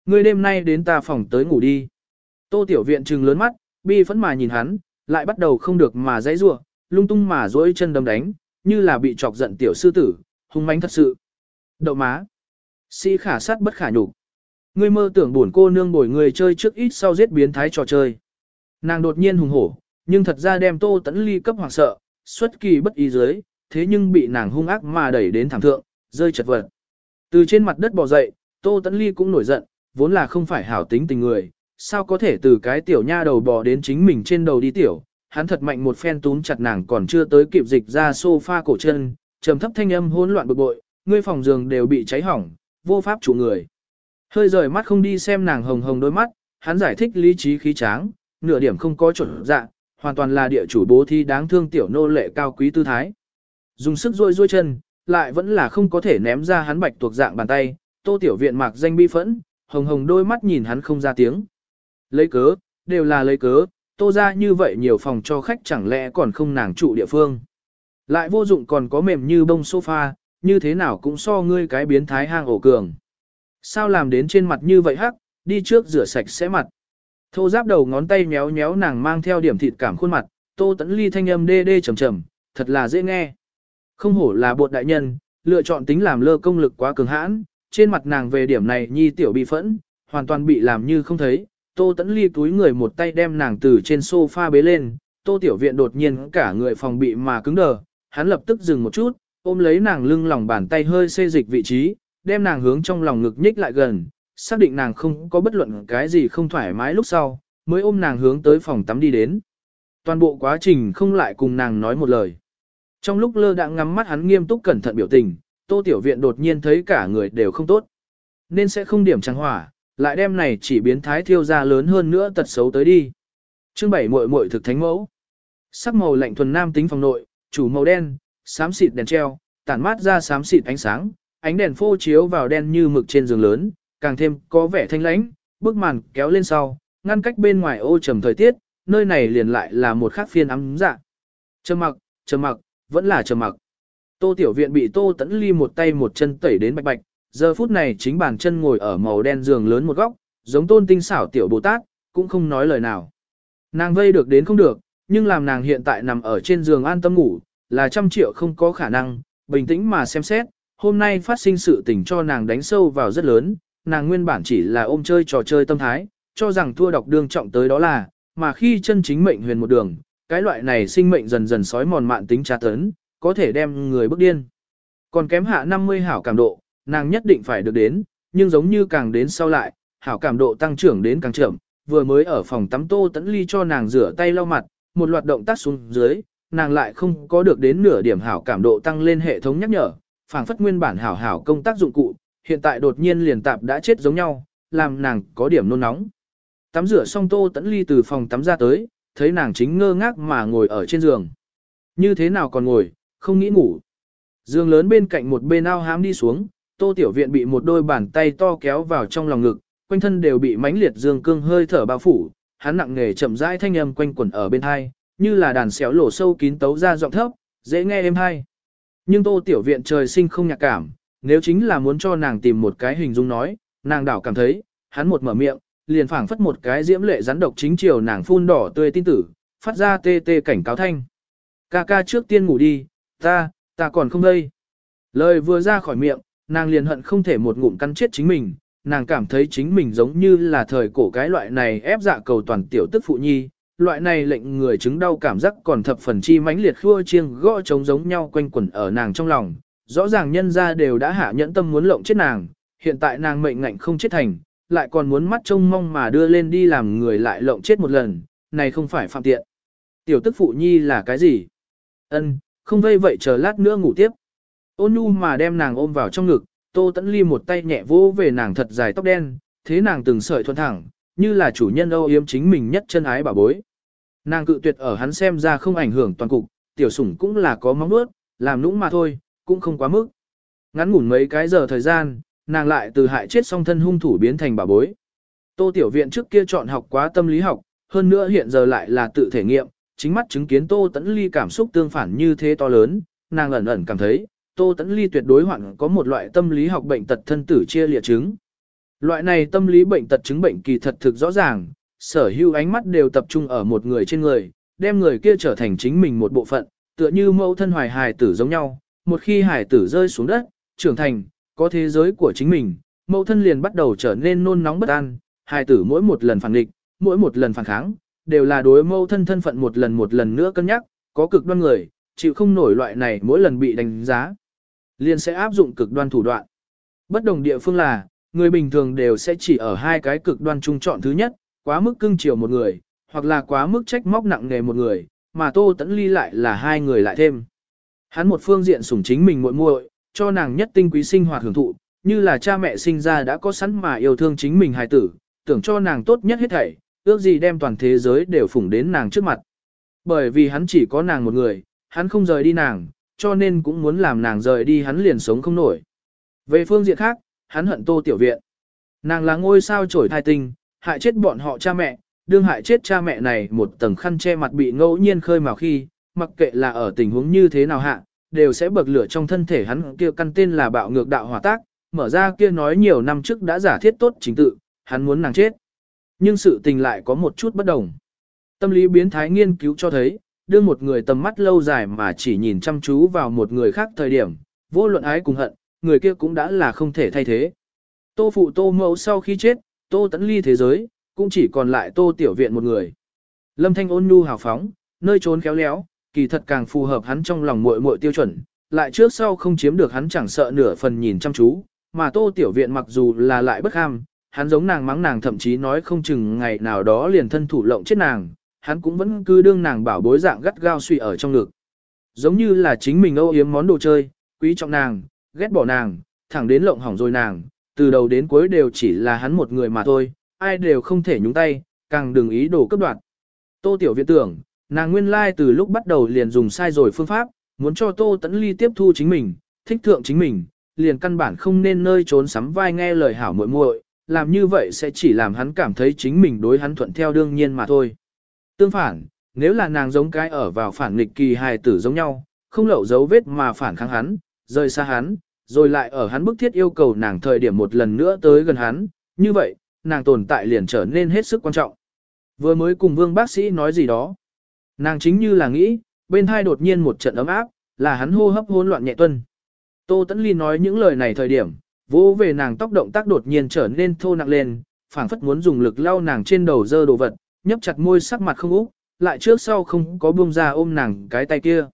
S1: Ngươi đêm nay đến ta phòng tới ngủ đi. Tô Tiểu Viện trừng lớn mắt, bi phẫn mà nhìn hắn, lại bắt đầu không được mà dãy rủa, lung tung mà duỗi chân đấm đánh, như là bị chọc giận tiểu sư tử, hung manh thật sự. Đậu má. Si khả sát bất khả nhục. Ngươi mơ tưởng buồn cô nương bồi người chơi trước ít sau giết biến thái trò chơi. Nàng đột nhiên hùng hổ, nhưng thật ra đem Tô Tấn Ly cấp hoảng sợ, xuất kỳ bất ý dưới, thế nhưng bị nàng hung ác mà đẩy đến thảm thượng, rơi chật vật. Từ trên mặt đất bò dậy, Tô Tấn Ly cũng nổi giận, vốn là không phải hảo tính tình người, sao có thể từ cái tiểu nha đầu bò đến chính mình trên đầu đi tiểu, hắn thật mạnh một phen túm chặt nàng còn chưa tới kịp dịch ra sofa cổ chân, trầm thấp thanh âm hỗn loạn bực bội, ngươi phòng giường đều bị cháy hỏng, vô pháp chủ người. Hơi rời mắt không đi xem nàng hồng hồng đôi mắt, hắn giải thích lý trí khí tráng, nửa điểm không có chuẩn dạ, hoàn toàn là địa chủ bố thi đáng thương tiểu nô lệ cao quý tư thái. Dùng sức rôi rôi chân, lại vẫn là không có thể ném ra hắn bạch tuộc dạng bàn tay, tô tiểu viện mạc danh bi phẫn, hồng hồng đôi mắt nhìn hắn không ra tiếng. Lấy cớ, đều là lấy cớ, tô ra như vậy nhiều phòng cho khách chẳng lẽ còn không nàng trụ địa phương. Lại vô dụng còn có mềm như bông sofa, như thế nào cũng so ngươi cái biến thái hang ổ cường. Sao làm đến trên mặt như vậy hắc, đi trước rửa sạch sẽ mặt. Thô giáp đầu ngón tay méo méo nàng mang theo điểm thịt cảm khuôn mặt, tô tẫn ly thanh âm đê đê trầm trầm, thật là dễ nghe. Không hổ là bột đại nhân, lựa chọn tính làm lơ công lực quá cường hãn, trên mặt nàng về điểm này nhi tiểu bị phẫn, hoàn toàn bị làm như không thấy, Tô Tẫn Ly túi người một tay đem nàng từ trên sofa bế lên, Tô Tiểu Viện đột nhiên cả người phòng bị mà cứng đờ, hắn lập tức dừng một chút, ôm lấy nàng lưng lòng bàn tay hơi xê dịch vị trí, đem nàng hướng trong lòng ngực nhích lại gần, xác định nàng không có bất luận cái gì không thoải mái lúc sau, mới ôm nàng hướng tới phòng tắm đi đến. Toàn bộ quá trình không lại cùng nàng nói một lời. Trong lúc lơ đãng ngắm mắt hắn nghiêm túc cẩn thận biểu tình, Tô Tiểu Viện đột nhiên thấy cả người đều không tốt. Nên sẽ không điểm trắng hỏa, lại đem này chỉ biến thái thiêu ra lớn hơn nữa tật xấu tới đi. Chương bảy muội muội thực thánh mẫu. Sắc màu lạnh thuần nam tính phòng nội, chủ màu đen, xám xịt đèn treo, tản mát ra xám xịt ánh sáng, ánh đèn phô chiếu vào đen như mực trên giường lớn, càng thêm có vẻ thanh lãnh, bức màn kéo lên sau, ngăn cách bên ngoài ô trầm thời tiết, nơi này liền lại là một khác phiên ấm dạ. Trầm mặc, trầm mặc, vẫn là trầm mặc. Tô Tiểu Viện bị Tô tấn Ly một tay một chân tẩy đến bạch bạch, giờ phút này chính bàn chân ngồi ở màu đen giường lớn một góc, giống tôn tinh xảo tiểu Bồ Tát, cũng không nói lời nào. Nàng vây được đến không được, nhưng làm nàng hiện tại nằm ở trên giường an tâm ngủ, là trăm triệu không có khả năng, bình tĩnh mà xem xét, hôm nay phát sinh sự tình cho nàng đánh sâu vào rất lớn, nàng nguyên bản chỉ là ôm chơi trò chơi tâm thái, cho rằng thua độc đương trọng tới đó là, mà khi chân chính mệnh huyền một đường, cái loại này sinh mệnh dần dần sói mòn mạn tính tra tấn, có thể đem người bức điên. Còn kém hạ 50 hảo cảm độ, nàng nhất định phải được đến, nhưng giống như càng đến sau lại, hảo cảm độ tăng trưởng đến càng chậm, vừa mới ở phòng tắm tô tấn ly cho nàng rửa tay lau mặt, một loạt động tác xuống dưới, nàng lại không có được đến nửa điểm hảo cảm độ tăng lên hệ thống nhắc nhở, phảng phất nguyên bản hảo hảo công tác dụng cụ, hiện tại đột nhiên liền tạp đã chết giống nhau, làm nàng có điểm nôn nóng. Tắm rửa xong tô tấn ly từ phòng tắm ra tới, thấy nàng chính ngơ ngác mà ngồi ở trên giường. Như thế nào còn ngồi, không nghĩ ngủ. Giường lớn bên cạnh một bên ao hám đi xuống, tô tiểu viện bị một đôi bàn tay to kéo vào trong lòng ngực, quanh thân đều bị mãnh liệt dương cương hơi thở bao phủ, hắn nặng nghề chậm rãi thanh âm quanh quẩn ở bên hai, như là đàn xéo lỗ sâu kín tấu ra giọng thấp, dễ nghe êm hay. Nhưng tô tiểu viện trời sinh không nhạc cảm, nếu chính là muốn cho nàng tìm một cái hình dung nói, nàng đảo cảm thấy, hắn một mở miệng, liền phảng phất một cái diễm lệ rắn độc chính chiều nàng phun đỏ tươi tin tử, phát ra tê tê cảnh cáo thanh. Ca ca trước tiên ngủ đi, ta, ta còn không đây. Lời vừa ra khỏi miệng, nàng liền hận không thể một ngụm cắn chết chính mình, nàng cảm thấy chính mình giống như là thời cổ cái loại này ép dạ cầu toàn tiểu tức phụ nhi, loại này lệnh người chứng đau cảm giác còn thập phần chi mãnh liệt khua chiêng gõ trống giống nhau quanh quẩn ở nàng trong lòng. Rõ ràng nhân ra đều đã hạ nhẫn tâm muốn lộng chết nàng, hiện tại nàng mệnh ngạnh không chết thành, lại còn muốn mắt trông mong mà đưa lên đi làm người lại lộng chết một lần, này không phải phạm tiện. Tiểu tức phụ nhi là cái gì? Ân, không vây vậy chờ lát nữa ngủ tiếp. Ôn nhu mà đem nàng ôm vào trong ngực, Tô Tấn Ly một tay nhẹ vỗ về nàng thật dài tóc đen, thế nàng từng sợi thuận thẳng, như là chủ nhân âu yếm chính mình nhất chân ái bà bối. Nàng cự tuyệt ở hắn xem ra không ảnh hưởng toàn cục, tiểu sủng cũng là có móng nuốt, làm nũng mà thôi, cũng không quá mức. Ngắn ngủn mấy cái giờ thời gian, nàng lại từ hại chết song thân hung thủ biến thành bà bối. Tô tiểu viện trước kia chọn học quá tâm lý học, hơn nữa hiện giờ lại là tự thể nghiệm, chính mắt chứng kiến Tô Tấn Ly cảm xúc tương phản như thế to lớn, nàng ẩn ẩn cảm thấy, Tô Tấn Ly tuyệt đối hoạn có một loại tâm lý học bệnh tật thân tử chia liệt chứng. Loại này tâm lý bệnh tật chứng bệnh kỳ thật thực rõ ràng, sở hữu ánh mắt đều tập trung ở một người trên người, đem người kia trở thành chính mình một bộ phận, tựa như mẫu thân hoài hài tử giống nhau, một khi hài tử rơi xuống đất, trưởng thành, có thế giới của chính mình, mẫu thân liền bắt đầu trở nên nôn nóng bất an, hài tử mỗi một lần phản nghịch, mỗi một lần phản kháng, đều là đối mẫu thân thân phận một lần một lần nữa cân nhắc, có cực đoan người, chịu không nổi loại này mỗi lần bị đánh giá liền sẽ áp dụng cực đoan thủ đoạn. Bất đồng địa phương là, người bình thường đều sẽ chỉ ở hai cái cực đoan trung chọn thứ nhất, quá mức cưng chiều một người, hoặc là quá mức trách móc nặng nề một người, mà Tô Tấn Ly lại là hai người lại thêm. Hắn một phương diện sủng chính mình muội muội, cho nàng nhất tinh quý sinh hoạt hưởng thụ, như là cha mẹ sinh ra đã có sẵn mà yêu thương chính mình hài tử, tưởng cho nàng tốt nhất hết thảy, ước gì đem toàn thế giới đều phủng đến nàng trước mặt. Bởi vì hắn chỉ có nàng một người, hắn không rời đi nàng, cho nên cũng muốn làm nàng rời đi hắn liền sống không nổi. Về phương diện khác, hắn hận tô tiểu viện. Nàng là ngôi sao trổi thai tinh, hại chết bọn họ cha mẹ, đương hại chết cha mẹ này một tầng khăn che mặt bị ngẫu nhiên khơi mào khi, mặc kệ là ở tình huống như thế nào hạ, đều sẽ bậc lửa trong thân thể hắn kia căn tên là bạo ngược đạo hỏa tác, mở ra kia nói nhiều năm trước đã giả thiết tốt chính tự, hắn muốn nàng chết. Nhưng sự tình lại có một chút bất đồng. Tâm lý biến thái nghiên cứu cho thấy, đưa một người tầm mắt lâu dài mà chỉ nhìn chăm chú vào một người khác thời điểm, vô luận ái cùng hận, người kia cũng đã là không thể thay thế. Tô phụ tô mẫu sau khi chết, tô tấn ly thế giới, cũng chỉ còn lại tô tiểu viện một người. Lâm thanh ôn nhu hào phóng, nơi trốn khéo léo, kỳ thật càng phù hợp hắn trong lòng muội muội tiêu chuẩn, lại trước sau không chiếm được hắn chẳng sợ nửa phần nhìn chăm chú, mà tô tiểu viện mặc dù là lại bất ham, hắn giống nàng mắng nàng thậm chí nói không chừng ngày nào đó liền thân thủ lộng chết nàng, hắn cũng vẫn cứ đương nàng bảo bối dạng gắt gao suy ở trong ngực. Giống như là chính mình âu yếm món đồ chơi, quý trọng nàng, ghét bỏ nàng, thẳng đến lộng hỏng rồi nàng, từ đầu đến cuối đều chỉ là hắn một người mà thôi, ai đều không thể nhúng tay, càng đừng ý đồ cấp đoạt. Tô Tiểu Viện tưởng, nàng nguyên lai từ lúc bắt đầu liền dùng sai rồi phương pháp, muốn cho Tô Tấn Ly tiếp thu chính mình, thích thượng chính mình, liền căn bản không nên nơi trốn sắm vai nghe lời hảo muội muội, làm như vậy sẽ chỉ làm hắn cảm thấy chính mình đối hắn thuận theo đương nhiên mà thôi. Tương phản, nếu là nàng giống cái ở vào phản nghịch kỳ hài tử giống nhau, không lậu dấu vết mà phản kháng hắn, rời xa hắn, rồi lại ở hắn bức thiết yêu cầu nàng thời điểm một lần nữa tới gần hắn, như vậy, nàng tồn tại liền trở nên hết sức quan trọng. Vừa mới cùng vương bác sĩ nói gì đó. Nàng chính như là nghĩ, bên thai đột nhiên một trận ấm áp, là hắn hô hấp hỗn loạn nhẹ tuân. Tô Tấn Ly nói những lời này thời điểm, Vỗ về nàng tóc động tác đột nhiên trở nên thô nặng lên, phảng phất muốn dùng lực lau nàng trên đầu dơ đồ vật, nhấp chặt môi sắc mặt không úc, lại trước sau không có buông ra ôm nàng cái tay kia.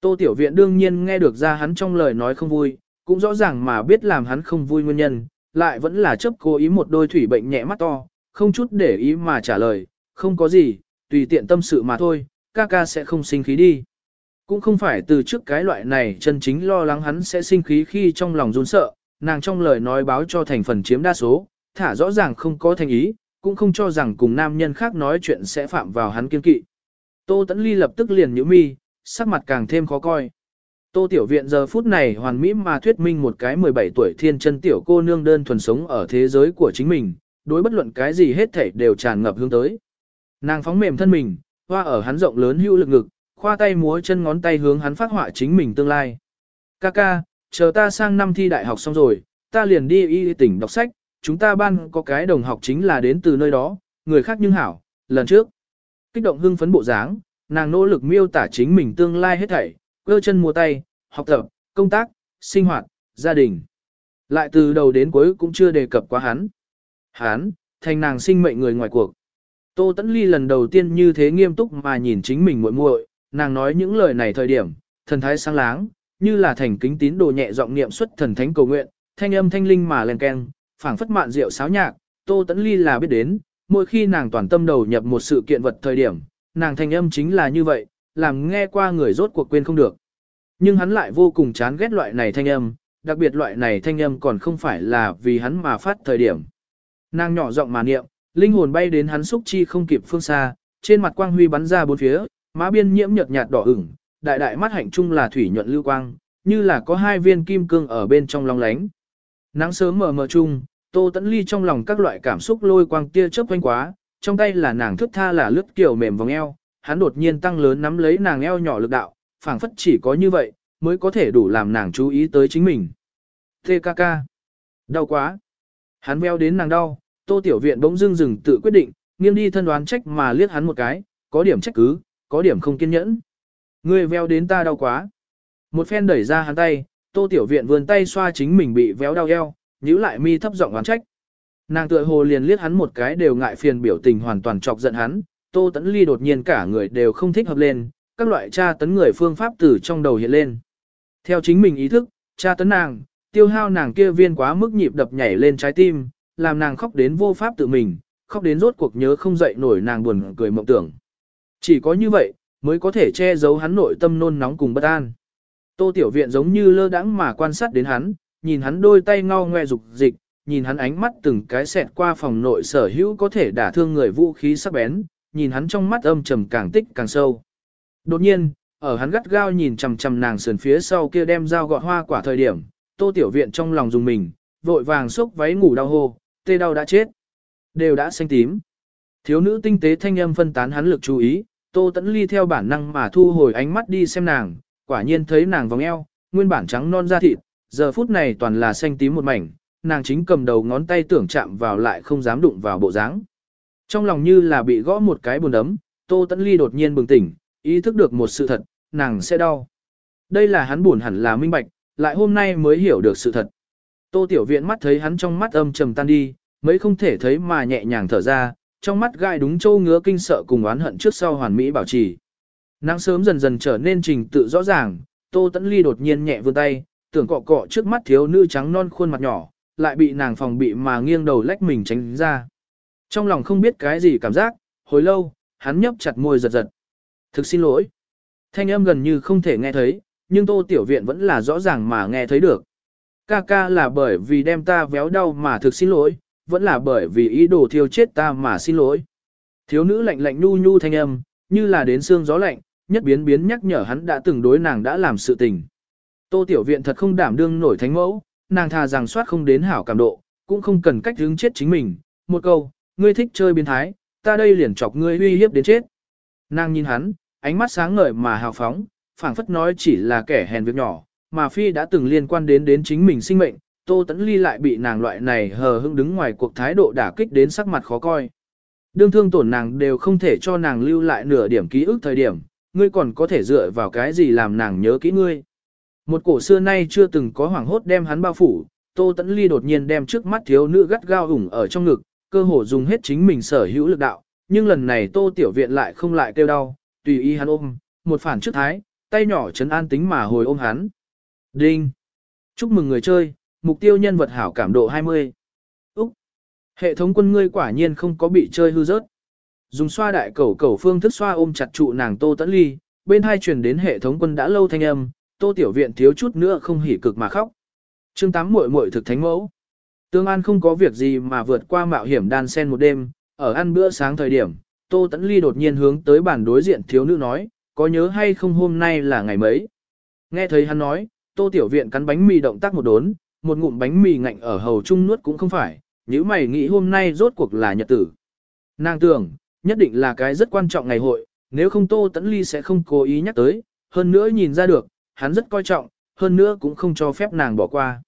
S1: Tô Tiểu Viện đương nhiên nghe được ra hắn trong lời nói không vui, cũng rõ ràng mà biết làm hắn không vui nguyên nhân, lại vẫn là chấp cố ý một đôi thủy bệnh nhẹ mắt to, không chút để ý mà trả lời, không có gì, tùy tiện tâm sự mà thôi, ca ca sẽ không sinh khí đi. Cũng không phải từ trước cái loại này chân chính lo lắng hắn sẽ sinh khí khi trong lòng run sợ, nàng trong lời nói báo cho thành phần chiếm đa số, thả rõ ràng không có thành ý, cũng không cho rằng cùng nam nhân khác nói chuyện sẽ phạm vào hắn kiên kỵ. Tô Tấn Ly lập tức liền nhíu mi, sắc mặt càng thêm khó coi. Tô Tiểu Viện giờ phút này hoàn mỹ mà thuyết minh một cái 17 tuổi thiên chân tiểu cô nương đơn thuần sống ở thế giới của chính mình, đối bất luận cái gì hết thảy đều tràn ngập hướng tới. Nàng phóng mềm thân mình, hoa ở hắn rộng lớn hữu lực ngực, khoa tay múa chân ngón tay hướng hắn phát họa chính mình tương lai. Kaka, chờ ta sang năm thi đại học xong rồi, ta liền đi y tỉnh đọc sách, chúng ta ban có cái đồng học chính là đến từ nơi đó, người khác nhưng hảo, lần trước. Kích động hưng phấn bộ dáng, nàng nỗ lực miêu tả chính mình tương lai hết thảy, cơ chân mua tay, học tập, công tác, sinh hoạt, gia đình. Lại từ đầu đến cuối cũng chưa đề cập quá hắn. Hắn, thành nàng sinh mệnh người ngoài cuộc. Tô Tấn Ly lần đầu tiên như thế nghiêm túc mà nhìn chính mình muội muội, nàng nói những lời này thời điểm, thần thái sáng láng, như là thành kính tín đồ nhẹ giọng niệm xuất thần thánh cầu nguyện, thanh âm thanh linh mà len keng, phảng phất mạn rượu sáo nhạc, Tô Tấn Ly là biết đến, mỗi khi nàng toàn tâm đầu nhập một sự kiện vật thời điểm, nàng thanh âm chính là như vậy, làm nghe qua người rốt cuộc quên không được. Nhưng hắn lại vô cùng chán ghét loại này thanh âm, đặc biệt loại này thanh âm còn không phải là vì hắn mà phát thời điểm. Nàng nhỏ giọng mà niệm, linh hồn bay đến hắn xúc chi không kịp phương xa, trên mặt quang huy bắn ra bốn phía, má biên nhiễm nhợt nhạt đỏ ửng, đại đại mắt hạnh trung là thủy nhuận lưu quang, như là có hai viên kim cương ở bên trong long lánh. Nắng sớm mờ mờ chung, Tô Tấn Ly trong lòng các loại cảm xúc lôi quang tia chớp quanh quá, trong tay là nàng thức tha là lướt kiểu mềm vòng eo, hắn đột nhiên tăng lớn nắm lấy nàng eo nhỏ lực đạo, phảng phất chỉ có như vậy, mới có thể đủ làm nàng chú ý tới chính mình. TKK. Đau quá. Hắn veo đến nàng đau, tô tiểu viện bỗng dưng dừng tự quyết định, nghiêng đi thân đoán trách mà liếc hắn một cái, có điểm trách cứ, có điểm không kiên nhẫn. Ngươi veo đến ta đau quá. Một phen đẩy ra hắn tay, tô tiểu viện vươn tay xoa chính mình bị véo đau eo, nhíu lại mi thấp giọng oán trách. Nàng tựa hồ liền liếc hắn một cái đều ngại phiền biểu tình hoàn toàn chọc giận hắn, tô tấn ly đột nhiên cả người đều không thích hợp lên, các loại tra tấn người phương pháp từ trong đầu hiện lên. Theo chính mình ý thức, tra tấn nàng, tiêu hao nàng kia viên quá mức nhịp đập nhảy lên trái tim, làm nàng khóc đến vô pháp tự mình, khóc đến rốt cuộc nhớ không dậy nổi nàng buồn cười mộng tưởng. Chỉ có như vậy, mới có thể che giấu hắn nội tâm nôn nóng cùng bất an. Tô Tiểu Viện giống như lơ đãng mà quan sát đến hắn, nhìn hắn đôi tay ngao ngoe dục dịch, nhìn hắn ánh mắt từng cái xẹt qua phòng nội sở hữu có thể đả thương người vũ khí sắc bén, nhìn hắn trong mắt âm trầm càng tích càng sâu. Đột nhiên, ở hắn gắt gao nhìn chằm chằm nàng sườn phía sau kia đem dao gọt hoa quả thời điểm, Tô Tiểu Viện trong lòng dùng mình, vội vàng xốc váy ngủ đau hô, tê đau đã chết, đều đã xanh tím. Thiếu nữ tinh tế thanh âm phân tán hắn lực chú ý, Tô Tấn Ly theo bản năng mà thu hồi ánh mắt đi xem nàng, quả nhiên thấy nàng vòng eo, nguyên bản trắng non da thịt, giờ phút này toàn là xanh tím một mảnh, nàng chính cầm đầu ngón tay tưởng chạm vào lại không dám đụng vào bộ dáng. Trong lòng như là bị gõ một cái buồn ấm, Tô Tấn Ly đột nhiên bừng tỉnh, ý thức được một sự thật, nàng sẽ đau. Đây là hắn buồn hẳn là minh bạch, lại hôm nay mới hiểu được sự thật. Tô Tiểu Viện mắt thấy hắn trong mắt âm trầm tan đi, mấy không thể thấy mà nhẹ nhàng thở ra, trong mắt gai đúng châu ngứa kinh sợ cùng oán hận trước sau hoàn mỹ bảo trì. Nắng sớm dần dần trở nên trình tự rõ ràng, Tô Tấn Ly đột nhiên nhẹ vươn tay, tưởng cọ cọ trước mắt thiếu nữ trắng non khuôn mặt nhỏ, lại bị nàng phòng bị mà nghiêng đầu lách mình tránh ra. Trong lòng không biết cái gì cảm giác, hồi lâu, hắn nhấp chặt môi giật giật. Thực xin lỗi. Thanh âm gần như không thể nghe thấy, nhưng tô tiểu viện vẫn là rõ ràng mà nghe thấy được. Ca ca là bởi vì đem ta véo đau mà thực xin lỗi, vẫn là bởi vì ý đồ thiêu chết ta mà xin lỗi. Thiếu nữ lạnh lạnh nhu nhu thanh âm, như là đến xương gió lạnh, nhất biến biến nhắc nhở hắn đã từng đối nàng đã làm sự tình. Tô tiểu viện thật không đảm đương nổi thánh mẫu, nàng thà rằng soát không đến hảo cảm độ, cũng không cần cách hướng chết chính mình. Một câu, ngươi thích chơi biến thái, ta đây liền chọc ngươi uy hiếp đến chết. Nàng nhìn hắn, ánh mắt sáng ngời mà hào phóng, phảng phất nói chỉ là kẻ hèn việc nhỏ, mà phi đã từng liên quan đến đến chính mình sinh mệnh, Tô Tấn Ly lại bị nàng loại này hờ hững đứng ngoài cuộc thái độ đả kích đến sắc mặt khó coi. Đương thương tổn nàng đều không thể cho nàng lưu lại nửa điểm ký ức thời điểm, ngươi còn có thể dựa vào cái gì làm nàng nhớ kỹ ngươi. Một cổ xưa nay chưa từng có hoảng hốt đem hắn bao phủ, Tô Tấn Ly đột nhiên đem trước mắt thiếu nữ gắt gao ủng ở trong ngực, cơ hồ dùng hết chính mình sở hữu lực đạo, nhưng lần này Tô Tiểu Viện lại không lại kêu đau, tùy ý hắn ôm, một phản trước thái, tay nhỏ chấn an tính mà hồi ôm hắn. Đinh! Chúc mừng người chơi, mục tiêu nhân vật hảo cảm độ 20. Úc! Hệ thống quân ngươi quả nhiên không có bị chơi hư rớt. Dùng xoa đại cẩu cẩu phương thức xoa ôm chặt trụ nàng Tô Tấn Ly, bên hai truyền đến hệ thống quân đã lâu thanh âm, Tô Tiểu Viện thiếu chút nữa không hỉ cực mà khóc. Chương tám muội muội thực thánh mẫu. Tương An không có việc gì mà vượt qua mạo hiểm đan sen một đêm, ở ăn bữa sáng thời điểm, Tô Tấn Ly đột nhiên hướng tới bàn đối diện thiếu nữ nói, có nhớ hay không hôm nay là ngày mấy. Nghe thấy hắn nói, Tô Tiểu Viện cắn bánh mì động tác một đốn, một ngụm bánh mì ngạnh ở hầu trung nuốt cũng không phải, nếu mày nghĩ hôm nay rốt cuộc là nhật tử. Nàng tưởng, nhất định là cái rất quan trọng ngày hội, nếu không Tô Tấn Ly sẽ không cố ý nhắc tới, hơn nữa nhìn ra được, hắn rất coi trọng, hơn nữa cũng không cho phép nàng bỏ qua.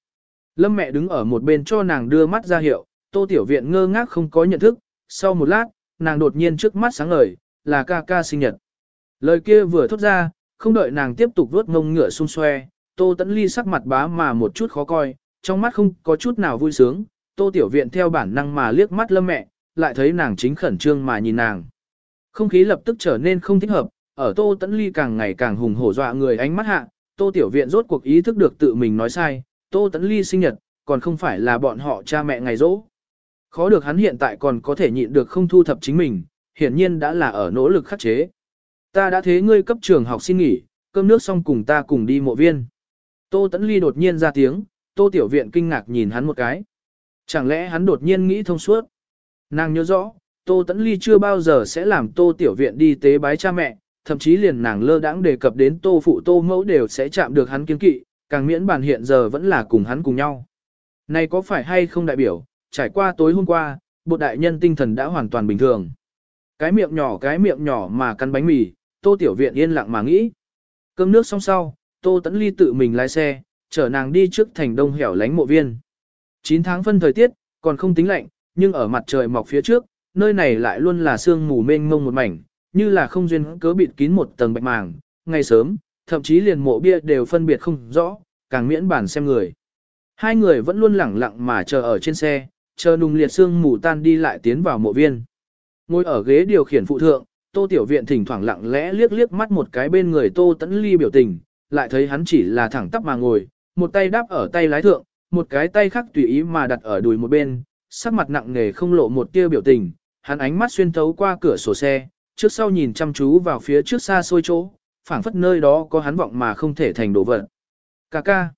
S1: Lâm mẹ đứng ở một bên cho nàng đưa mắt ra hiệu, Tô Tiểu Viện ngơ ngác không có nhận thức, sau một lát, nàng đột nhiên trước mắt sáng ngời, là ca ca sinh nhật. Lời kia vừa thốt ra, không đợi nàng tiếp tục vuốt ngông ngựa xung xoe, Tô Tấn Ly sắc mặt bá mà một chút khó coi, trong mắt không có chút nào vui sướng, Tô Tiểu Viện theo bản năng mà liếc mắt lâm mẹ, lại thấy nàng chính khẩn trương mà nhìn nàng. Không khí lập tức trở nên không thích hợp, ở Tô Tấn Ly càng ngày càng hùng hổ dọa người ánh mắt hạ, Tô Tiểu Viện rốt cuộc ý thức được tự mình nói sai, Tô Tấn Ly sinh nhật, còn không phải là bọn họ cha mẹ ngày rỗ. Khó được hắn hiện tại còn có thể nhịn được không thu thập chính mình, hiển nhiên đã là ở nỗ lực khắc chế. Ta đã thế ngươi cấp trường học xin nghỉ, cơm nước xong cùng ta cùng đi mộ viên. Tô Tấn Ly đột nhiên ra tiếng, Tô Tiểu Viện kinh ngạc nhìn hắn một cái. Chẳng lẽ hắn đột nhiên nghĩ thông suốt? Nàng nhớ rõ, Tô Tấn Ly chưa bao giờ sẽ làm Tô Tiểu Viện đi tế bái cha mẹ, thậm chí liền nàng lơ đãng đề cập đến Tô Phụ Tô Mẫu đều sẽ chạm được hắn kiên kỵ, càng miễn bàn hiện giờ vẫn là cùng hắn cùng nhau. Này có phải hay không đại biểu, trải qua tối hôm qua, bộ đại nhân tinh thần đã hoàn toàn bình thường. Cái miệng nhỏ cái miệng nhỏ mà cắn bánh mì, Tô Tiểu Viện yên lặng mà nghĩ. Cơm nước xong sau, Tô Tấn Ly tự mình lái xe, chở nàng đi trước thành đông hẻo lánh mộ viên. 9 tháng phân thời tiết, còn không tính lạnh, nhưng ở mặt trời mọc phía trước, nơi này lại luôn là sương mù mênh mông một mảnh, như là không duyên cớ bịt kín một tầng bạch màng, ngày sớm, thậm chí liền mộ bia đều phân biệt không rõ, càng miễn bản xem người. Hai người vẫn luôn lẳng lặng mà chờ ở trên xe, chờ nùng liệt xương mù tan đi lại tiến vào mộ viên. Ngồi ở ghế điều khiển phụ thượng, Tô Tiểu Viện thỉnh thoảng lặng lẽ liếc liếc mắt một cái bên người Tô Tấn Ly biểu tình, lại thấy hắn chỉ là thẳng tắp mà ngồi, một tay đáp ở tay lái thượng, một cái tay khác tùy ý mà đặt ở đùi một bên, sắc mặt nặng nề không lộ một tia biểu tình, hắn ánh mắt xuyên thấu qua cửa sổ xe, trước sau nhìn chăm chú vào phía trước xa xôi chỗ, phảng phất nơi đó có hắn vọng mà không thể thành đồ vật. Cà ca.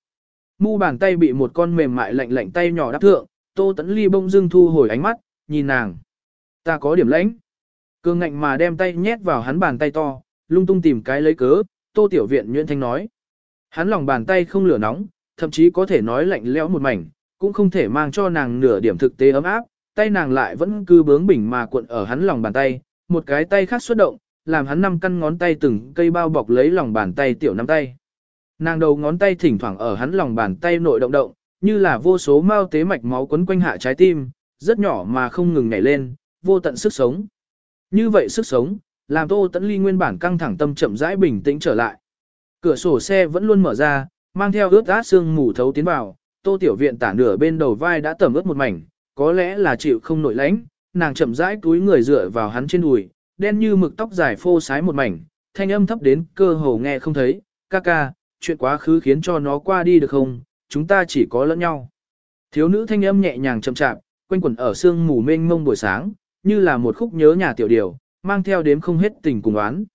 S1: Mu bàn tay bị một con mềm mại lạnh lạnh tay nhỏ đắp thượng, Tô Tấn Ly bông dưng thu hồi ánh mắt, nhìn nàng. Ta có điểm lãnh. Cương ngạnh mà đem tay nhét vào hắn bàn tay to, lung tung tìm cái lấy cớ, Tô Tiểu Viện Nguyễn Thanh nói. Hắn lòng bàn tay không lửa nóng, thậm chí có thể nói lạnh lẽo một mảnh, cũng không thể mang cho nàng nửa điểm thực tế ấm áp, tay nàng lại vẫn cứ bướng bỉnh mà cuộn ở hắn lòng bàn tay, một cái tay khác xuất động, làm hắn năm căn ngón tay từng cây bao bọc lấy lòng bàn tay tiểu nắm tay. Nàng đầu ngón tay thỉnh thoảng ở hắn lòng bàn tay nội động động, như là vô số mao tế mạch máu quấn quanh hạ trái tim, rất nhỏ mà không ngừng nhảy lên, vô tận sức sống. Như vậy sức sống, làm Tô Tấn Ly nguyên bản căng thẳng tâm chậm rãi bình tĩnh trở lại. Cửa sổ xe vẫn luôn mở ra, mang theo ướt át sương mù thấu tiến vào, Tô Tiểu Viện tả nửa bên đầu vai đã tẩm ướt một mảnh, có lẽ là chịu không nổi lạnh nàng chậm rãi túi người dựa vào hắn trên đùi, đen như mực tóc dài phô sái một mảnh, thanh âm thấp đến cơ hồ nghe không thấy, ca ca, chuyện quá khứ khiến cho nó qua đi được không, chúng ta chỉ có lẫn nhau. Thiếu nữ thanh âm nhẹ nhàng chậm chạp, quanh quẩn ở sương mù mênh mông buổi sáng, như là một khúc nhớ nhà tiểu điều, mang theo đếm không hết tình cùng oán.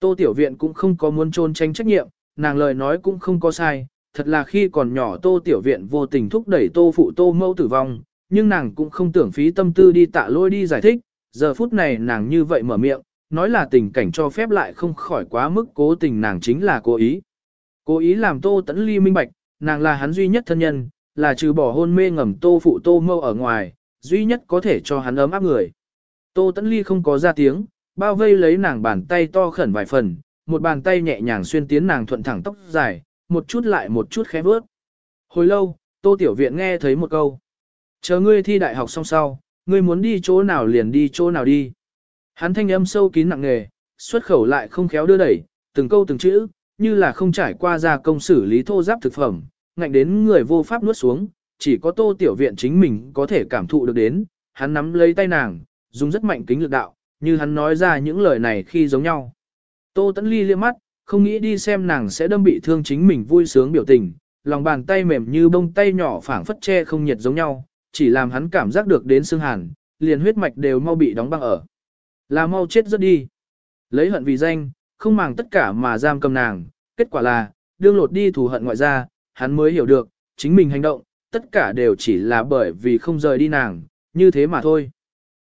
S1: Tô Tiểu Viện cũng không có muốn trôn tranh trách nhiệm, nàng lời nói cũng không có sai, thật là khi còn nhỏ Tô Tiểu Viện vô tình thúc đẩy Tô Phụ Tô Mâu tử vong, nhưng nàng cũng không tưởng phí tâm tư đi tạ lôi đi giải thích, giờ phút này nàng như vậy mở miệng, nói là tình cảnh cho phép lại không khỏi quá mức cố tình nàng chính là cố ý. Cố ý làm Tô Tấn Ly minh bạch, nàng là hắn duy nhất thân nhân, là trừ bỏ hôn mê ngầm Tô Phụ Tô Mâu ở ngoài, duy nhất có thể cho hắn ấm áp người. Tô Tấn Ly không có ra tiếng, bao vây lấy nàng bàn tay to khẩn vài phần, một bàn tay nhẹ nhàng xuyên tiến nàng thuận thẳng tóc dài, một chút lại một chút khẽ vớt. Hồi lâu, Tô Tiểu Viện nghe thấy một câu. Chờ ngươi thi đại học xong sau, ngươi muốn đi chỗ nào liền đi chỗ nào đi. Hắn thanh âm sâu kín nặng nề, xuất khẩu lại không khéo đưa đẩy, từng câu từng chữ, như là không trải qua gia công xử lý thô giáp thực phẩm, ngạnh đến người vô pháp nuốt xuống, chỉ có tô tiểu viện chính mình có thể cảm thụ được đến, hắn nắm lấy tay nàng, dùng rất mạnh kính lực đạo, như hắn nói ra những lời này khi giống nhau. Tô tẫn ly liếc mắt, không nghĩ đi xem nàng sẽ đâm bị thương chính mình vui sướng biểu tình, lòng bàn tay mềm như bông tay nhỏ phảng phất che không nhiệt giống nhau, chỉ làm hắn cảm giác được đến xương hàn, liền huyết mạch đều mau bị đóng băng ở. Là mau chết rất đi. Lấy hận vì danh, không màng tất cả mà giam cầm nàng, kết quả là, đương lột đi thù hận ngoại ra, hắn mới hiểu được, chính mình hành động, tất cả đều chỉ là bởi vì không rời đi nàng, như thế mà thôi.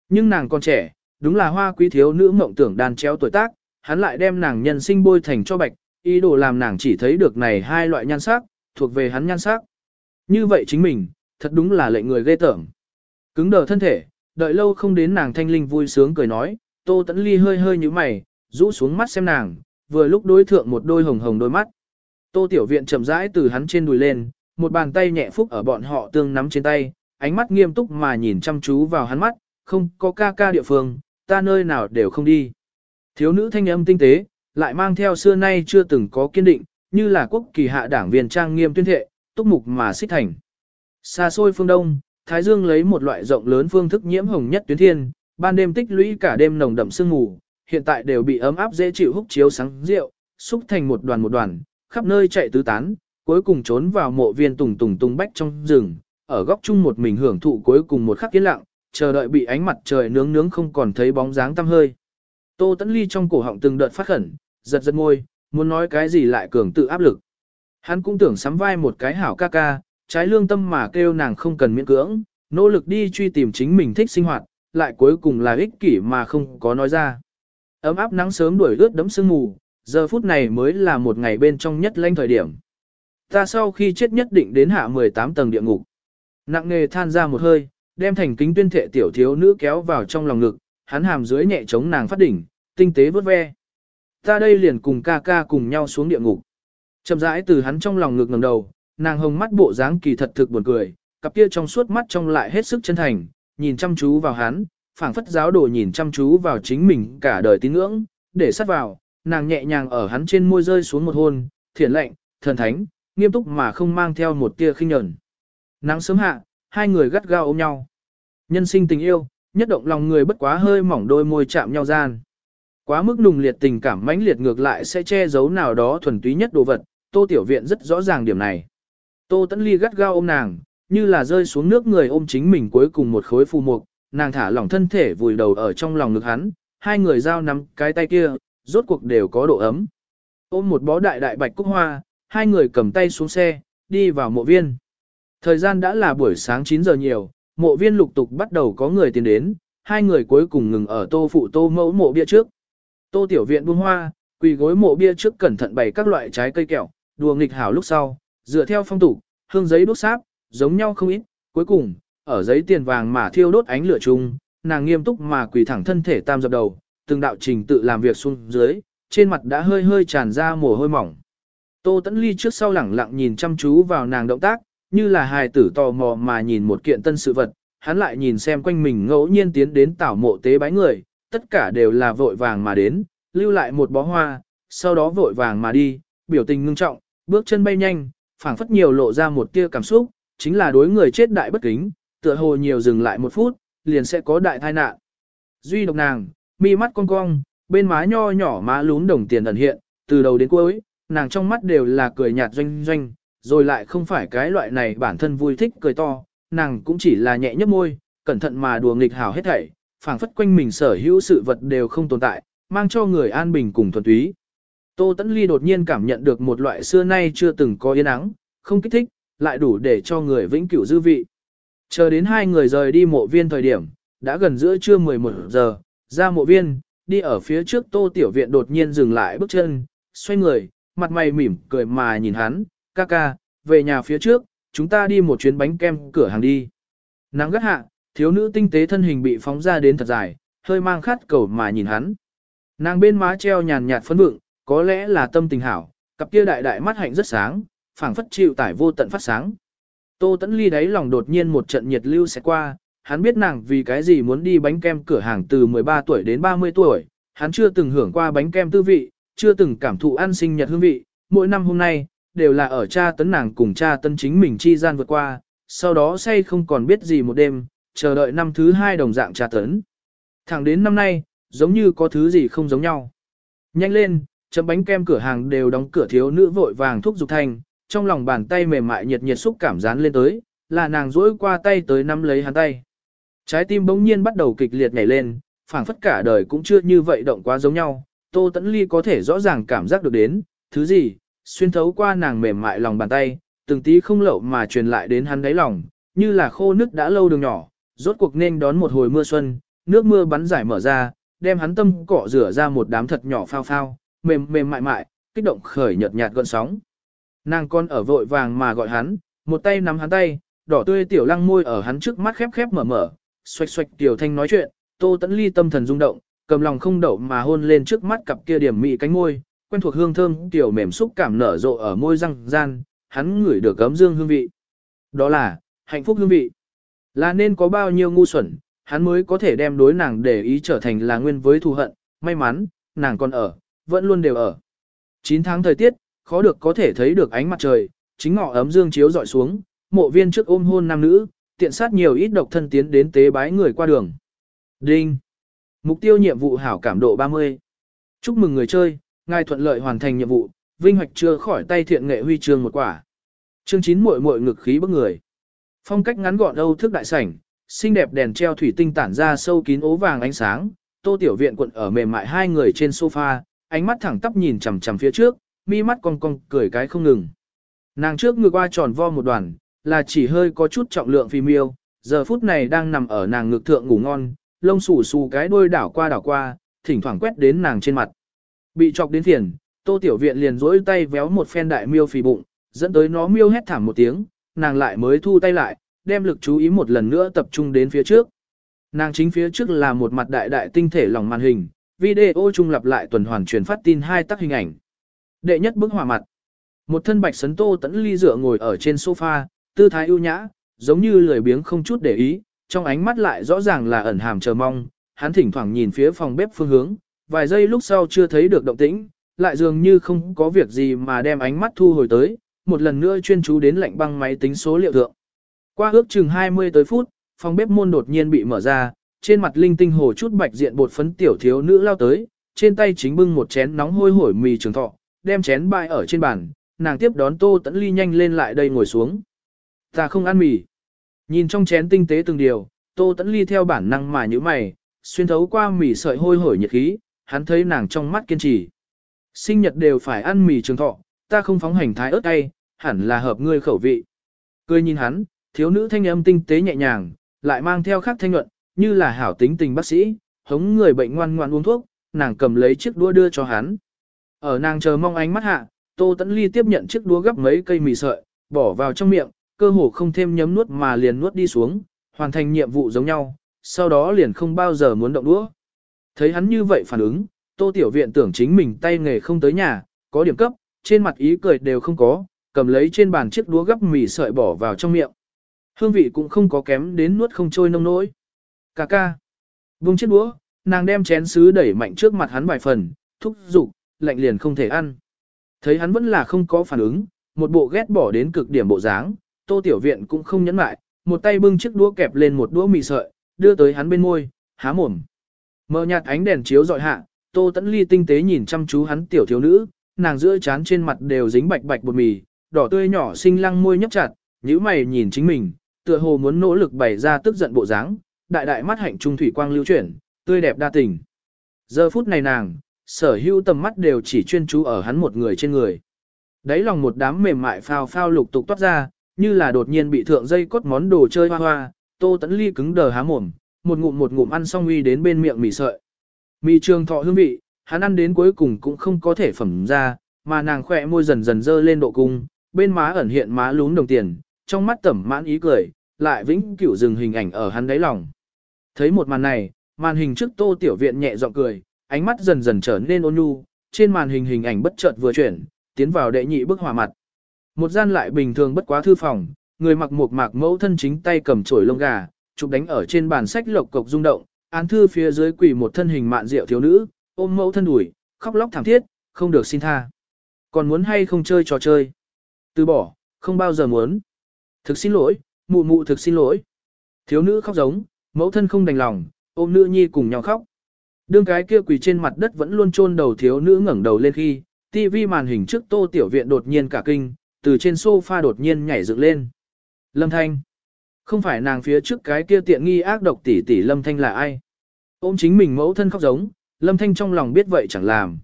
S1: Nhưng nàng còn trẻ, đúng là hoa quý thiếu nữ mộng tưởng đàn treo tuổi tác, hắn lại đem nàng nhân sinh bôi thành cho bạch, ý đồ làm nàng chỉ thấy được này hai loại nhan sắc, thuộc về hắn nhan sắc. Như vậy chính mình, thật đúng là lệnh người ghê tởm. Cứng đờ thân thể, đợi lâu không đến nàng thanh linh vui sướng cười nói, tô tấn ly hơi hơi như mày, rũ xuống mắt xem nàng, vừa lúc đối thượng một đôi hồng hồng đôi mắt. Tô tiểu viện chậm rãi từ hắn trên đùi lên, một bàn tay nhẹ phúc ở bọn họ tương nắm trên tay, ánh mắt nghiêm túc mà nhìn chăm chú vào hắn mắt, không có ca ca địa phương, ta nơi nào đều không đi. Thiếu nữ thanh âm tinh tế, lại mang theo xưa nay chưa từng có kiên định, như là quốc kỳ hạ đảng viên trang nghiêm tuyên thệ, túc mục mà xích thành. Xa xôi phương đông, Thái Dương lấy một loại rộng lớn phương thức nhiễm hồng nhất tuyến thiên, ban đêm tích lũy cả đêm nồng đậm sương mù, hiện tại đều bị ấm áp dễ chịu húc chiếu sáng rượu, xúc thành một đoàn một đoàn, khắp nơi chạy tứ tán, cuối cùng trốn vào mộ viên tùng tùng tung bách trong rừng, ở góc chung một mình hưởng thụ cuối cùng một khắc yên lặng, chờ đợi bị ánh mặt trời nướng nướng không còn thấy bóng dáng tăm hơi. Tô Tấn Ly trong cổ họng từng đợt phát khẩn, giật giật môi, muốn nói cái gì lại cường tự áp lực. Hắn cũng tưởng sắm vai một cái hảo ca ca, trái lương tâm mà kêu nàng không cần miễn cưỡng, nỗ lực đi truy tìm chính mình thích sinh hoạt, lại cuối cùng là ích kỷ mà không có nói ra. Ấm áp nắng sớm đuổi ướt đấm sương mù, giờ phút này mới là một ngày bên trong nhất lanh thời điểm. Ta sau khi chết nhất định đến hạ 18 tầng địa ngục. Nặng nghề than ra một hơi, đem thành kính tuyên thệ tiểu thiếu nữ kéo vào trong lòng ngực, hắn hàm dưới nhẹ chống nàng phát đỉnh, tinh tế vớt ve. Ta đây liền cùng ca ca cùng nhau xuống địa ngục. Chậm rãi từ hắn trong lòng ngực ngẩng đầu, nàng hồng mắt bộ dáng kỳ thật thực buồn cười, cặp kia trong suốt mắt trong lại hết sức chân thành, nhìn chăm chú vào hắn, phảng phất giáo đồ nhìn chăm chú vào chính mình cả đời tín ngưỡng, để sát vào, nàng nhẹ nhàng ở hắn trên môi rơi xuống một hôn, thiện lệnh, thần thánh, nghiêm túc mà không mang theo một tia khinh nhẫn. Nắng sớm hạ, hai người gắt gao ôm nhau. Nhân sinh tình yêu, nhất động lòng người bất quá hơi mỏng đôi môi chạm nhau gian. Quá mức nùng liệt tình cảm mãnh liệt ngược lại sẽ che giấu nào đó thuần túy nhất đồ vật, Tô Tiểu Viện rất rõ ràng điểm này. Tô Tấn Ly gắt gao ôm nàng, như là rơi xuống nước người ôm chính mình cuối cùng một khối phù mục, nàng thả lỏng thân thể vùi đầu ở trong lòng ngực hắn, hai người giao nắm cái tay kia, rốt cuộc đều có độ ấm. Ôm một bó đại đại bạch cúc hoa, hai người cầm tay xuống xe, đi vào mộ viên. Thời gian đã là buổi sáng 9 giờ nhiều, mộ viên lục tục bắt đầu có người tiến đến, hai người cuối cùng ngừng ở tô phụ tô mẫu mộ bia trước. Tô tiểu viện buông hoa, quỳ gối mộ bia trước cẩn thận bày các loại trái cây kẹo, đùa nghịch hảo lúc sau, dựa theo phong tục, hương giấy đốt sáp, giống nhau không ít, cuối cùng, ở giấy tiền vàng mà thiêu đốt ánh lửa chung, nàng nghiêm túc mà quỳ thẳng thân thể tam dập đầu, từng đạo trình tự làm việc xuống dưới, trên mặt đã hơi hơi tràn ra mồ hôi mỏng. Tô Tấn Ly trước sau lẳng lặng nhìn chăm chú vào nàng động tác, như là hài tử tò mò mà nhìn một kiện tân sự vật, hắn lại nhìn xem quanh mình ngẫu nhiên tiến đến tảo mộ tế bái người, tất cả đều là vội vàng mà đến, lưu lại một bó hoa, sau đó vội vàng mà đi, biểu tình ngưng trọng, bước chân bay nhanh, phảng phất nhiều lộ ra một tia cảm xúc, chính là đối người chết đại bất kính, tựa hồ nhiều dừng lại một phút, liền sẽ có đại tai nạn. Duy độc nàng, mi mắt cong cong, bên má nho nhỏ má lún đồng tiền ẩn hiện, từ đầu đến cuối, nàng trong mắt đều là cười nhạt doanh doanh, rồi lại không phải cái loại này bản thân vui thích cười to, nàng cũng chỉ là nhẹ nhấp môi, cẩn thận mà đùa nghịch hào hết thảy, phảng phất quanh mình sở hữu sự vật đều không tồn tại, mang cho người an bình cùng thuần túy. Tô Tấn Ly đột nhiên cảm nhận được một loại xưa nay chưa từng có yên ắng, không kích thích, lại đủ để cho người vĩnh cửu dư vị. Chờ đến hai người rời đi mộ viên thời điểm, đã gần giữa trưa 11 giờ, ra mộ viên, đi ở phía trước Tô Tiểu Viện đột nhiên dừng lại bước chân, xoay người, mặt mày mỉm cười mà nhìn hắn, ca ca, về nhà phía trước, chúng ta đi một chuyến bánh kem cửa hàng đi. Nắng gắt hạ, thiếu nữ tinh tế thân hình bị phóng ra đến thật dài, hơi mang khát cầu mà nhìn hắn. Nàng bên má treo nhàn nhạt phấn vượng, có lẽ là tâm tình hảo, cặp kia đại đại mắt hạnh rất sáng, phảng phất chịu tải vô tận phát sáng. Tô Tấn Ly đáy lòng đột nhiên một trận nhiệt lưu sẽ qua, hắn biết nàng vì cái gì muốn đi bánh kem cửa hàng từ 13 tuổi đến 30 tuổi, hắn chưa từng hưởng qua bánh kem tư vị, chưa từng cảm thụ ăn sinh nhật hương vị, mỗi năm hôm nay, đều là ở cha tấn nàng cùng cha tấn chính mình chi gian vượt qua, sau đó say không còn biết gì một đêm, chờ đợi năm thứ hai đồng dạng cha tấn. Thẳng đến năm nay, giống như có thứ gì không giống nhau. Nhanh lên, chấm bánh kem cửa hàng đều đóng cửa thiếu nữ vội vàng thúc giục thành, trong lòng bàn tay mềm mại nhiệt nhiệt xúc cảm dán lên tới, là nàng duỗi qua tay tới nắm lấy hắn tay. Trái tim bỗng nhiên bắt đầu kịch liệt nhảy lên, phảng phất cả đời cũng chưa như vậy động quá giống nhau. Tô Tấn Ly có thể rõ ràng cảm giác được đến, thứ gì, xuyên thấu qua nàng mềm mại lòng bàn tay, từng tí không lậu mà truyền lại đến hắn đáy lòng, như là khô nước đã lâu đường nhỏ, rốt cuộc nên đón một hồi mưa xuân, nước mưa bắn giải mở ra, đem hắn tâm cọ rửa ra một đám thật nhỏ phao phao, mềm mềm mại mại, kích động khởi nhợt nhạt gợn sóng. Nàng con ở vội vàng mà gọi hắn, một tay nắm hắn tay, đỏ tươi tiểu lăng môi ở hắn trước mắt khép khép mở mở, xoạch xoạch tiểu thanh nói chuyện, Tô Tấn Ly tâm thần rung động, cầm lòng không đậu mà hôn lên trước mắt cặp kia điểm mị cánh môi, quen thuộc hương thơm tiểu mềm xúc cảm nở rộ ở môi răng gian, hắn ngửi được gấm dương hương vị. Đó là, hạnh phúc hương vị. Là nên có bao nhiêu ngu xuẩn, hắn mới có thể đem đối nàng để ý trở thành là nguyên với thù hận, may mắn, nàng còn ở, vẫn luôn đều ở. 9 tháng thời tiết, khó được có thể thấy được ánh mặt trời, chính ngọ ấm dương chiếu dọi xuống, mộ viên trước ôm hôn nam nữ, tiện sát nhiều ít độc thân tiến đến tế bái người qua đường. Đinh. Mục tiêu nhiệm vụ hảo cảm độ 30. Chúc mừng người chơi, ngài thuận lợi hoàn thành nhiệm vụ, vinh hoạch chưa khỏi tay thiện nghệ huy chương một quả. Chương 9 muội muội ngực khí bức người. Phong cách ngắn gọn âu thức đại sảnh, xinh đẹp đèn treo thủy tinh tản ra sâu kín ố vàng ánh sáng, Tô Tiểu Viện quận ở mềm mại hai người trên sofa, ánh mắt thẳng tắp nhìn chằm chằm phía trước, mi mắt cong cong cười cái không ngừng. Nàng trước ngược qua tròn vo một đoàn, là chỉ hơi có chút trọng lượng phi miêu, giờ phút này đang nằm ở nàng ngực thượng ngủ ngon, lông xù xù cái đuôi đảo qua đảo qua, thỉnh thoảng quét đến nàng trên mặt. Bị chọc đến phiền, Tô Tiểu Viện liền rỗi tay véo một phen đại miêu phì bụng, dẫn tới nó miêu hét thảm một tiếng, nàng lại mới thu tay lại, đem lực chú ý một lần nữa tập trung đến phía trước. Nàng chính phía trước là một mặt đại đại tinh thể lỏng màn hình, video trung lặp lại tuần hoàn truyền phát tin hai tác hình ảnh. Đệ nhất bức hỏa mặt. Một thân bạch sấn tô tẫn ly dựa ngồi ở trên sofa, tư thái ưu nhã, giống như lười biếng không chút để ý, trong ánh mắt lại rõ ràng là ẩn hàm chờ mong, hắn thỉnh thoảng nhìn phía phòng bếp phương hướng, vài giây lúc sau chưa thấy được động tĩnh, lại dường như không có việc gì mà đem ánh mắt thu hồi tới, một lần nữa chuyên chú đến lạnh băng máy tính số liệu thượng. Qua ước chừng 20 tới phút, phòng bếp môn đột nhiên bị mở ra, trên mặt linh tinh hồ chút bạch diện bột phấn tiểu thiếu nữ lao tới, trên tay chính bưng một chén nóng hôi hổi mì trường thọ, đem chén bại ở trên bàn, nàng tiếp đón Tô Tấn Ly nhanh lên lại đây ngồi xuống. Ta không ăn mì. Nhìn trong chén tinh tế từng điều, Tô Tấn Ly theo bản năng mà như mày, xuyên thấu qua mì sợi hôi hổi nhiệt khí, hắn thấy nàng trong mắt kiên trì. Sinh nhật đều phải ăn mì trường thọ, ta không phóng hành thái ớt cay, hẳn là hợp ngươi khẩu vị. Cười nhìn hắn, thiếu nữ thanh âm tinh tế nhẹ nhàng, lại mang theo khắc thanh nhuận, như là hảo tính tình bác sĩ, hống người bệnh ngoan ngoan uống thuốc, nàng cầm lấy chiếc đũa đưa cho hắn. Ở nàng chờ mong ánh mắt hạ, Tô Tấn Ly tiếp nhận chiếc đũa gấp mấy cây mì sợi, bỏ vào trong miệng, cơ hồ không thêm nhấm nuốt mà liền nuốt đi xuống, hoàn thành nhiệm vụ giống nhau, sau đó liền không bao giờ muốn động đũa. Thấy hắn như vậy phản ứng, Tô Tiểu Viện tưởng chính mình tay nghề không tới nhà, có điểm cấp, trên mặt ý cười đều không có, cầm lấy trên bàn chiếc đũa gấp mì sợi bỏ vào trong miệng. Hương vị cũng không có kém đến nuốt không trôi nông nỗi. Cà ca. Vung chiếc đũa, nàng đem chén sứ đẩy mạnh trước mặt hắn vài phần, thúc giục, lạnh liền không thể ăn. Thấy hắn vẫn là không có phản ứng, một bộ ghét bỏ đến cực điểm bộ dáng, tô tiểu viện cũng không nhẫn lại, một tay bưng chiếc đũa kẹp lên một đũa mì sợi, đưa tới hắn bên môi, há mồm. Mờ nhạt ánh đèn chiếu dọi hạ, tô tẫn ly tinh tế nhìn chăm chú hắn tiểu thiếu nữ, nàng giữa chán trên mặt đều dính bạch bạch bột mì, đỏ tươi nhỏ xinh lăng môi nhấp chặt, nhíu mày nhìn chính mình, tựa hồ muốn nỗ lực bày ra tức giận bộ dáng, đại đại mắt hạnh trung thủy quang lưu chuyển, tươi đẹp đa tình. Giờ phút này nàng, sở hữu tầm mắt đều chỉ chuyên chú ở hắn một người trên người. Đấy lòng một đám mềm mại phao phao lục tục toát ra, như là đột nhiên bị thượng dây cốt món đồ chơi hoa hoa, tô tấn ly cứng đờ há mồm, một ngụm một ngụm ăn xong uy đến bên miệng mì sợi. Mì trường thọ hương vị, hắn ăn đến cuối cùng cũng không có thể phẩm ra, mà nàng khỏe môi dần dần dơ lên độ cung, bên má ẩn hiện má lún đồng tiền, trong mắt tẩm mãn ý cười, lại vĩnh cửu dừng hình ảnh ở hắn đáy lòng. Thấy một màn này, màn hình trước tô tiểu viện nhẹ giọng cười, ánh mắt dần dần trở nên ôn nhu, trên màn hình hình ảnh bất chợt vừa chuyển, tiến vào đệ nhị bức hỏa mặt. Một gian lại bình thường bất quá thư phòng, người mặc một mạc mẫu thân chính tay cầm chổi lông gà, chụp đánh ở trên bàn sách lộc cộc rung động, án thư phía dưới quỳ một thân hình mạn rượu thiếu nữ, ôm mẫu thân đuổi, khóc lóc thảm thiết, không được xin tha. Còn muốn hay không chơi trò chơi? Từ bỏ, không bao giờ muốn. Thực xin lỗi, Mụ mụ thực xin lỗi. Thiếu nữ khóc giống, mẫu thân không đành lòng, ôm nữ nhi cùng nhau khóc. Đương cái kia quỳ trên mặt đất vẫn luôn chôn đầu thiếu nữ ngẩng đầu lên khi, tivi màn hình trước tô tiểu viện đột nhiên cả kinh, từ trên sofa đột nhiên nhảy dựng lên. Lâm Thanh. Không phải nàng phía trước cái kia tiện nghi ác độc tỷ tỷ Lâm Thanh là ai? Ôm chính mình mẫu thân khóc giống, Lâm Thanh trong lòng biết vậy chẳng làm.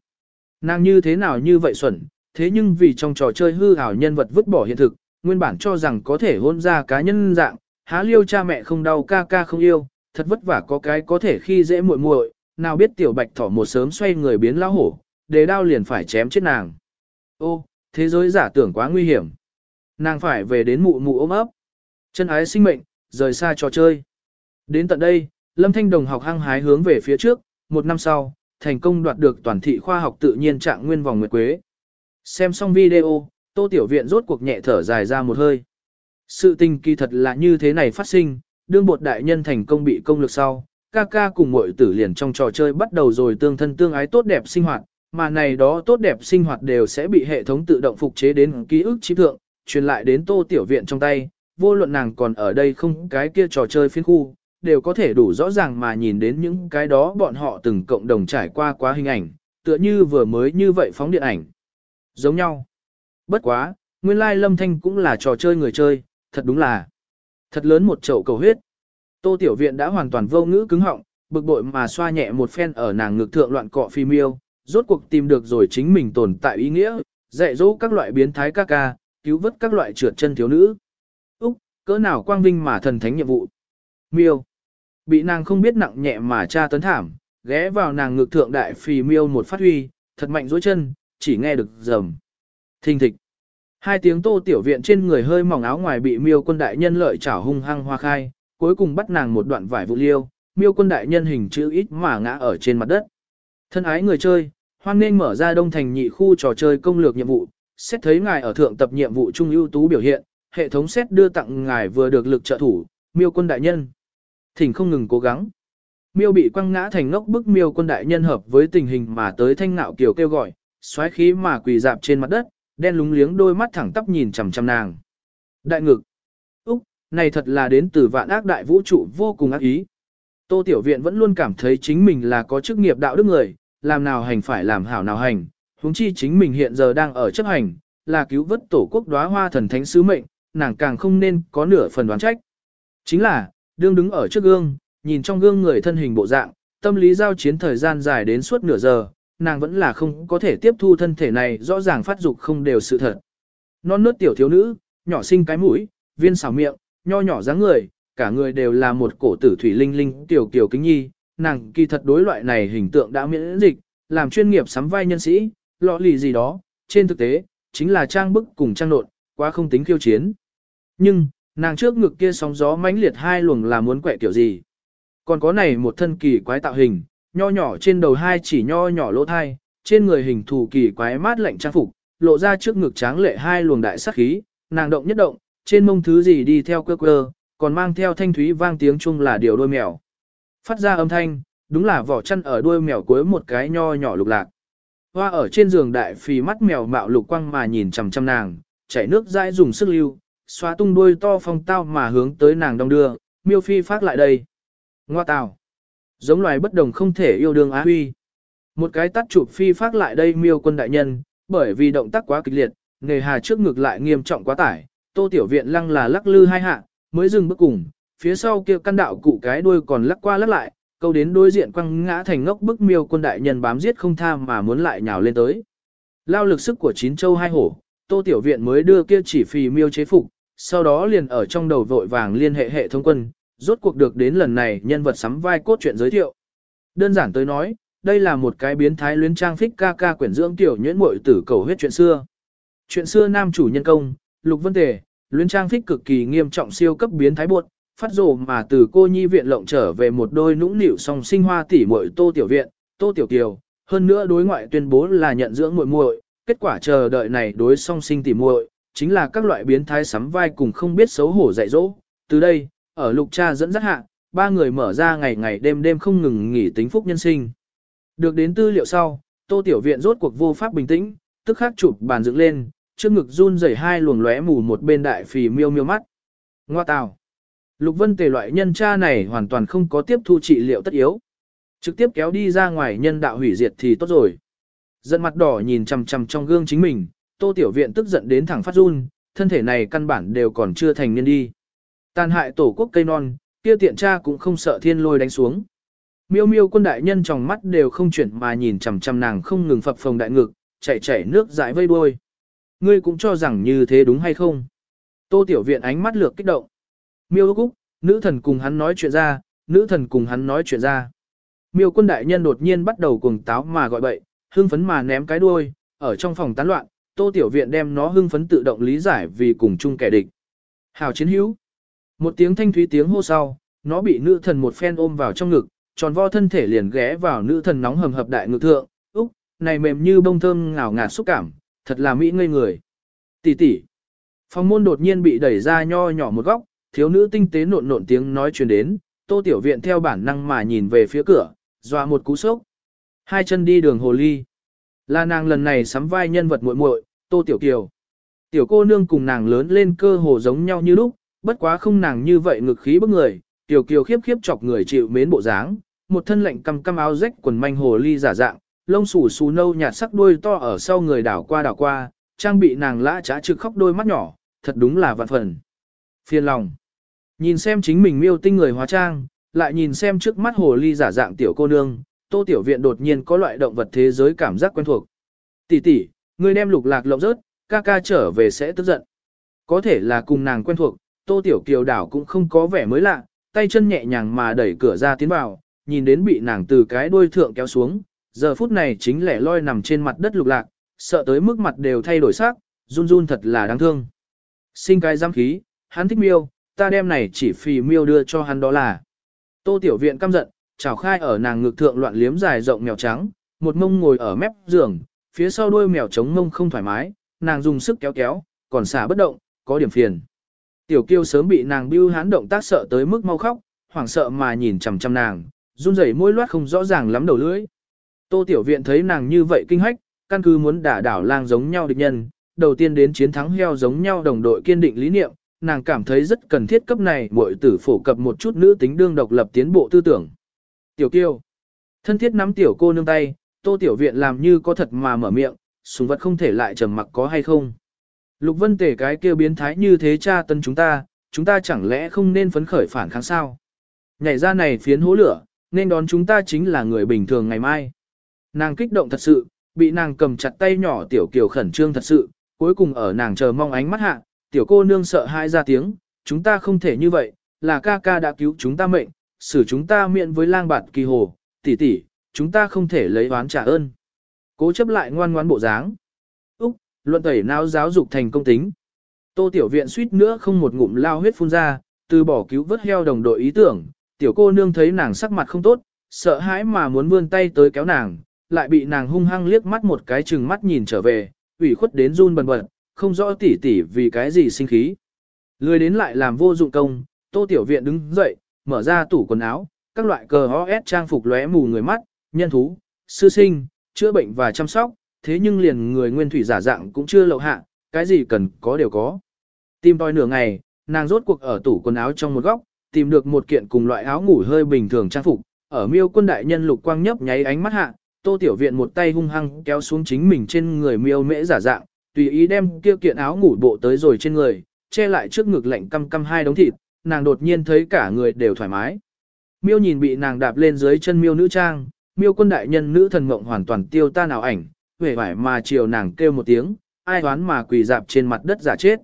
S1: Nàng như thế nào như vậy xuẩn, thế nhưng vì trong trò chơi hư ảo nhân vật vứt bỏ hiện thực, nguyên bản cho rằng có thể hôn ra cá nhân dạng, há liêu cha mẹ không đau ca ca không yêu, thật vất vả có cái có thể khi dễ muội muội, nào biết tiểu bạch thỏ một sớm xoay người biến lão hổ, đề đao liền phải chém chết nàng. Ô, thế giới giả tưởng quá nguy hiểm. Nàng phải về đến mụ mụ ôm ấp. Chân ái sinh mệnh, rời xa trò chơi. Đến tận đây, Lâm Thanh Đồng học hăng hái hướng về phía trước, một năm sau, thành công đoạt được toàn thị khoa học tự nhiên trạng nguyên vòng nguyệt quế. Xem xong video, Tô Tiểu Viện rốt cuộc nhẹ thở dài ra một hơi. Sự tình kỳ thật là như thế này phát sinh, đương bột đại nhân thành công bị công lực sau, ca ca cùng mọi tử liền trong trò chơi bắt đầu rồi tương thân tương ái tốt đẹp sinh hoạt, mà này đó tốt đẹp sinh hoạt đều sẽ bị hệ thống tự động phục chế đến ký ức trí thượng, truyền lại đến Tô Tiểu Viện trong tay, vô luận nàng còn ở đây không cái kia trò chơi phiên khu, đều có thể đủ rõ ràng mà nhìn đến những cái đó bọn họ từng cộng đồng trải qua quá hình ảnh, tựa như vừa mới như vậy phóng điện ảnh. Giống nhau. Bất quá, nguyên lai lâm thanh cũng là trò chơi người chơi, thật đúng là thật lớn một chậu cầu huyết. Tô Tiểu Viện đã hoàn toàn vô ngữ cứng họng, bực bội mà xoa nhẹ một phen ở nàng ngực thượng loạn cọ phi miêu, rốt cuộc tìm được rồi chính mình tồn tại ý nghĩa, dạy dỗ các loại biến thái ca ca, cứu vớt các loại trượt chân thiếu nữ. Úc, cỡ nào quang vinh mà thần thánh nhiệm vụ. Miêu. Bị nàng không biết nặng nhẹ mà tra tấn thảm, ghé vào nàng ngực thượng đại phì miêu một phát huy, thật mạnh dối chân, chỉ nghe được rầm. Thình thịch. Hai tiếng tô tiểu viện trên người hơi mỏng áo ngoài bị miêu quân đại nhân lợi chảo hung hăng hoa khai, cuối cùng bắt nàng một đoạn vải vụ liêu, miêu quân đại nhân hình chữ ít mà ngã ở trên mặt đất. Thân ái người chơi, hoan nên mở ra đông thành nhị khu trò chơi công lược nhiệm vụ, xét thấy ngài ở thượng tập nhiệm vụ trung ưu tú biểu hiện, hệ thống xét đưa tặng ngài vừa được lực trợ thủ, miêu quân đại nhân. Thỉnh không ngừng cố gắng. Miêu bị quăng ngã thành ngốc bức miêu quân đại nhân hợp với tình hình mà tới thanh nạo kiều kêu gọi, xoáy khí mà quỳ dạp trên mặt đất, đen lúng liếng đôi mắt thẳng tắp nhìn chằm chằm nàng. Đại ngực. Úc, này thật là đến từ vạn ác đại vũ trụ vô cùng ác ý. Tô Tiểu Viện vẫn luôn cảm thấy chính mình là có chức nghiệp đạo đức người, làm nào hành phải làm hảo nào hành, huống chi chính mình hiện giờ đang ở chấp hành, là cứu vớt tổ quốc đóa hoa thần thánh sứ mệnh, nàng càng không nên có nửa phần đoán trách. Chính là, đương đứng ở trước gương, nhìn trong gương người thân hình bộ dạng, tâm lý giao chiến thời gian dài đến suốt nửa giờ, nàng vẫn là không có thể tiếp thu thân thể này rõ ràng phát dục không đều sự thật. Non nớt tiểu thiếu nữ, nhỏ xinh cái mũi, viên xảo miệng, nho nhỏ dáng người, cả người đều là một cổ tử thủy linh linh tiểu kiều kính nhi, nàng kỳ thật đối loại này hình tượng đã miễn dịch, làm chuyên nghiệp sắm vai nhân sĩ, lọ lì gì đó, trên thực tế, chính là trang bức cùng trang nộn, quá không tính khiêu chiến. Nhưng, nàng trước ngực kia sóng gió mãnh liệt hai luồng là muốn quẹ kiểu gì. Còn có này một thân kỳ quái tạo hình, nho nhỏ trên đầu hai chỉ nho nhỏ lỗ thai, trên người hình thù kỳ quái mát lạnh trang phục, lộ ra trước ngực tráng lệ hai luồng đại sắc khí, nàng động nhất động, trên mông thứ gì đi theo quơ quơ, còn mang theo thanh thúy vang tiếng chung là điều đôi mèo. Phát ra âm thanh, đúng là vỏ chăn ở đuôi mèo cuối một cái nho nhỏ lục lạc. Hoa ở trên giường đại phì mắt mèo mạo lục quăng mà nhìn chằm chằm nàng, chảy nước dãi dùng sức lưu, xóa tung đuôi to phong tao mà hướng tới nàng đông đưa, miêu phi phát lại đây. Ngoa tào. Giống loài bất đồng không thể yêu đương á huy. Một cái tắt chụp phi phát lại đây miêu quân đại nhân, bởi vì động tác quá kịch liệt, nghề hà trước ngực lại nghiêm trọng quá tải, tô tiểu viện lăng là lắc lư hai hạ, mới dừng bước cùng, phía sau kia căn đạo cụ cái đuôi còn lắc qua lắc lại, câu đến đối diện quăng ngã thành ngốc bức miêu quân đại nhân bám giết không tha mà muốn lại nhào lên tới. Lao lực sức của chín châu hai hổ, tô tiểu viện mới đưa kia chỉ phì miêu chế phục, sau đó liền ở trong đầu vội vàng liên hệ hệ thống quân, rốt cuộc được đến lần này nhân vật sắm vai cốt truyện giới thiệu. Đơn giản tới nói, đây là một cái biến thái luyến trang phích ca ca quyển dưỡng tiểu nhuyễn muội tử cầu huyết chuyện xưa. Chuyện xưa nam chủ nhân công, Lục Vân Tề, luyến trang phích cực kỳ nghiêm trọng siêu cấp biến thái buột phát rồ mà từ cô nhi viện lộng trở về một đôi nũng nịu song sinh hoa tỷ muội Tô Tiểu Viện, Tô Tiểu Kiều, hơn nữa đối ngoại tuyên bố là nhận dưỡng muội muội, kết quả chờ đợi này đối song sinh tỷ muội, chính là các loại biến thái sắm vai cùng không biết xấu hổ dạy dỗ. Từ đây, ở lục cha dẫn dắt hạ, ba người mở ra ngày ngày đêm đêm không ngừng nghỉ tính phúc nhân sinh. Được đến tư liệu sau, Tô Tiểu Viện rốt cuộc vô pháp bình tĩnh, tức khắc chụp bàn dựng lên, trước ngực run rẩy hai luồng lóe mù một bên đại phì miêu miêu mắt. Ngoa tào. Lục Vân Tề loại nhân cha này hoàn toàn không có tiếp thu trị liệu tất yếu. Trực tiếp kéo đi ra ngoài nhân đạo hủy diệt thì tốt rồi. Giận mặt đỏ nhìn chằm chằm trong gương chính mình, Tô Tiểu Viện tức giận đến thẳng phát run, thân thể này căn bản đều còn chưa thành niên đi. Tàn hại tổ quốc cây non, kia tiện cha cũng không sợ thiên lôi đánh xuống. Miêu miêu quân đại nhân trong mắt đều không chuyển mà nhìn chằm chằm nàng không ngừng phập phồng đại ngực, chảy chảy nước dãi vây đuôi. Ngươi cũng cho rằng như thế đúng hay không? Tô Tiểu Viện ánh mắt lược kích động. Miêu Cúc, nữ thần cùng hắn nói chuyện ra, nữ thần cùng hắn nói chuyện ra. Miêu quân đại nhân đột nhiên bắt đầu cuồng táo mà gọi bậy, hưng phấn mà ném cái đuôi, ở trong phòng tán loạn, Tô Tiểu Viện đem nó hưng phấn tự động lý giải vì cùng chung kẻ địch. Hảo chiến hữu. Một tiếng thanh thúy tiếng hô sau, nó bị nữ thần một phen ôm vào trong ngực, tròn vo thân thể liền ghé vào nữ thần nóng hầm hập đại ngực thượng, úc, này mềm như bông thơm ngào ngạt xúc cảm, thật là mỹ ngây người. Tỷ tỷ. Phòng môn đột nhiên bị đẩy ra nho nhỏ một góc, thiếu nữ tinh tế nộn nộn tiếng nói truyền đến, Tô Tiểu Viện theo bản năng mà nhìn về phía cửa, dọa một cú sốc. Hai chân đi đường hồ ly. Là nàng lần này sắm vai nhân vật muội muội, Tô Tiểu Kiều. Tiểu cô nương cùng nàng lớn lên cơ hồ giống nhau như lúc, bất quá không nàng như vậy ngực khí bức người, Tiểu Kiều khiếp khiếp chọc người chịu mến bộ dáng, một thân lạnh cầm căm áo rách quần manh hồ ly giả dạng, lông xù xù nâu nhạt sắc đuôi to ở sau người đảo qua đảo qua, trang bị nàng lã trá trực khóc đôi mắt nhỏ, thật đúng là vạn phần. Phiền lòng. Nhìn xem chính mình miêu tinh người hóa trang, lại nhìn xem trước mắt hồ ly giả dạng tiểu cô nương, tô tiểu viện đột nhiên có loại động vật thế giới cảm giác quen thuộc. Tỷ tỷ, người đem lục lạc lộng rớt, ca ca trở về sẽ tức giận. Có thể là cùng nàng quen thuộc, tô tiểu kiều đảo cũng không có vẻ mới lạ, tay chân nhẹ nhàng mà đẩy cửa ra tiến vào, nhìn đến bị nàng từ cái đuôi thượng kéo xuống, giờ phút này chính lẻ loi nằm trên mặt đất lục lạc, sợ tới mức mặt đều thay đổi sắc, run run thật là đáng thương. Sinh cái giam khí, hắn thích miêu, ta đem này chỉ phì miêu đưa cho hắn đó là. Tô tiểu viện căm giận, chào khai ở nàng ngực thượng loạn liếm dài rộng mèo trắng, một mông ngồi ở mép giường, phía sau đuôi mèo trống mông không thoải mái, nàng dùng sức kéo kéo, còn xả bất động, có điểm phiền. Tiểu kiêu sớm bị nàng bưu hán động tác sợ tới mức mau khóc, hoảng sợ mà nhìn chằm chằm nàng, run rẩy môi loát không rõ ràng lắm đầu lưỡi. Tô tiểu viện thấy nàng như vậy kinh hách, căn cứ muốn đả đảo lang giống nhau địch nhân, đầu tiên đến chiến thắng heo giống nhau đồng đội kiên định lý niệm, nàng cảm thấy rất cần thiết cấp này muội tử phổ cập một chút nữ tính đương độc lập tiến bộ tư tưởng. Tiểu kiêu, thân thiết nắm tiểu cô nương tay, tô tiểu viện làm như có thật mà mở miệng, súng vật không thể lại trầm mặc có hay không. Lục vân tể cái kia biến thái như thế cha tân chúng ta, chúng ta chẳng lẽ không nên phấn khởi phản kháng sao? Nhảy ra này phiến hố lửa, nên đón chúng ta chính là người bình thường ngày mai. Nàng kích động thật sự, bị nàng cầm chặt tay nhỏ tiểu kiều khẩn trương thật sự, cuối cùng ở nàng chờ mong ánh mắt hạ, tiểu cô nương sợ hãi ra tiếng, chúng ta không thể như vậy, là ca ca đã cứu chúng ta mệnh, xử chúng ta miệng với lang bạt kỳ hồ, tỷ tỷ, chúng ta không thể lấy oán trả ơn. Cố chấp lại ngoan ngoãn bộ dáng. Luận tẩy não giáo dục thành công tính. Tô tiểu viện suýt nữa không một ngụm lao huyết phun ra, từ bỏ cứu vớt heo đồng đội ý tưởng, tiểu cô nương thấy nàng sắc mặt không tốt, sợ hãi mà muốn vươn tay tới kéo nàng, lại bị nàng hung hăng liếc mắt một cái chừng mắt nhìn trở về, ủy khuất đến run bần bật, không rõ tỉ tỉ vì cái gì sinh khí. Lười đến lại làm vô dụng công, tô tiểu viện đứng dậy, mở ra tủ quần áo, các loại cờ OS trang phục lóe mù người mắt, nhân thú, sư sinh, chữa bệnh và chăm sóc, thế nhưng liền người nguyên thủy giả dạng cũng chưa lậu hạ, cái gì cần có đều có. Tìm tòi nửa ngày, nàng rốt cuộc ở tủ quần áo trong một góc, tìm được một kiện cùng loại áo ngủ hơi bình thường trang phục, ở miêu quân đại nhân lục quang nhấp nháy ánh mắt hạ, tô tiểu viện một tay hung hăng kéo xuống chính mình trên người miêu mễ giả dạng, tùy ý đem kia kiện áo ngủ bộ tới rồi trên người, che lại trước ngực lạnh căm căm hai đống thịt, nàng đột nhiên thấy cả người đều thoải mái. Miêu nhìn bị nàng đạp lên dưới chân miêu nữ trang, miêu quân đại nhân nữ thần mộng hoàn toàn tiêu tan ảo ảnh, vẻ vải mà chiều nàng kêu một tiếng, ai đoán mà quỳ dạp trên mặt đất giả chết.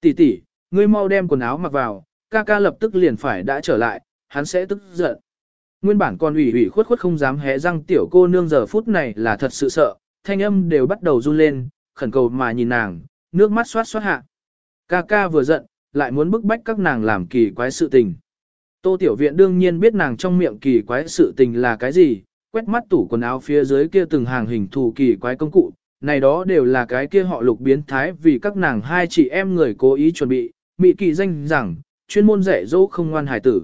S1: Tỷ tỷ, ngươi mau đem quần áo mặc vào, ca ca lập tức liền phải đã trở lại, hắn sẽ tức giận. Nguyên bản con ủy ủy khuất khuất không dám hé răng tiểu cô nương giờ phút này là thật sự sợ, thanh âm đều bắt đầu run lên, khẩn cầu mà nhìn nàng, nước mắt xoát xoát hạ. Ca ca vừa giận, lại muốn bức bách các nàng làm kỳ quái sự tình. Tô Tiểu Viện đương nhiên biết nàng trong miệng kỳ quái sự tình là cái gì, quét mắt tủ quần áo phía dưới kia từng hàng hình thù kỳ quái công cụ, này đó đều là cái kia họ lục biến thái vì các nàng hai chị em người cố ý chuẩn bị, mị kỳ danh rằng, chuyên môn dạy dỗ không ngoan hài tử.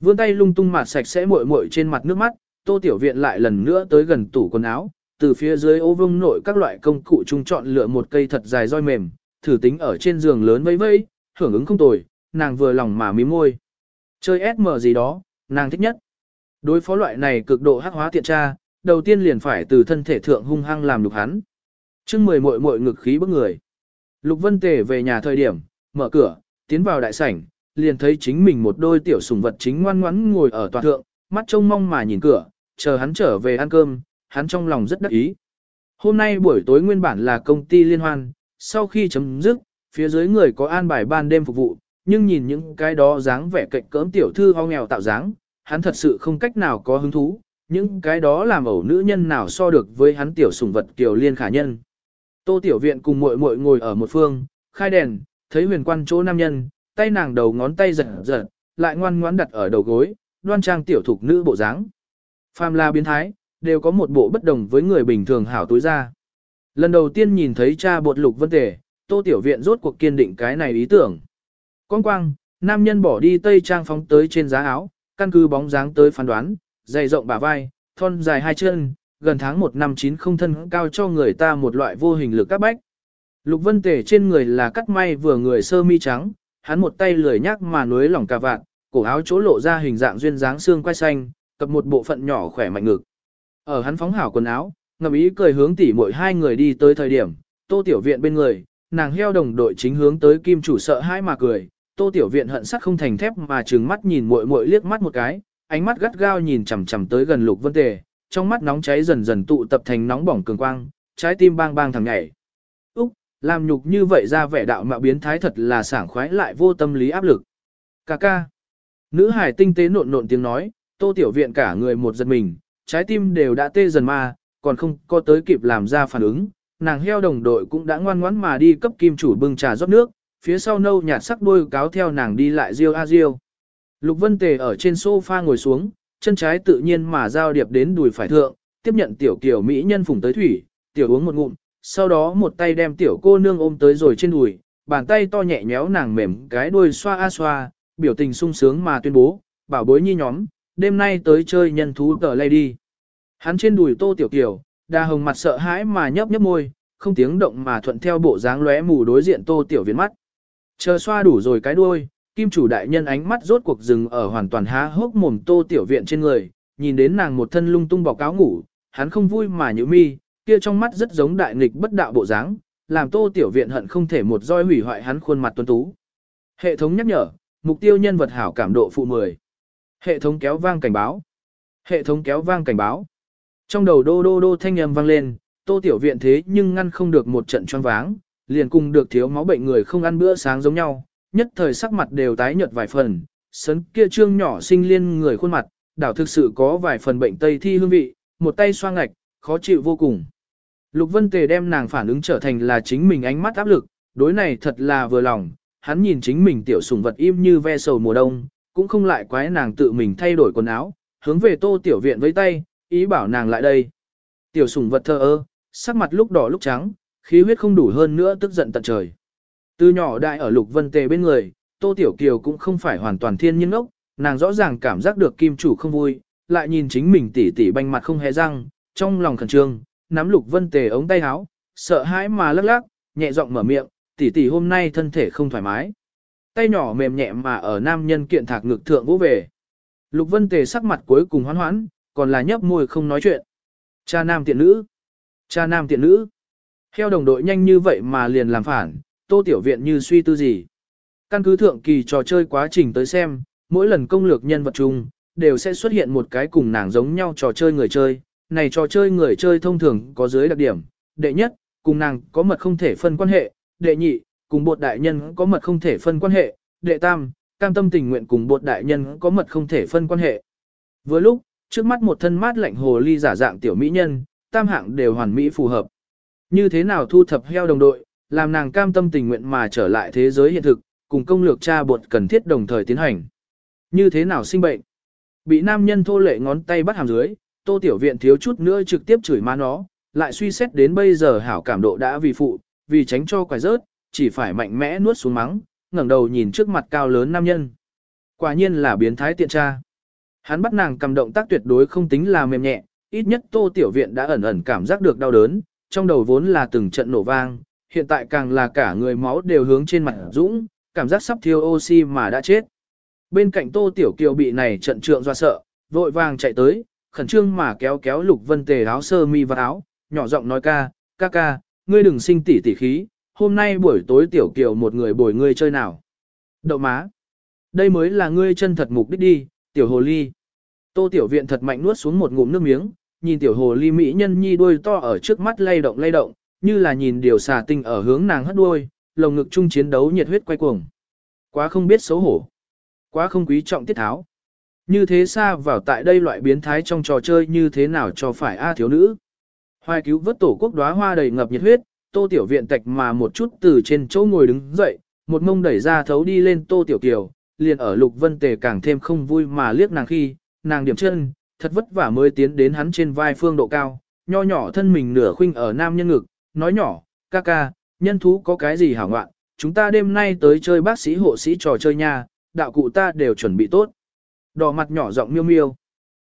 S1: Vươn tay lung tung mặt sạch sẽ muội muội trên mặt nước mắt, Tô Tiểu Viện lại lần nữa tới gần tủ quần áo, từ phía dưới ô vương nội các loại công cụ chung chọn lựa một cây thật dài roi mềm, thử tính ở trên giường lớn vây vây, hưởng ứng không tồi, nàng vừa lòng mà mím môi. Chơi SM gì đó, nàng thích nhất. Đối phó loại này cực độ hắc hóa tiện tra, đầu tiên liền phải từ thân thể thượng hung hăng làm lục hắn. chương mười muội muội ngực khí bức người. Lục Vân Tề về nhà thời điểm, mở cửa, tiến vào đại sảnh, liền thấy chính mình một đôi tiểu sủng vật chính ngoan ngoãn ngồi ở tòa thượng, mắt trông mong mà nhìn cửa, chờ hắn trở về ăn cơm, hắn trong lòng rất đắc ý. Hôm nay buổi tối nguyên bản là công ty liên hoan, sau khi chấm dứt, phía dưới người có an bài ban đêm phục vụ, nhưng nhìn những cái đó dáng vẻ cạnh cỡm tiểu thư ho nghèo tạo dáng, hắn thật sự không cách nào có hứng thú, những cái đó làm ẩu nữ nhân nào so được với hắn tiểu sủng vật tiểu liên khả nhân. Tô tiểu viện cùng muội muội ngồi ở một phương, khai đèn, thấy huyền quan chỗ nam nhân, tay nàng đầu ngón tay giật giật, lại ngoan ngoãn đặt ở đầu gối, đoan trang tiểu thục nữ bộ dáng. Phàm là biến thái, đều có một bộ bất đồng với người bình thường hảo tối ra. Lần đầu tiên nhìn thấy cha bột lục vân tề, tô tiểu viện rốt cuộc kiên định cái này ý tưởng. Quang quang, nam nhân bỏ đi tây trang phóng tới trên giá áo, căn cứ bóng dáng tới phán đoán, dày rộng bả vai, thon dài hai chân, gần tháng một năm chín không thân cao cho người ta một loại vô hình lực các bách. Lục vân tề trên người là cắt may vừa người sơ mi trắng, hắn một tay lười nhác mà nuối lỏng cà vạt, cổ áo chỗ lộ ra hình dạng duyên dáng xương quai xanh, cập một bộ phận nhỏ khỏe mạnh ngực. Ở hắn phóng hảo quần áo, ngầm ý cười hướng tỉ mỗi hai người đi tới thời điểm, tô tiểu viện bên người, nàng heo đồng đội chính hướng tới kim chủ sợ hãi mà cười, tô tiểu viện hận sắt không thành thép mà trừng mắt nhìn muội muội liếc mắt một cái, ánh mắt gắt gao nhìn chằm chằm tới gần lục vân tề, trong mắt nóng cháy dần dần tụ tập thành nóng bỏng cường quang, trái tim bang bang thằng nhảy. Úc, làm nhục như vậy ra vẻ đạo mạo biến thái thật là sảng khoái lại vô tâm lý áp lực. Cà ca. Nữ hải tinh tế nộn nộn tiếng nói, tô tiểu viện cả người một giật mình, trái tim đều đã tê dần ma, còn không có tới kịp làm ra phản ứng. Nàng heo đồng đội cũng đã ngoan ngoãn mà đi cấp kim chủ bưng trà rót nước, phía sau nâu nhạt sắc đuôi cáo theo nàng đi lại riêu a riêu. Lục Vân Tề ở trên sofa ngồi xuống, chân trái tự nhiên mà giao điệp đến đùi phải thượng, tiếp nhận tiểu kiểu mỹ nhân phùng tới thủy, tiểu uống một ngụm, sau đó một tay đem tiểu cô nương ôm tới rồi trên đùi, bàn tay to nhẹ nhéo nàng mềm cái đuôi xoa a xoa, biểu tình sung sướng mà tuyên bố, bảo bối nhi nhóm, đêm nay tới chơi nhân thú tờ lady. Hắn trên đùi tô tiểu kiểu, đa hồng mặt sợ hãi mà nhấp nhấp môi, không tiếng động mà thuận theo bộ dáng lóe mù đối diện tô tiểu viên mắt. Chờ xoa đủ rồi cái đuôi, kim chủ đại nhân ánh mắt rốt cuộc dừng ở hoàn toàn há hốc mồm tô tiểu viện trên người, nhìn đến nàng một thân lung tung bọc cáo ngủ, hắn không vui mà nhíu mi, kia trong mắt rất giống đại nghịch bất đạo bộ dáng, làm tô tiểu viện hận không thể một roi hủy hoại hắn khuôn mặt tuấn tú. Hệ thống nhắc nhở, mục tiêu nhân vật hảo cảm độ phụ 10. Hệ thống kéo vang cảnh báo. Hệ thống kéo vang cảnh báo. Trong đầu đô đô đô thanh âm vang lên, tô tiểu viện thế nhưng ngăn không được một trận choáng váng, liền cùng được thiếu máu bệnh người không ăn bữa sáng giống nhau, nhất thời sắc mặt đều tái nhợt vài phần, sấn kia trương nhỏ sinh liên người khuôn mặt, đảo thực sự có vài phần bệnh tây thi hương vị, một tay xoa ngạch, khó chịu vô cùng. Lục Vân Tề đem nàng phản ứng trở thành là chính mình ánh mắt áp lực, đối này thật là vừa lòng, hắn nhìn chính mình tiểu sủng vật im như ve sầu mùa đông, cũng không lại quái nàng tự mình thay đổi quần áo, hướng về tô tiểu viện với tay, ý bảo nàng lại đây. Tiểu sủng vật thơ ơ, sắc mặt lúc đỏ lúc trắng, khí huyết không đủ hơn nữa tức giận tận trời. Từ nhỏ đại ở lục vân tề bên người, tô tiểu kiều cũng không phải hoàn toàn thiên nhiên ốc, nàng rõ ràng cảm giác được kim chủ không vui, lại nhìn chính mình tỉ tỉ banh mặt không hề răng, trong lòng khẩn trương, nắm lục vân tề ống tay áo, sợ hãi mà lắc lắc, nhẹ giọng mở miệng, tỷ tỷ hôm nay thân thể không thoải mái. Tay nhỏ mềm nhẹ mà ở nam nhân kiện thạc ngực thượng vỗ về. Lục vân tề sắc mặt cuối cùng hoán hoãn, còn là nhấp môi không nói chuyện. Cha nam tiện nữ. Cha nam tiện nữ. Heo đồng đội nhanh như vậy mà liền làm phản, tô tiểu viện như suy tư gì. Căn cứ thượng kỳ trò chơi quá trình tới xem, mỗi lần công lược nhân vật chung, đều sẽ xuất hiện một cái cùng nàng giống nhau trò chơi người chơi. Này trò chơi người chơi thông thường có dưới đặc điểm. Đệ nhất, cùng nàng có mật không thể phân quan hệ. Đệ nhị, cùng bột đại nhân có mật không thể phân quan hệ. Đệ tam, cam tâm tình nguyện cùng bột đại nhân có mật không thể phân quan hệ. Vừa lúc, trước mắt một thân mát lạnh hồ ly giả dạng tiểu mỹ nhân, tam hạng đều hoàn mỹ phù hợp. Như thế nào thu thập heo đồng đội, làm nàng cam tâm tình nguyện mà trở lại thế giới hiện thực, cùng công lược tra bột cần thiết đồng thời tiến hành. Như thế nào sinh bệnh? Bị nam nhân thô lệ ngón tay bắt hàm dưới, tô tiểu viện thiếu chút nữa trực tiếp chửi má nó, lại suy xét đến bây giờ hảo cảm độ đã vì phụ, vì tránh cho quải rớt, chỉ phải mạnh mẽ nuốt xuống mắng, ngẩng đầu nhìn trước mặt cao lớn nam nhân. Quả nhiên là biến thái tiện tra. Hắn bắt nàng cầm động tác tuyệt đối không tính là mềm nhẹ, ít nhất tô tiểu viện đã ẩn ẩn cảm giác được đau đớn, trong đầu vốn là từng trận nổ vang, hiện tại càng là cả người máu đều hướng trên mặt dũng, cảm giác sắp thiếu oxy mà đã chết. bên cạnh Tô Tiểu Kiều bị này trận trượng do sợ, vội vàng chạy tới, khẩn trương mà kéo kéo Lục Vân Tề áo sơ mi và áo, nhỏ giọng nói ca, ca ca, ngươi đừng sinh tỉ tỉ khí, hôm nay buổi tối Tiểu Kiều một người bồi ngươi chơi nào. Đậu má. Đây mới là ngươi chân thật mục đích đi, Tiểu Hồ Ly. Tô Tiểu Viện thật mạnh nuốt xuống một ngụm nước miếng, nhìn Tiểu Hồ Ly Mỹ nhân nhi đuôi to ở trước mắt lay động lay động, như là nhìn điều xà tinh ở hướng nàng hất đuôi, lồng ngực chung chiến đấu nhiệt huyết quay cuồng. Quá không biết xấu hổ. Quá không quý trọng tiết tháo. Như thế xa vào tại đây loại biến thái trong trò chơi như thế nào cho phải A thiếu nữ. Hoài cứu vớt tổ quốc đóa hoa đầy ngập nhiệt huyết, tô tiểu viện tạch mà một chút từ trên chỗ ngồi đứng dậy, một mông đẩy ra thấu đi lên tô tiểu kiều, liền ở lục vân tề càng thêm không vui mà liếc nàng khi, nàng điểm chân, thật vất vả mới tiến đến hắn trên vai phương độ cao, nho nhỏ thân mình nửa khuynh ở nam nhân ngực, nói nhỏ, ca ca, nhân thú có cái gì hảo ngoạn, chúng ta đêm nay tới chơi bác sĩ hộ sĩ trò chơi nha, đạo cụ ta đều chuẩn bị tốt. Đỏ mặt nhỏ giọng miêu miêu.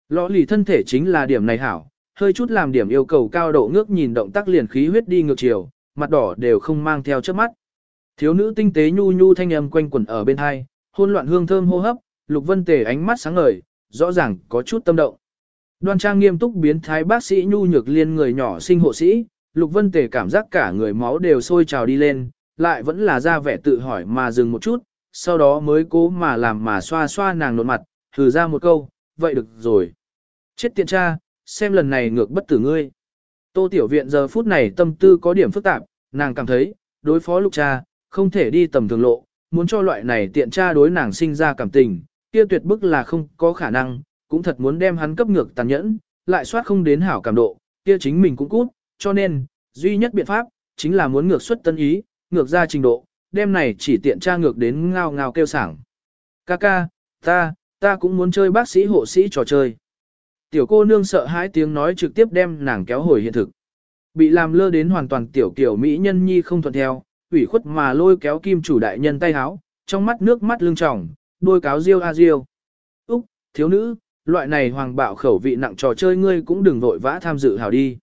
S1: Lõ lì thân thể chính là điểm này hảo, hơi chút làm điểm yêu cầu cao độ ngước nhìn động tác liền khí huyết đi ngược chiều, mặt đỏ đều không mang theo trước mắt. Thiếu nữ tinh tế nhu nhu thanh âm quanh quẩn ở bên hai, hôn loạn hương thơm hô hấp, Lục Vân Tề ánh mắt sáng ngời, rõ ràng có chút tâm động. Đoan trang nghiêm túc biến thái bác sĩ nhu nhược liên người nhỏ sinh hộ sĩ, Lục Vân Tề cảm giác cả người máu đều sôi trào đi lên, lại vẫn là ra vẻ tự hỏi mà dừng một chút, sau đó mới cố mà làm mà xoa xoa nàng nột mặt, thử ra một câu, vậy được rồi. Chết tiện cha, xem lần này ngược bất tử ngươi. Tô Tiểu Viện giờ phút này tâm tư có điểm phức tạp, nàng cảm thấy, đối phó lục cha, không thể đi tầm thường lộ, muốn cho loại này tiện cha đối nàng sinh ra cảm tình, kia tuyệt bức là không có khả năng, cũng thật muốn đem hắn cấp ngược tàn nhẫn, lại soát không đến hảo cảm độ, kia chính mình cũng cút, cho nên, duy nhất biện pháp, chính là muốn ngược xuất tân ý, ngược ra trình độ, đem này chỉ tiện tra ngược đến ngao ngao kêu sảng. Kaka, ta, ta cũng muốn chơi bác sĩ hộ sĩ trò chơi. Tiểu cô nương sợ hãi tiếng nói trực tiếp đem nàng kéo hồi hiện thực. Bị làm lơ đến hoàn toàn tiểu kiểu Mỹ nhân nhi không thuận theo, ủy khuất mà lôi kéo kim chủ đại nhân tay háo, trong mắt nước mắt lưng tròng, đôi cáo riêu a riêu. Úc, thiếu nữ, loại này hoàng bạo khẩu vị nặng trò chơi ngươi cũng đừng vội vã tham dự hảo đi.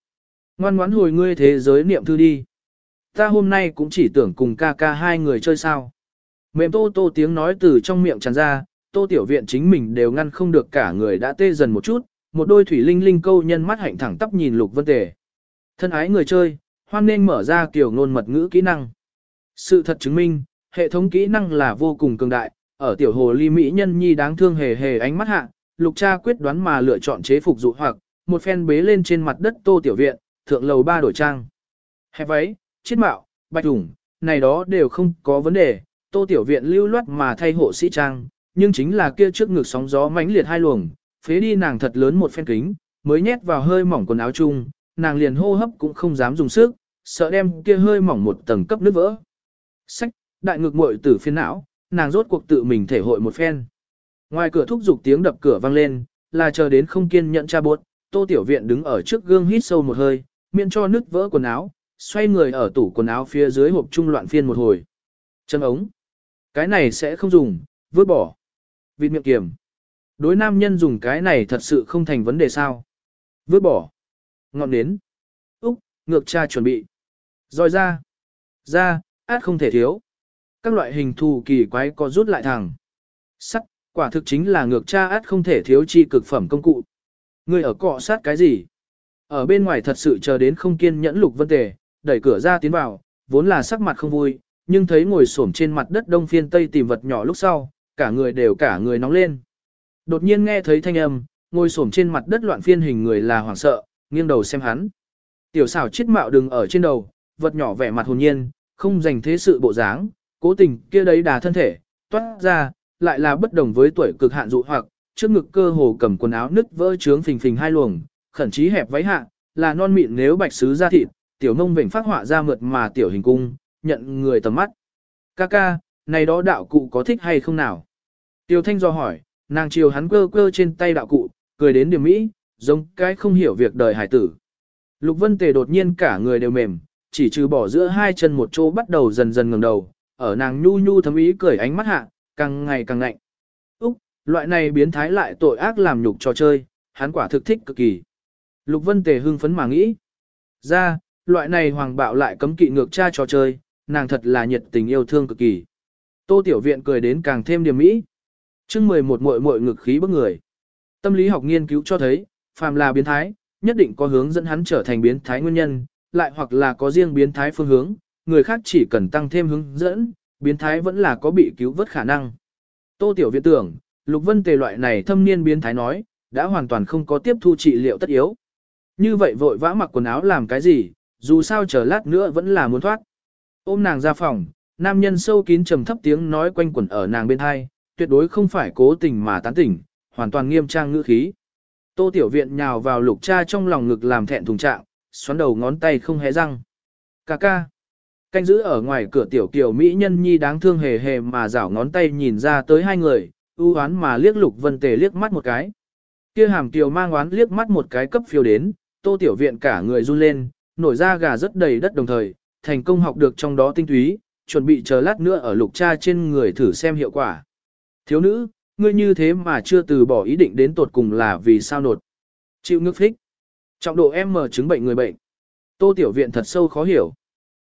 S1: Ngoan ngoãn hồi ngươi thế giới niệm thư đi. Ta hôm nay cũng chỉ tưởng cùng ca ca hai người chơi sao. Mềm tô tô tiếng nói từ trong miệng tràn ra, tô tiểu viện chính mình đều ngăn không được cả người đã tê dần một chút, một đôi thủy linh linh câu nhân mắt hạnh thẳng tắp nhìn lục vân tề. Thân ái người chơi, hoan nên mở ra kiểu ngôn mật ngữ kỹ năng. Sự thật chứng minh, hệ thống kỹ năng là vô cùng cường đại, ở tiểu hồ ly mỹ nhân nhi đáng thương hề hề ánh mắt hạ, lục cha quyết đoán mà lựa chọn chế phục dụ hoặc, một phen bế lên trên mặt đất tô tiểu viện, thượng lầu ba đổi trang. Hẹp váy, chiết mạo, bạch ủng, này đó đều không có vấn đề, tô tiểu viện lưu loát mà thay hộ sĩ trang, nhưng chính là kia trước ngực sóng gió mãnh liệt hai luồng, phế đi nàng thật lớn một phen kính, mới nhét vào hơi mỏng quần áo chung, nàng liền hô hấp cũng không dám dùng sức, sợ đem kia hơi mỏng một tầng cấp nước vỡ. Sách, đại ngực muội tử phiên não, nàng rốt cuộc tự mình thể hội một phen. Ngoài cửa thúc giục tiếng đập cửa vang lên, là chờ đến không kiên nhẫn cha buốt, Tô Tiểu Viện đứng ở trước gương hít sâu một hơi, miệng cho nứt vỡ quần áo, xoay người ở tủ quần áo phía dưới hộp trung loạn phiên một hồi. Chân ống. Cái này sẽ không dùng, vứt bỏ. Vịt miệng kiềm. Đối nam nhân dùng cái này thật sự không thành vấn đề sao. Vứt bỏ. Ngọn nến. Úc, ngược cha chuẩn bị. Rồi ra. Ra, át không thể thiếu. Các loại hình thù kỳ quái có rút lại thẳng. Sắt, quả thực chính là ngược cha át không thể thiếu chi cực phẩm công cụ. Người ở cọ sát cái gì? Ở bên ngoài thật sự chờ đến không kiên nhẫn lục vân tề, đẩy cửa ra tiến vào, vốn là sắc mặt không vui, nhưng thấy ngồi xổm trên mặt đất đông phiên tây tìm vật nhỏ lúc sau, cả người đều cả người nóng lên. Đột nhiên nghe thấy thanh âm, ngồi xổm trên mặt đất loạn phiên hình người là hoảng sợ, nghiêng đầu xem hắn. Tiểu xảo chết mạo đừng ở trên đầu, vật nhỏ vẻ mặt hồn nhiên, không dành thế sự bộ dáng, cố tình kia đấy đà thân thể, toát ra, lại là bất đồng với tuổi cực hạn dụ hoặc, trước ngực cơ hồ cầm quần áo nứt vỡ trướng phình phình hai luồng, khẩn chí hẹp váy hạ, là non mịn nếu bạch sứ da thịt, tiểu nông vịnh phát họa ra mượt mà tiểu hình cung, nhận người tầm mắt. Ca ca, này đó đạo cụ có thích hay không nào? Tiểu thanh do hỏi, nàng chiều hắn cơ cơ trên tay đạo cụ, cười đến điểm mỹ, giống cái không hiểu việc đời hải tử. Lục vân tề đột nhiên cả người đều mềm, chỉ trừ bỏ giữa hai chân một chỗ bắt đầu dần dần ngẩng đầu, ở nàng nhu nhu thấm ý cười ánh mắt hạ, càng ngày càng lạnh. Úc, loại này biến thái lại tội ác làm nhục trò chơi, hắn quả thực thích cực kỳ. Lục Vân Tề hưng phấn mà nghĩ. Ra, loại này hoàng bạo lại cấm kỵ ngược cha trò chơi, nàng thật là nhiệt tình yêu thương cực kỳ. Tô Tiểu Viện cười đến càng thêm điểm mỹ. chương 11 muội muội ngực khí bức người. Tâm lý học nghiên cứu cho thấy, phàm là biến thái, nhất định có hướng dẫn hắn trở thành biến thái nguyên nhân, lại hoặc là có riêng biến thái phương hướng, người khác chỉ cần tăng thêm hướng dẫn, biến thái vẫn là có bị cứu vớt khả năng. Tô Tiểu Viện tưởng, Lục Vân Tề loại này thâm niên biến thái nói, đã hoàn toàn không có tiếp thu trị liệu tất yếu. Như vậy vội vã mặc quần áo làm cái gì, dù sao chờ lát nữa vẫn là muốn thoát. Ôm nàng ra phòng, nam nhân sâu kín trầm thấp tiếng nói quanh quẩn ở nàng bên hai, tuyệt đối không phải cố tình mà tán tỉnh, hoàn toàn nghiêm trang ngữ khí. Tô Tiểu Viện nhào vào lục cha trong lòng ngực làm thẹn thùng trạng, xoắn đầu ngón tay không hé răng. Cà ca. Canh giữ ở ngoài cửa tiểu kiều Mỹ nhân nhi đáng thương hề hề mà rảo ngón tay nhìn ra tới hai người, ưu oán mà liếc lục vân tề liếc mắt một cái. Kia hàm kiều mang oán liếc mắt một cái cấp phiêu đến, tô tiểu viện cả người run lên, nổi ra gà rất đầy đất đồng thời, thành công học được trong đó tinh túy, chuẩn bị chờ lát nữa ở lục cha trên người thử xem hiệu quả. Thiếu nữ, ngươi như thế mà chưa từ bỏ ý định đến tột cùng là vì sao nột. Chịu ngước thích. Trọng độ em mở chứng bệnh người bệnh. Tô tiểu viện thật sâu khó hiểu.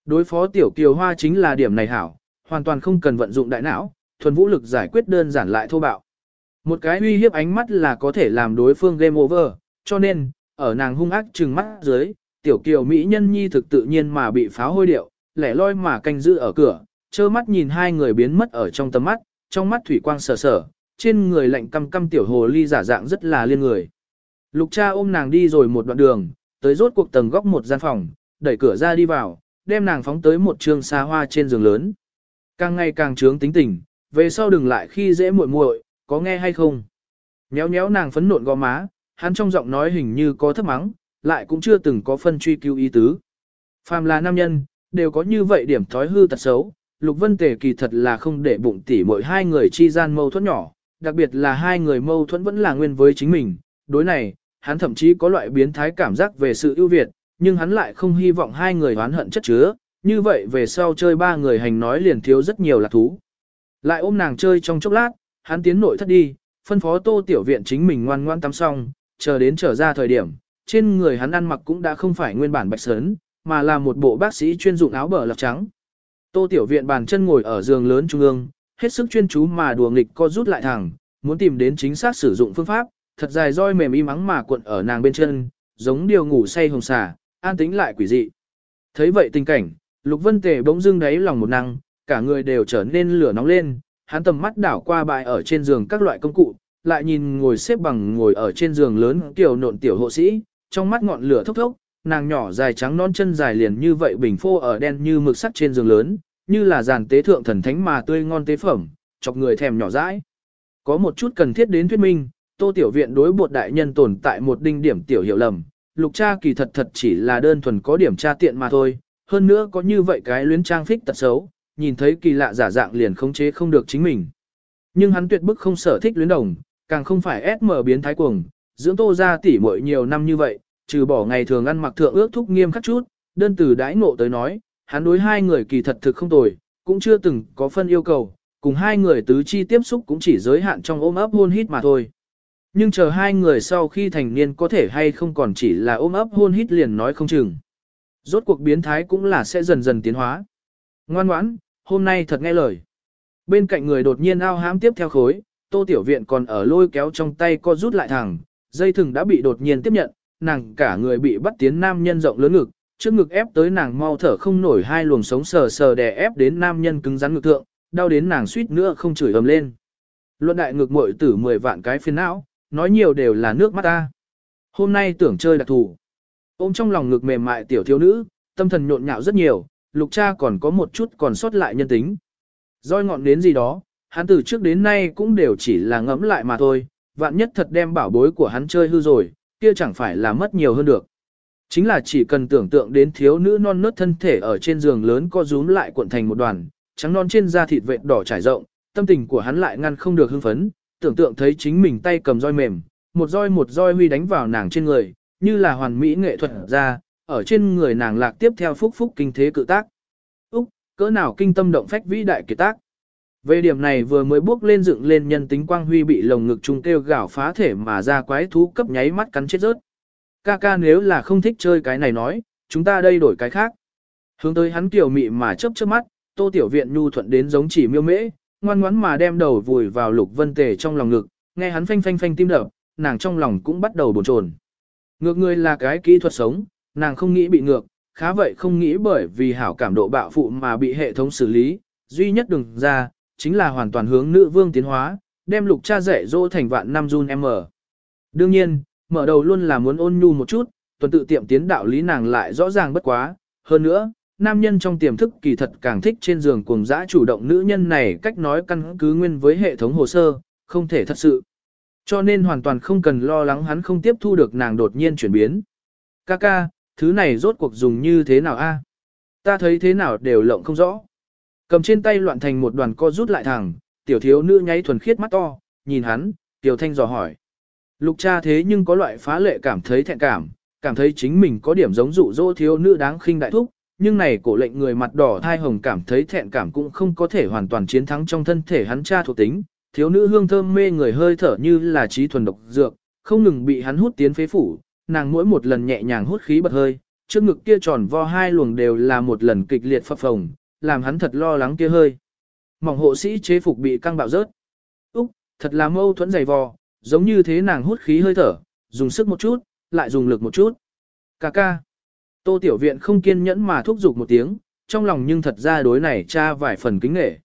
S1: Đối phó tiểu kiều hoa chính là điểm này hảo, hoàn toàn không cần vận dụng đại não, thuần vũ lực giải quyết đơn giản lại thô bạo. Một cái uy hiếp ánh mắt là có thể làm đối phương game over, cho nên, ở nàng hung ác trừng mắt dưới, tiểu kiều mỹ nhân nhi thực tự nhiên mà bị pháo hôi điệu, lẻ loi mà canh giữ ở cửa, trơ mắt nhìn hai người biến mất ở trong tầm mắt, trong mắt thủy quang sờ sờ, trên người lạnh căm căm tiểu hồ ly giả dạng rất là liên người. Lục cha ôm nàng đi rồi một đoạn đường, tới rốt cuộc tầng góc một gian phòng, đẩy cửa ra đi vào, đem nàng phóng tới một trường xa hoa trên giường lớn. Càng ngày càng trướng tính tình, về sau đừng lại khi dễ muội muội, có nghe hay không? Nhéo nhéo nàng phấn nộn gò má, hắn trong giọng nói hình như có thấp mắng, lại cũng chưa từng có phân truy cứu ý tứ. Phàm là nam nhân, đều có như vậy điểm thói hư tật xấu, Lục Vân Tề kỳ thật là không để bụng tỉ mỗi hai người chi gian mâu thuẫn nhỏ, đặc biệt là hai người mâu thuẫn vẫn là nguyên với chính mình. Đối này, hắn thậm chí có loại biến thái cảm giác về sự ưu việt, nhưng hắn lại không hy vọng hai người oán hận chất chứa, như vậy về sau chơi ba người hành nói liền thiếu rất nhiều lạc thú. Lại ôm nàng chơi trong chốc lát, hắn tiến nội thất đi, phân phó tô tiểu viện chính mình ngoan ngoan tắm xong, chờ đến trở ra thời điểm, trên người hắn ăn mặc cũng đã không phải nguyên bản bạch sớn, mà là một bộ bác sĩ chuyên dụng áo bờ lọc trắng. Tô tiểu viện bàn chân ngồi ở giường lớn trung ương, hết sức chuyên chú mà đùa nghịch co rút lại thẳng, muốn tìm đến chính xác sử dụng phương pháp, thật dài roi mềm im ắng mà cuộn ở nàng bên chân, giống điều ngủ say hồng xà, an tĩnh lại quỷ dị. Thấy vậy tình cảnh, Lục Vân Tề bỗng dưng đáy lòng một năng, cả người đều trở nên lửa nóng lên, hắn tầm mắt đảo qua bài ở trên giường các loại công cụ, lại nhìn ngồi xếp bằng ngồi ở trên giường lớn tiểu nộn tiểu hộ sĩ, trong mắt ngọn lửa thốc thốc, nàng nhỏ dài trắng non chân dài liền như vậy bình phô ở đen như mực sắt trên giường lớn, như là giàn tế thượng thần thánh mà tươi ngon tế phẩm, chọc người thèm nhỏ dãi. Có một chút cần thiết đến thuyết minh, Tô Tiểu Viện đối bột đại nhân tồn tại một đinh điểm tiểu hiểu lầm, lục cha kỳ thật thật chỉ là đơn thuần có điểm tra tiện mà thôi, hơn nữa có như vậy cái luyến trang phích tật xấu, nhìn thấy kỳ lạ giả dạng liền khống chế không được chính mình. Nhưng hắn tuyệt bức không sở thích luyến đồng, càng không phải SM biến thái cuồng, dưỡng tô ra tỉ muội nhiều năm như vậy, trừ bỏ ngày thường ăn mặc thượng ước thúc nghiêm khắc chút, đơn từ đãi ngộ tới nói, hắn đối hai người kỳ thật thực không tồi, cũng chưa từng có phân yêu cầu, cùng hai người tứ chi tiếp xúc cũng chỉ giới hạn trong ôm ấp hôn hít mà thôi. Nhưng chờ hai người sau khi thành niên có thể hay không còn chỉ là ôm ấp hôn hít liền nói không chừng. Rốt cuộc biến thái cũng là sẽ dần dần tiến hóa. Ngoan ngoãn, hôm nay thật nghe lời. Bên cạnh người đột nhiên ao hãm tiếp theo khối, tô tiểu viện còn ở lôi kéo trong tay co rút lại thẳng, dây thừng đã bị đột nhiên tiếp nhận, nàng cả người bị bắt tiến nam nhân rộng lớn ngực, trước ngực ép tới nàng mau thở không nổi hai luồng sống sờ sờ đè ép đến nam nhân cứng rắn ngực thượng, đau đến nàng suýt nữa không chửi ầm lên. Luận đại ngực muội tử 10 vạn cái phiền não, nói nhiều đều là nước mắt ta. Hôm nay tưởng chơi đặc thù. Ôm trong lòng ngực mềm mại tiểu thiếu nữ, tâm thần nhộn nhạo rất nhiều, lục cha còn có một chút còn sót lại nhân tính. Roi ngọn đến gì đó, hắn từ trước đến nay cũng đều chỉ là ngẫm lại mà thôi, vạn nhất thật đem bảo bối của hắn chơi hư rồi, kia chẳng phải là mất nhiều hơn được. Chính là chỉ cần tưởng tượng đến thiếu nữ non nớt thân thể ở trên giường lớn co rúm lại cuộn thành một đoàn, trắng non trên da thịt vệt đỏ trải rộng, tâm tình của hắn lại ngăn không được hưng phấn, tưởng tượng thấy chính mình tay cầm roi mềm, một roi một roi huy đánh vào nàng trên người, như là hoàn mỹ nghệ thuật ra, ở trên người nàng lạc tiếp theo phúc phúc kinh thế cự tác. Úc, cỡ nào kinh tâm động phách vĩ đại kỳ tác. Về điểm này vừa mới bước lên dựng lên nhân tính quang huy bị lồng ngực trung kêu gạo phá thể mà ra quái thú cấp nháy mắt cắn chết rớt. Ca ca nếu là không thích chơi cái này nói, chúng ta đây đổi cái khác. Hướng tới hắn tiểu mị mà chớp chớp mắt, tô tiểu viện nhu thuận đến giống chỉ miêu mễ, ngoan ngoãn mà đem đầu vùi vào Lục Vân Tề trong lòng ngực, nghe hắn phanh phanh phanh tim đập, nàng trong lòng cũng bắt đầu bồn chồn. Ngược người là cái kỹ thuật sống, nàng không nghĩ bị ngược, khá vậy không nghĩ bởi vì hảo cảm độ bạo phụ mà bị hệ thống xử lý, duy nhất đừng ra, chính là hoàn toàn hướng nữ vương tiến hóa, đem lục cha dạy dỗ thành vạn năm run em mở. Đương nhiên, mở đầu luôn là muốn ôn nhu một chút, tuần tự tiệm tiến đạo lý nàng lại rõ ràng bất quá, hơn nữa, nam nhân trong tiềm thức kỳ thật càng thích trên giường cuồng dã chủ động nữ nhân này cách nói căn cứ nguyên với hệ thống hồ sơ, không thể thật sự. Cho nên hoàn toàn không cần lo lắng hắn không tiếp thu được nàng đột nhiên chuyển biến. Kaka, thứ này rốt cuộc dùng như thế nào a? Ta thấy thế nào đều lộng không rõ. Cầm trên tay loạn thành một đoàn co rút lại thẳng, tiểu thiếu nữ nháy thuần khiết mắt to, nhìn hắn, tiểu thanh dò hỏi. Lục cha thế nhưng có loại phá lệ cảm thấy thẹn cảm, cảm thấy chính mình có điểm giống dụ dỗ thiếu nữ đáng khinh đại thúc, nhưng này cổ lệnh người mặt đỏ thai hồng cảm thấy thẹn cảm cũng không có thể hoàn toàn chiến thắng trong thân thể hắn cha thuộc tính, thiếu nữ hương thơm mê người hơi thở như là trí thuần độc dược, không ngừng bị hắn hút tiến phế phủ, nàng mỗi một lần nhẹ nhàng hút khí bật hơi, trước ngực kia tròn vo hai luồng đều là một lần kịch liệt phập phồng, làm hắn thật lo lắng kia hơi. Mỏng hộ sĩ chế phục bị căng bạo rớt. Úc, thật là mâu thuẫn dày vò, giống như thế nàng hút khí hơi thở, dùng sức một chút, lại dùng lực một chút. Cà ca. Tô Tiểu Viện không kiên nhẫn mà thúc giục một tiếng, trong lòng nhưng thật ra đối này cha vài phần kính nghệ.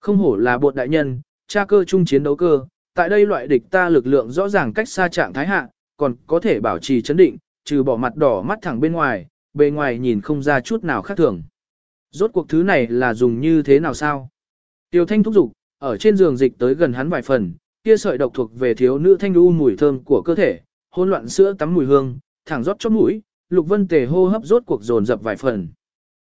S1: Không hổ là bột đại nhân, cha cơ trung chiến đấu cơ, tại đây loại địch ta lực lượng rõ ràng cách xa trạng thái hạ, còn có thể bảo trì chấn định, trừ bỏ mặt đỏ mắt thẳng bên ngoài, bề ngoài nhìn không ra chút nào khác thường. Rốt cuộc thứ này là dùng như thế nào sao? Tiêu thanh thúc giục, ở trên giường dịch tới gần hắn vài phần, kia sợi độc thuộc về thiếu nữ thanh u mùi thơm của cơ thể, hỗn loạn sữa tắm mùi hương, thẳng rót chóp mũi, lục vân tề hô hấp rốt cuộc dồn dập vài phần.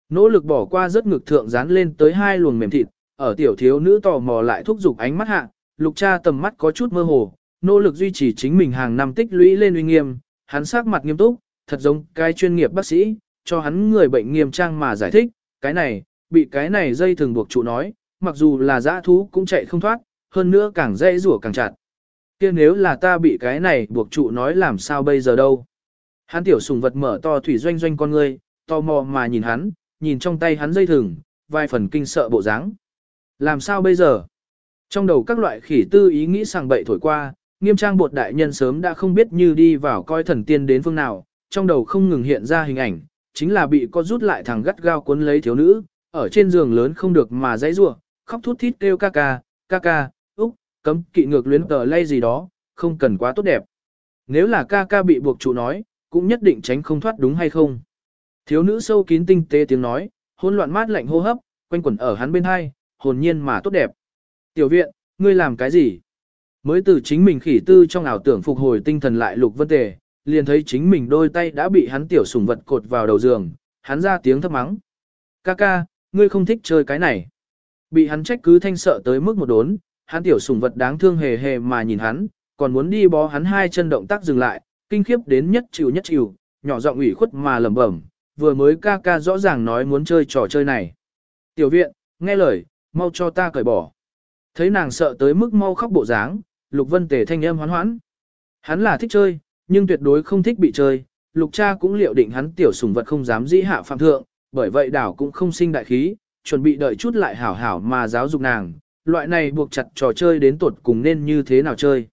S1: Nỗ lực bỏ qua rất ngực thượng dán lên tới hai luồng mềm thịt, ở tiểu thiếu nữ tò mò lại thúc giục ánh mắt hạ, lục cha tầm mắt có chút mơ hồ, nỗ lực duy trì chính mình hàng năm tích lũy lên uy nghiêm, hắn sắc mặt nghiêm túc, thật giống cái chuyên nghiệp bác sĩ, cho hắn người bệnh nghiêm trang mà giải thích, cái này, bị cái này dây thường buộc trụ nói, mặc dù là dã thú cũng chạy không thoát, hơn nữa càng dây rủa càng chặt. kia nếu là ta bị cái này buộc trụ nói làm sao bây giờ đâu. Hắn tiểu sùng vật mở to thủy doanh doanh con ngươi, tò mò mà nhìn hắn, nhìn trong tay hắn dây thừng, vài phần kinh sợ bộ dáng. Làm sao bây giờ? Trong đầu các loại khỉ tư ý nghĩ sàng bậy thổi qua, nghiêm trang bột đại nhân sớm đã không biết như đi vào coi thần tiên đến phương nào, trong đầu không ngừng hiện ra hình ảnh, chính là bị có rút lại thằng gắt gao cuốn lấy thiếu nữ, ở trên giường lớn không được mà dãy rủa, khóc thút thít kêu ca ca, ca ca, úc, cấm kỵ ngược luyến tờ lay gì đó, không cần quá tốt đẹp. Nếu là ca ca bị buộc chủ nói, cũng nhất định tránh không thoát đúng hay không. Thiếu nữ sâu kín tinh tế tiếng nói, hỗn loạn mát lạnh hô hấp, quanh quẩn ở hắn bên hai, hồn nhiên mà tốt đẹp. Tiểu viện, ngươi làm cái gì? Mới từ chính mình khỉ tư trong ảo tưởng phục hồi tinh thần lại lục vân tề, liền thấy chính mình đôi tay đã bị hắn tiểu sủng vật cột vào đầu giường, hắn ra tiếng thấp mắng. Ca ca, ngươi không thích chơi cái này. Bị hắn trách cứ thanh sợ tới mức một đốn, hắn tiểu sủng vật đáng thương hề hề mà nhìn hắn, còn muốn đi bó hắn hai chân động tác dừng lại, kinh khiếp đến nhất chịu nhất chịu, nhỏ giọng ủy khuất mà lẩm bẩm, vừa mới ca ca rõ ràng nói muốn chơi trò chơi này. Tiểu viện, nghe lời, mau cho ta cởi bỏ. Thấy nàng sợ tới mức mau khóc bộ dáng, Lục Vân Tề thanh âm hoán hoãn. Hắn là thích chơi, nhưng tuyệt đối không thích bị chơi. Lục cha cũng liệu định hắn tiểu sủng vật không dám dĩ hạ phạm thượng, bởi vậy đảo cũng không sinh đại khí, chuẩn bị đợi chút lại hảo hảo mà giáo dục nàng. Loại này buộc chặt trò chơi đến tuột cùng nên như thế nào chơi.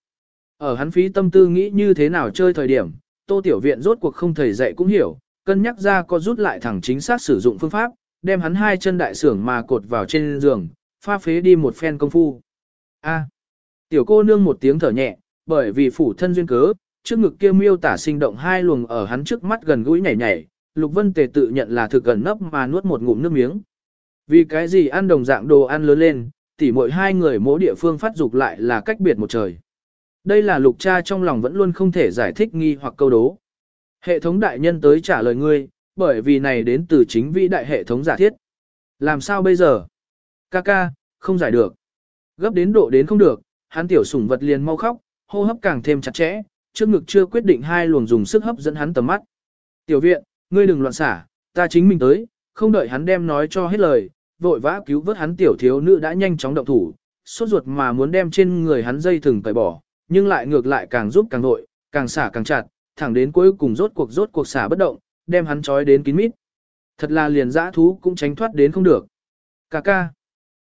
S1: Ở hắn phí tâm tư nghĩ như thế nào chơi thời điểm, tô tiểu viện rốt cuộc không thầy dạy cũng hiểu, cân nhắc ra có rút lại thẳng chính xác sử dụng phương pháp, đem hắn hai chân đại sưởng mà cột vào trên giường, pha phế đi một phen công phu. A. tiểu cô nương một tiếng thở nhẹ, bởi vì phủ thân duyên cớ, trước ngực kia miêu tả sinh động hai luồng ở hắn trước mắt gần gũi nhảy nhảy, Lục Vân Tề tự nhận là thực gần nấp mà nuốt một ngụm nước miếng. Vì cái gì ăn đồng dạng đồ ăn lớn lên, tỉ mỗi hai người mỗi địa phương phát dục lại là cách biệt một trời. Đây là lục cha trong lòng vẫn luôn không thể giải thích nghi hoặc câu đố. Hệ thống đại nhân tới trả lời ngươi, bởi vì này đến từ chính vĩ đại hệ thống giả thiết. Làm sao bây giờ? Ca ca, không giải được. Gấp đến độ đến không được, hắn tiểu sủng vật liền mau khóc, hô hấp càng thêm chặt chẽ, trước ngực chưa quyết định hai luồng dùng sức hấp dẫn hắn tầm mắt. Tiểu viện, ngươi đừng loạn xả, ta chính mình tới, không đợi hắn đem nói cho hết lời, vội vã cứu vớt hắn tiểu thiếu nữ đã nhanh chóng động thủ, sốt ruột mà muốn đem trên người hắn dây thừng cởi bỏ, nhưng lại ngược lại càng giúp càng nội, càng xả càng chặt, thẳng đến cuối cùng rốt cuộc rốt cuộc xả bất động, đem hắn trói đến kín mít. Thật là liền dã thú cũng tránh thoát đến không được. Cà ca.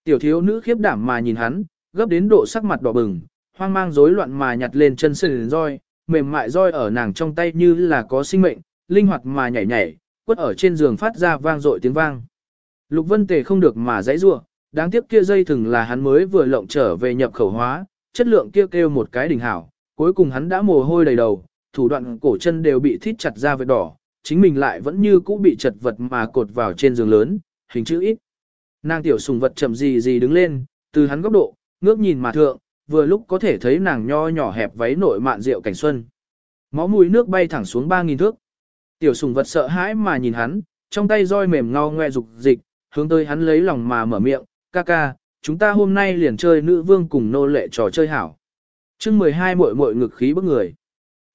S1: Tiểu thiếu nữ khiếp đảm mà nhìn hắn, gấp đến độ sắc mặt đỏ bừng, hoang mang rối loạn mà nhặt lên chân sườn roi, mềm mại roi ở nàng trong tay như là có sinh mệnh, linh hoạt mà nhảy nhảy, quất ở trên giường phát ra vang dội tiếng vang. Lục Vân Tề không được mà dãy rủa, đáng tiếc kia dây thừng là hắn mới vừa lộng trở về nhập khẩu hóa, chất lượng kia kêu, kêu một cái đỉnh hảo, cuối cùng hắn đã mồ hôi đầy đầu, thủ đoạn cổ chân đều bị thít chặt ra vết đỏ, chính mình lại vẫn như cũ bị chật vật mà cột vào trên giường lớn, hình chữ ít. Nàng tiểu sùng vật chậm gì gì đứng lên, từ hắn góc độ, ngước nhìn mà thượng, vừa lúc có thể thấy nàng nho nhỏ hẹp váy nội mạn rượu cảnh xuân. Máu mùi nước bay thẳng xuống 3.000 thước. Tiểu sùng vật sợ hãi mà nhìn hắn, trong tay roi mềm ngao ngoe dục dịch, hướng tới hắn lấy lòng mà mở miệng, ca ca, chúng ta hôm nay liền chơi nữ vương cùng nô lệ trò chơi hảo. chương 12 muội muội ngực khí bức người.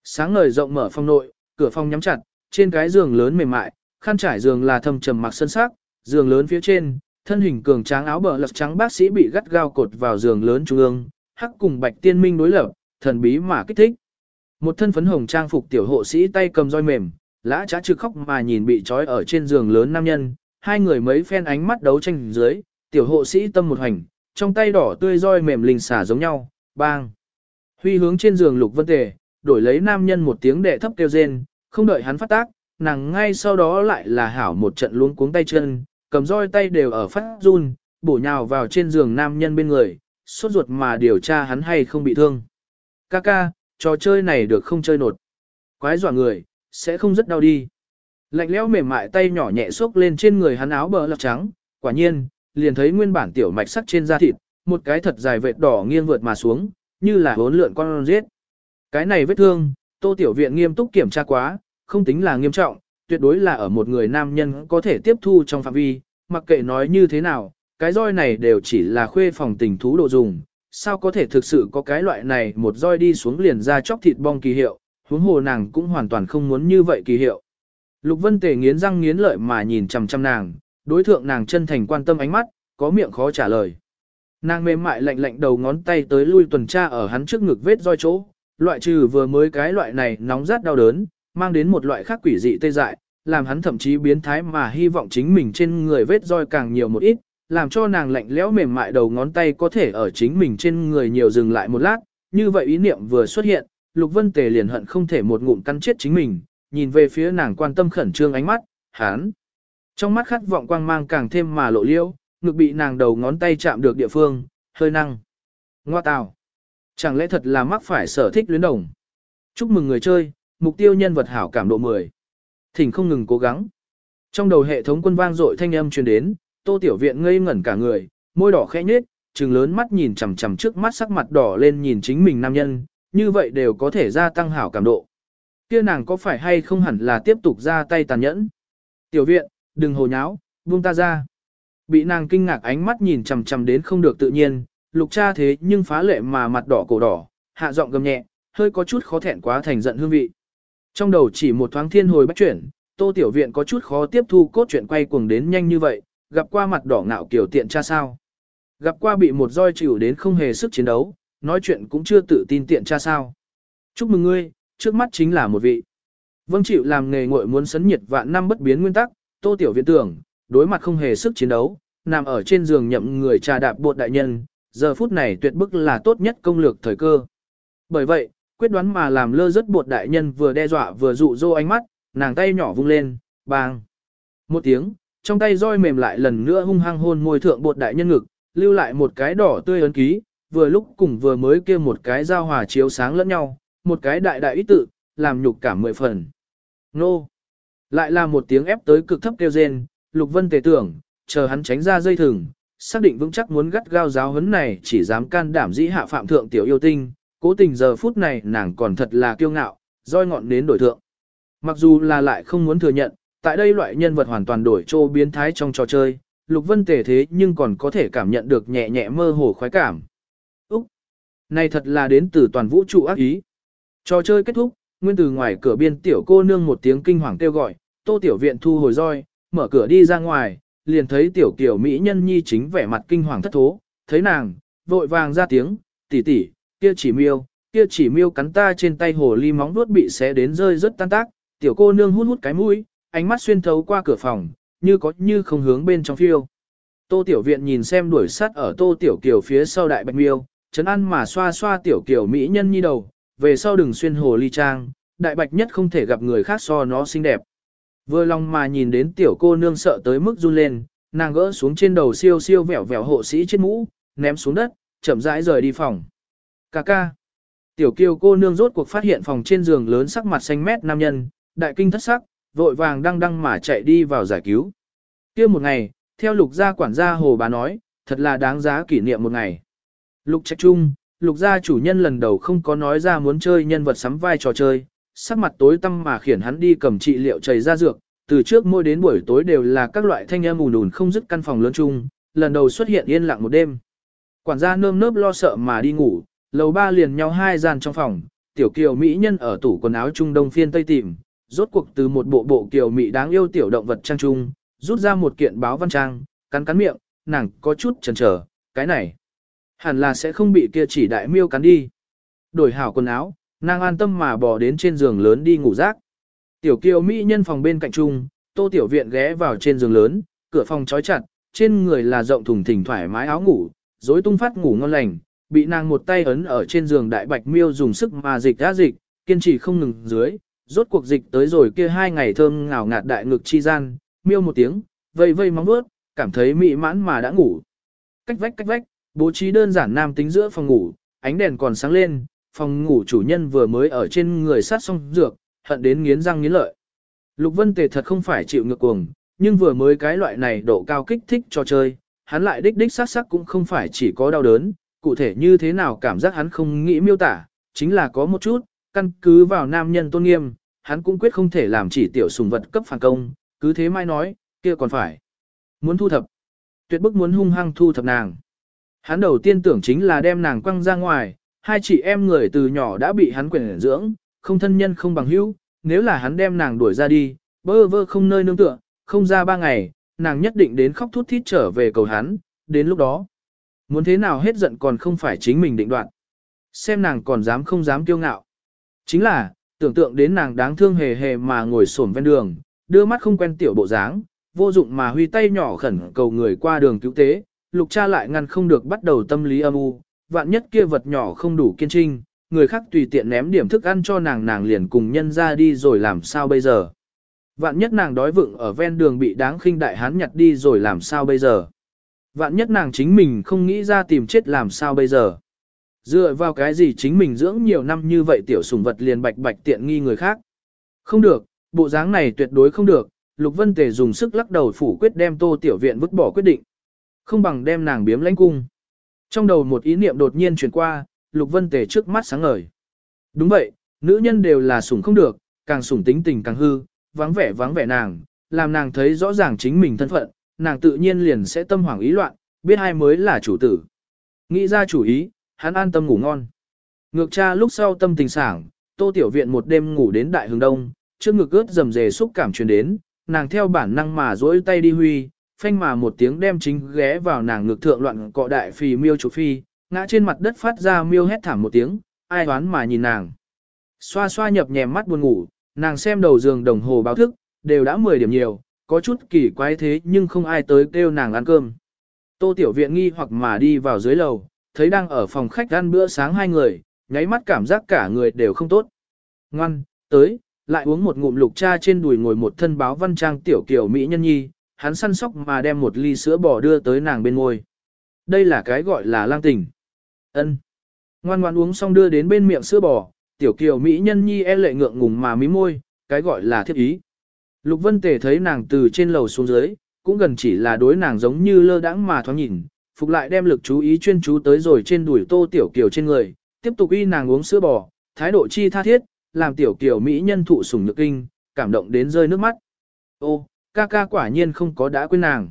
S1: Sáng ngời rộng mở phòng nội, cửa phòng nhắm chặt, trên cái giường lớn mềm mại, khăn trải giường là thâm trầm mặc sơn sắc, giường lớn phía trên, thân hình cường tráng áo bờ lật trắng bác sĩ bị gắt gao cột vào giường lớn trung ương, hắc cùng bạch tiên minh đối lập, thần bí mà kích thích. Một thân phấn hồng trang phục tiểu hộ sĩ tay cầm roi mềm, lã trá trực khóc mà nhìn bị trói ở trên giường lớn nam nhân, hai người mấy phen ánh mắt đấu tranh dưới, tiểu hộ sĩ tâm một hành, trong tay đỏ tươi roi mềm linh xả giống nhau, bang. Huy hướng trên giường lục vân tề, đổi lấy nam nhân một tiếng đệ thấp kêu rên, không đợi hắn phát tác, nàng ngay sau đó lại là hảo một trận luống cuống tay chân, cầm roi tay đều ở phát run, bổ nhào vào trên giường nam nhân bên người, sốt ruột mà điều tra hắn hay không bị thương. ca ca trò chơi này được không chơi nột. Quái dọa người, sẽ không rất đau đi. Lạnh lẽo mềm mại tay nhỏ nhẹ xốc lên trên người hắn áo bờ lọc trắng, quả nhiên, liền thấy nguyên bản tiểu mạch sắc trên da thịt, một cái thật dài vệt đỏ nghiêng vượt mà xuống, như là hốn lượn con giết. Cái này vết thương, tô tiểu viện nghiêm túc kiểm tra quá, không tính là nghiêm trọng, tuyệt đối là ở một người nam nhân có thể tiếp thu trong phạm vi, mặc kệ nói như thế nào, cái roi này đều chỉ là khuê phòng tình thú đồ dùng, sao có thể thực sự có cái loại này một roi đi xuống liền ra chóc thịt bong kỳ hiệu, huống hồ nàng cũng hoàn toàn không muốn như vậy kỳ hiệu. Lục Vân Tề nghiến răng nghiến lợi mà nhìn chằm chằm nàng, đối thượng nàng chân thành quan tâm ánh mắt, có miệng khó trả lời. Nàng mềm mại lạnh lạnh đầu ngón tay tới lui tuần tra ở hắn trước ngực vết roi chỗ, loại trừ vừa mới cái loại này nóng rát đau đớn, mang đến một loại khác quỷ dị tê dại, làm hắn thậm chí biến thái mà hy vọng chính mình trên người vết roi càng nhiều một ít, làm cho nàng lạnh lẽo mềm mại đầu ngón tay có thể ở chính mình trên người nhiều dừng lại một lát, như vậy ý niệm vừa xuất hiện, Lục Vân Tề liền hận không thể một ngụm cắn chết chính mình, nhìn về phía nàng quan tâm khẩn trương ánh mắt, hắn. Trong mắt khát vọng quang mang càng thêm mà lộ liễu, ngực bị nàng đầu ngón tay chạm được địa phương, hơi năng. Ngoa tào. Chẳng lẽ thật là mắc phải sở thích luyến đồng. Chúc mừng người chơi, mục tiêu nhân vật hảo cảm độ 10. Thỉnh không ngừng cố gắng. Trong đầu hệ thống quân vang dội thanh âm truyền đến, Tô Tiểu Viện ngây ngẩn cả người, môi đỏ khẽ nhếch, trừng lớn mắt nhìn chằm chằm trước mắt sắc mặt đỏ lên nhìn chính mình nam nhân, như vậy đều có thể gia tăng hảo cảm độ. Kia nàng có phải hay không hẳn là tiếp tục ra tay tàn nhẫn? Tiểu Viện, đừng hồ nháo, buông ta ra. Bị nàng kinh ngạc ánh mắt nhìn chằm chằm đến không được tự nhiên, lục cha thế nhưng phá lệ mà mặt đỏ cổ đỏ, hạ giọng gầm nhẹ, hơi có chút khó thẹn quá thành giận hương vị. Trong đầu chỉ một thoáng thiên hồi bách chuyển, tô tiểu viện có chút khó tiếp thu cốt truyện quay cuồng đến nhanh như vậy, gặp qua mặt đỏ ngạo kiểu tiện cha sao. Gặp qua bị một roi chịu đến không hề sức chiến đấu, nói chuyện cũng chưa tự tin tiện cha sao. Chúc mừng ngươi, trước mắt chính là một vị. Vâng chịu làm nghề ngội muốn sấn nhiệt vạn năm bất biến nguyên tắc, tô tiểu viện tưởng, đối mặt không hề sức chiến đấu, nằm ở trên giường nhậm người trà đạp bột đại nhân, giờ phút này tuyệt bức là tốt nhất công lược thời cơ. Bởi vậy, quyết đoán mà làm lơ rất bột đại nhân vừa đe dọa vừa dụ dỗ ánh mắt, nàng tay nhỏ vung lên, bang. Một tiếng, trong tay roi mềm lại lần nữa hung hăng hôn môi thượng bột đại nhân ngực, lưu lại một cái đỏ tươi ấn ký, vừa lúc cùng vừa mới kia một cái giao hòa chiếu sáng lẫn nhau, một cái đại đại ý tự, làm nhục cả mười phần. Nô! Lại là một tiếng ép tới cực thấp kêu rên, Lục Vân tề tưởng, chờ hắn tránh ra dây thừng, xác định vững chắc muốn gắt gao giáo huấn này chỉ dám can đảm dĩ hạ phạm thượng tiểu yêu tinh, cố tình giờ phút này nàng còn thật là kiêu ngạo, roi ngọn đến đổi thượng. Mặc dù là lại không muốn thừa nhận, tại đây loại nhân vật hoàn toàn đổi trô biến thái trong trò chơi, Lục Vân tề thế nhưng còn có thể cảm nhận được nhẹ nhẹ mơ hồ khoái cảm. Úc! Này thật là đến từ toàn vũ trụ ác ý. Trò chơi kết thúc, nguyên từ ngoài cửa biên tiểu cô nương một tiếng kinh hoàng kêu gọi, tô tiểu viện thu hồi roi, mở cửa đi ra ngoài, liền thấy tiểu kiểu mỹ nhân nhi chính vẻ mặt kinh hoàng thất thố, thấy nàng, vội vàng ra tiếng, tỷ tỷ, kia chỉ miêu, kia chỉ miêu cắn ta trên tay hồ ly móng vuốt bị xé đến rơi rất tan tác, tiểu cô nương hút hút cái mũi, ánh mắt xuyên thấu qua cửa phòng, như có như không hướng bên trong phiêu. Tô Tiểu Viện nhìn xem đuổi sát ở Tô Tiểu Kiều phía sau đại bạch miêu, chấn ăn mà xoa xoa Tiểu Kiều Mỹ nhân nhi đầu, về sau đừng xuyên hồ ly trang, đại bạch nhất không thể gặp người khác so nó xinh đẹp. Vừa lòng mà nhìn đến tiểu cô nương sợ tới mức run lên, nàng gỡ xuống trên đầu siêu siêu vẻo vẻo hộ sĩ trên mũ, ném xuống đất, chậm rãi rời đi phòng. Cà ca. Tiểu kiều cô nương rốt cuộc phát hiện phòng trên giường lớn sắc mặt xanh mét nam nhân, đại kinh thất sắc, vội vàng đăng đăng mà chạy đi vào giải cứu. kia một ngày, theo lục gia quản gia hồ bà nói, thật là đáng giá kỷ niệm một ngày. Lục trạch trung, lục gia chủ nhân lần đầu không có nói ra muốn chơi nhân vật sắm vai trò chơi, sắc mặt tối tăm mà khiển hắn đi cầm trị liệu chảy ra dược, từ trước mỗi đến buổi tối đều là các loại thanh âm ùn ùn không dứt căn phòng lớn chung, lần đầu xuất hiện yên lặng một đêm. Quản gia nơm nớp lo sợ mà đi ngủ, lầu ba liền nhau hai gian trong phòng, tiểu kiều mỹ nhân ở tủ quần áo trung đông phiên tây tìm, rốt cuộc từ một bộ bộ kiều mỹ đáng yêu tiểu động vật trang trung, rút ra một kiện báo văn trang, cắn cắn miệng, nàng có chút chần chờ, cái này hẳn là sẽ không bị kia chỉ đại miêu cắn đi. Đổi hảo quần áo, nàng an tâm mà bò đến trên giường lớn đi ngủ rác. Tiểu kiều mỹ nhân phòng bên cạnh chung, tô tiểu viện ghé vào trên giường lớn, cửa phòng trói chặt, trên người là rộng thùng thình thoải mái áo ngủ, rối tung phát ngủ ngon lành, bị nàng một tay ấn ở trên giường đại bạch miêu dùng sức mà dịch ra dịch, kiên trì không ngừng dưới, rốt cuộc dịch tới rồi kia hai ngày thơm ngào ngạt đại ngực chi gian, miêu một tiếng, vây vây móng vuốt, cảm thấy mị mãn mà đã ngủ. Cách vách cách vách, bố trí đơn giản nam tính giữa phòng ngủ, ánh đèn còn sáng lên, phòng ngủ chủ nhân vừa mới ở trên người sát xong dược, hận đến nghiến răng nghiến lợi. Lục Vân Tề thật không phải chịu ngược cuồng, nhưng vừa mới cái loại này độ cao kích thích cho chơi, hắn lại đích đích sát sắc cũng không phải chỉ có đau đớn, cụ thể như thế nào cảm giác hắn không nghĩ miêu tả, chính là có một chút, căn cứ vào nam nhân tôn nghiêm, hắn cũng quyết không thể làm chỉ tiểu sùng vật cấp phản công, cứ thế mai nói, kia còn phải. Muốn thu thập, tuyệt bức muốn hung hăng thu thập nàng. Hắn đầu tiên tưởng chính là đem nàng quăng ra ngoài, hai chị em người từ nhỏ đã bị hắn quyền dưỡng, không thân nhân không bằng hữu, nếu là hắn đem nàng đuổi ra đi, bơ vơ không nơi nương tựa, không ra ba ngày, nàng nhất định đến khóc thút thít trở về cầu hắn, đến lúc đó. Muốn thế nào hết giận còn không phải chính mình định đoạt. Xem nàng còn dám không dám kiêu ngạo. Chính là, tưởng tượng đến nàng đáng thương hề hề mà ngồi xổm ven đường, đưa mắt không quen tiểu bộ dáng, vô dụng mà huy tay nhỏ khẩn cầu người qua đường cứu tế, lục cha lại ngăn không được bắt đầu tâm lý âm u, vạn nhất kia vật nhỏ không đủ kiên trinh, người khác tùy tiện ném điểm thức ăn cho nàng nàng liền cùng nhân ra đi rồi làm sao bây giờ. Vạn nhất nàng đói vựng ở ven đường bị đáng khinh đại hán nhặt đi rồi làm sao bây giờ. Vạn nhất nàng chính mình không nghĩ ra tìm chết làm sao bây giờ. Dựa vào cái gì chính mình dưỡng nhiều năm như vậy tiểu sủng vật liền bạch bạch tiện nghi người khác. Không được, bộ dáng này tuyệt đối không được, Lục Vân Tề dùng sức lắc đầu phủ quyết đem tô tiểu viện vứt bỏ quyết định. Không bằng đem nàng biếm lãnh cung. Trong đầu một ý niệm đột nhiên chuyển qua, Lục Vân Tề trước mắt sáng ngời. Đúng vậy, nữ nhân đều là sủng không được, càng sủng tính tình càng hư, vắng vẻ vắng vẻ nàng, làm nàng thấy rõ ràng chính mình thân phận, nàng tự nhiên liền sẽ tâm hoảng ý loạn, biết ai mới là chủ tử. Nghĩ ra chủ ý, hắn an tâm ngủ ngon. Ngược cha lúc sau tâm tình sảng, tô tiểu viện một đêm ngủ đến đại hướng đông, trước ngực ướt dầm dề xúc cảm truyền đến, nàng theo bản năng mà duỗi tay đi huy, phanh mà một tiếng đem chính ghé vào nàng ngực thượng loạn cọ đại phì miêu chủ phi, ngã trên mặt đất phát ra miêu hét thảm một tiếng, ai đoán mà nhìn nàng. Xoa xoa nhập nhèm mắt buồn ngủ, nàng xem đầu giường đồng hồ báo thức, đều đã 10 điểm nhiều, có chút kỳ quái thế nhưng không ai tới kêu nàng ăn cơm. Tô Tiểu Viện nghi hoặc mà đi vào dưới lầu, thấy đang ở phòng khách ăn bữa sáng hai người, nháy mắt cảm giác cả người đều không tốt. Ngoan, tới, lại uống một ngụm lục cha trên đùi ngồi một thân báo văn trang tiểu kiểu Mỹ nhân nhi, hắn săn sóc mà đem một ly sữa bò đưa tới nàng bên môi. Đây là cái gọi là lang tình. Ân. Ngoan ngoan uống xong đưa đến bên miệng sữa bò, tiểu kiều Mỹ nhân nhi e lệ ngượng ngùng mà mí môi, cái gọi là thiết ý. Lục Vân Tề thấy nàng từ trên lầu xuống dưới, cũng gần chỉ là đối nàng giống như lơ đãng mà thoáng nhìn, phục lại đem lực chú ý chuyên chú tới rồi trên đùi tô tiểu kiều trên người, tiếp tục y nàng uống sữa bò, thái độ chi tha thiết, làm tiểu kiều Mỹ nhân thụ sủng nhược kinh, cảm động đến rơi nước mắt. Ô, ca ca quả nhiên không có đã quên nàng.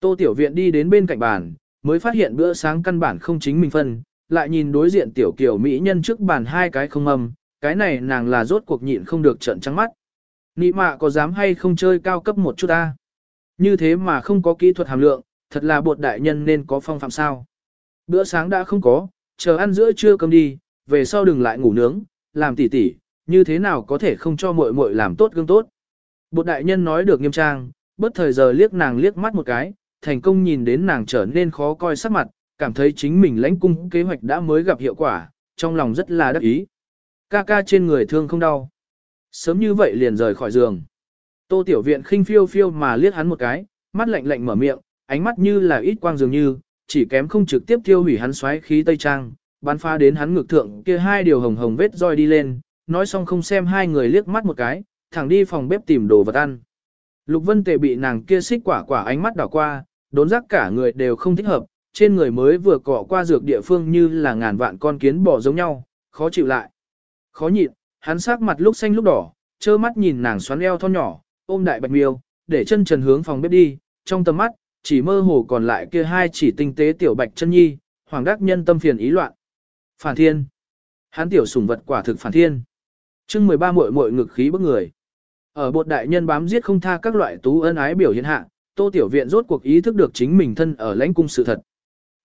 S1: Tô tiểu viện đi đến bên cạnh bàn, mới phát hiện bữa sáng căn bản không chính mình phân, lại nhìn đối diện tiểu kiều Mỹ nhân trước bàn hai cái không âm, cái này nàng là rốt cuộc nhịn không được trận trắng mắt. Nị mạ có dám hay không chơi cao cấp một chút ta? Như thế mà không có kỹ thuật hàm lượng, thật là bột đại nhân nên có phong phạm sao. Bữa sáng đã không có, chờ ăn giữa trưa cơm đi, về sau đừng lại ngủ nướng, làm tỉ tỉ, như thế nào có thể không cho muội muội làm tốt gương tốt. Bột đại nhân nói được nghiêm trang, bất thời giờ liếc nàng liếc mắt một cái, thành công nhìn đến nàng trở nên khó coi sắc mặt, cảm thấy chính mình lãnh cung kế hoạch đã mới gặp hiệu quả, trong lòng rất là đắc ý. Ca ca trên người thương không đau. Sớm như vậy liền rời khỏi giường. Tô tiểu viện khinh phiêu phiêu mà liếc hắn một cái, mắt lạnh lạnh mở miệng, ánh mắt như là ít quang dường như, chỉ kém không trực tiếp tiêu hủy hắn xoáy khí tây trang, bắn pha đến hắn ngực thượng kia hai điều hồng hồng vết roi đi lên, nói xong không xem hai người liếc mắt một cái, thẳng đi phòng bếp tìm đồ vật ăn. Lục Vân Tề bị nàng kia xích quả quả ánh mắt đảo qua, đốn giác cả người đều không thích hợp, trên người mới vừa cọ qua dược địa phương như là ngàn vạn con kiến bò giống nhau, khó chịu lại. Khó nhịn, hắn sắc mặt lúc xanh lúc đỏ, trơ mắt nhìn nàng xoắn eo thon nhỏ, ôm đại bạch miêu, để chân trần hướng phòng bếp đi, trong tầm mắt, chỉ mơ hồ còn lại kia hai chỉ tinh tế tiểu bạch chân nhi, hoàng đắc nhân tâm phiền ý loạn. Phản thiên. Hắn tiểu sủng vật quả thực phản thiên. chương 13 muội muội ngực khí bức người. Ở bột đại nhân bám giết không tha các loại tú ân ái biểu hiện hạ, tô tiểu viện rốt cuộc ý thức được chính mình thân ở lãnh cung sự thật.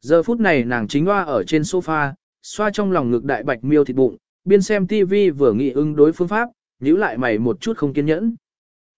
S1: Giờ phút này nàng chính hoa ở trên sofa, xoa trong lòng ngực đại bạch miêu thịt bụng, biên xem TV vừa nghị ứng đối phương pháp, nhíu lại mày một chút không kiên nhẫn.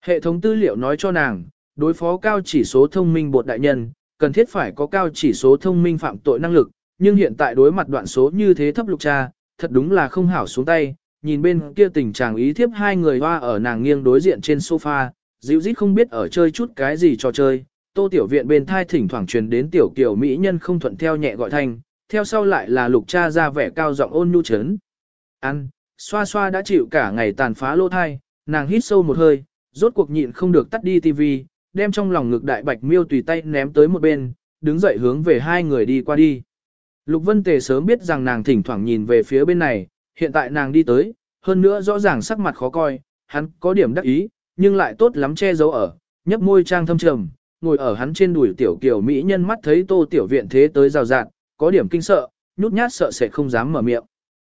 S1: Hệ thống tư liệu nói cho nàng, đối phó cao chỉ số thông minh bột đại nhân, cần thiết phải có cao chỉ số thông minh phạm tội năng lực, nhưng hiện tại đối mặt đoạn số như thế thấp lục cha, thật đúng là không hảo xuống tay, nhìn bên kia tình trạng ý thiếp hai người hoa ở nàng nghiêng đối diện trên sofa, dịu dít không biết ở chơi chút cái gì trò chơi, tô tiểu viện bên thai thỉnh thoảng truyền đến tiểu kiểu mỹ nhân không thuận theo nhẹ gọi thanh, theo sau lại là lục cha ra vẻ cao giọng ôn nhu chấn. Ăn, xoa xoa đã chịu cả ngày tàn phá lô thai, nàng hít sâu một hơi, rốt cuộc nhịn không được tắt đi tivi, đem trong lòng ngực đại bạch miêu tùy tay ném tới một bên, đứng dậy hướng về hai người đi qua đi. Lục Vân Tề sớm biết rằng nàng thỉnh thoảng nhìn về phía bên này, hiện tại nàng đi tới, hơn nữa rõ ràng sắc mặt khó coi, hắn có điểm đắc ý, nhưng lại tốt lắm che giấu ở, nhấp môi trang thâm trầm, ngồi ở hắn trên đùi tiểu kiều mỹ nhân mắt thấy tô tiểu viện thế tới rào rạt, có điểm kinh sợ, nhút nhát sợ sẽ không dám mở miệng.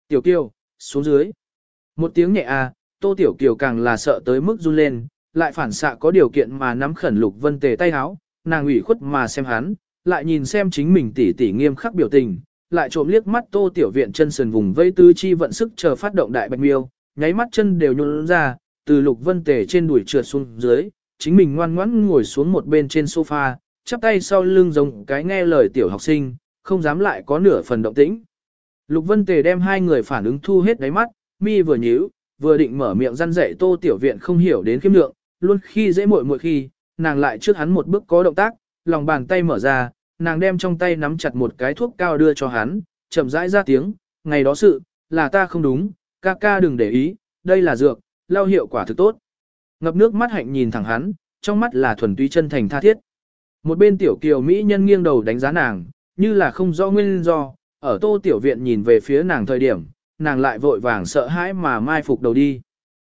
S1: Tiểu kiều, xuống dưới. Một tiếng nhẹ a, tô tiểu kiều càng là sợ tới mức run lên, lại phản xạ có điều kiện mà nắm khẩn lục vân tề tay háo, nàng ủy khuất mà xem hắn, lại nhìn xem chính mình tỉ tỉ nghiêm khắc biểu tình, lại trộm liếc mắt tô tiểu viện chân sườn vùng vây tứ chi vận sức chờ phát động đại bạch miêu, nháy mắt chân đều nhún ra, từ lục vân tề trên đùi trượt xuống dưới, chính mình ngoan ngoãn ngồi xuống một bên trên sofa, chắp tay sau lưng giống cái nghe lời tiểu học sinh, không dám lại có nửa phần động tĩnh. Lục vân tề đem hai người phản ứng thu hết đáy mắt, mi vừa nhíu, vừa định mở miệng răn dạy tô tiểu viện không hiểu đến khiêm lượng, luôn khi dễ muội muội khi, nàng lại trước hắn một bước có động tác, lòng bàn tay mở ra, nàng đem trong tay nắm chặt một cái thuốc cao đưa cho hắn, chậm rãi ra tiếng, ngày đó sự, là ta không đúng, ca ca đừng để ý, đây là dược, lao hiệu quả thực tốt. Ngập nước mắt hạnh nhìn thẳng hắn, trong mắt là thuần túy chân thành tha thiết. Một bên tiểu kiều Mỹ nhân nghiêng đầu đánh giá nàng, như là không rõ nguyên do, ở tô tiểu viện nhìn về phía nàng thời điểm, nàng lại vội vàng sợ hãi mà mai phục đầu đi.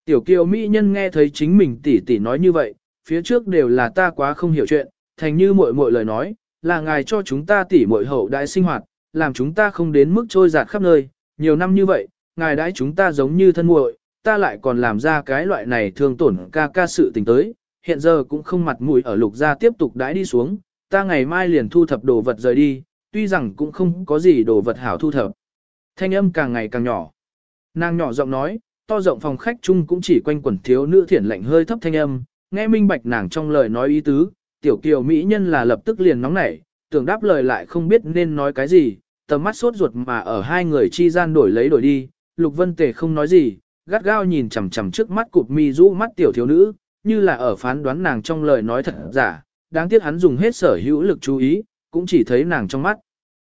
S1: Tiểu kiều Mỹ nhân nghe thấy chính mình tỉ tỉ nói như vậy, phía trước đều là ta quá không hiểu chuyện, thành như muội muội lời nói, là ngài cho chúng ta tỉ muội hậu đại sinh hoạt, làm chúng ta không đến mức trôi giạt khắp nơi, nhiều năm như vậy, ngài đãi chúng ta giống như thân muội, ta lại còn làm ra cái loại này thương tổn ca ca sự tình tới, hiện giờ cũng không mặt mũi ở lục gia tiếp tục đãi đi xuống, ta ngày mai liền thu thập đồ vật rời đi, tuy rằng cũng không có gì đồ vật hảo thu thập. Thanh âm càng ngày càng nhỏ. Nàng nhỏ giọng nói, to rộng phòng khách chung cũng chỉ quanh quẩn thiếu nữ thiển lạnh hơi thấp thanh âm, nghe minh bạch nàng trong lời nói ý tứ, tiểu kiều mỹ nhân là lập tức liền nóng nảy, tưởng đáp lời lại không biết nên nói cái gì, tầm mắt sốt ruột mà ở hai người chi gian đổi lấy đổi đi, lục vân tề không nói gì, gắt gao nhìn chằm chằm trước mắt cụp mi rũ mắt tiểu thiếu nữ, như là ở phán đoán nàng trong lời nói thật giả, đáng tiếc hắn dùng hết sở hữu lực chú ý, cũng chỉ thấy nàng trong mắt.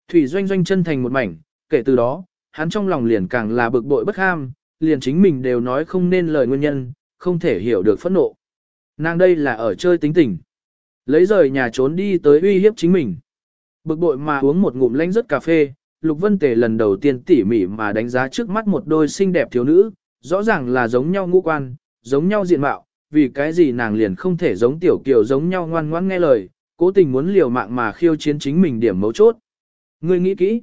S1: Thủy doanh doanh chân thành một mảnh, kể từ đó, hắn trong lòng liền càng là bực bội bất ham, liền chính mình đều nói không nên lời nguyên nhân, không thể hiểu được phẫn nộ. Nàng đây là ở chơi tính tình. Lấy rời nhà trốn đi tới uy hiếp chính mình. Bực bội mà uống một ngụm lanh rất cà phê, Lục Vân Tề lần đầu tiên tỉ mỉ mà đánh giá trước mắt một đôi xinh đẹp thiếu nữ, rõ ràng là giống nhau ngũ quan, giống nhau diện mạo, vì cái gì nàng liền không thể giống tiểu kiều giống nhau ngoan ngoãn nghe lời, cố tình muốn liều mạng mà khiêu chiến chính mình điểm mấu chốt. Ngươi nghĩ kỹ.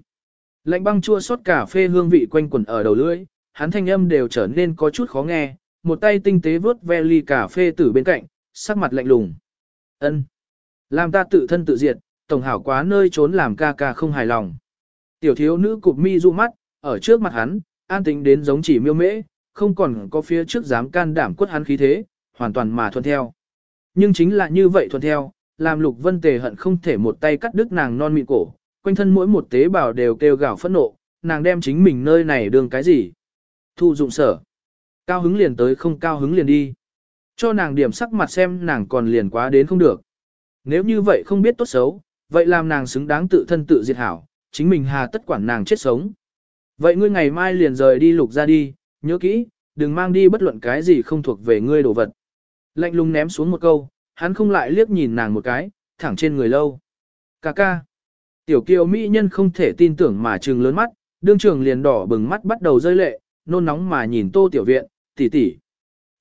S1: Lạnh băng chua xót cà phê hương vị quanh quẩn ở đầu lưỡi, hắn thanh âm đều trở nên có chút khó nghe, một tay tinh tế vớt ve ly cà phê từ bên cạnh, sắc mặt lạnh lùng. Ân, làm ta tự thân tự diệt, tổng hảo quá nơi trốn làm ca ca không hài lòng. Tiểu thiếu nữ cụp mi du mắt, ở trước mặt hắn, an tĩnh đến giống chỉ miêu mễ, không còn có phía trước dám can đảm quất hắn khí thế, hoàn toàn mà thuận theo. Nhưng chính là như vậy thuận theo, làm Lục Vân Tề hận không thể một tay cắt đứt nàng non mịn cổ, quanh thân mỗi một tế bào đều kêu gào phẫn nộ, nàng đem chính mình nơi này đường cái gì? Thu dụng sở. Cao hứng liền tới không cao hứng liền đi. Cho nàng điểm sắc mặt xem nàng còn liền quá đến không được. Nếu như vậy không biết tốt xấu, vậy làm nàng xứng đáng tự thân tự diệt hảo, chính mình hà tất quản nàng chết sống. Vậy ngươi ngày mai liền rời đi lục ra đi, nhớ kỹ, đừng mang đi bất luận cái gì không thuộc về ngươi đồ vật. Lạnh lùng ném xuống một câu, hắn không lại liếc nhìn nàng một cái, thẳng trên người lâu. Cà ca. Tiểu kiều mỹ nhân không thể tin tưởng mà trừng lớn mắt, đương trường liền đỏ bừng mắt bắt đầu rơi lệ, nôn nóng mà nhìn tô tiểu viện, tỷ tỷ.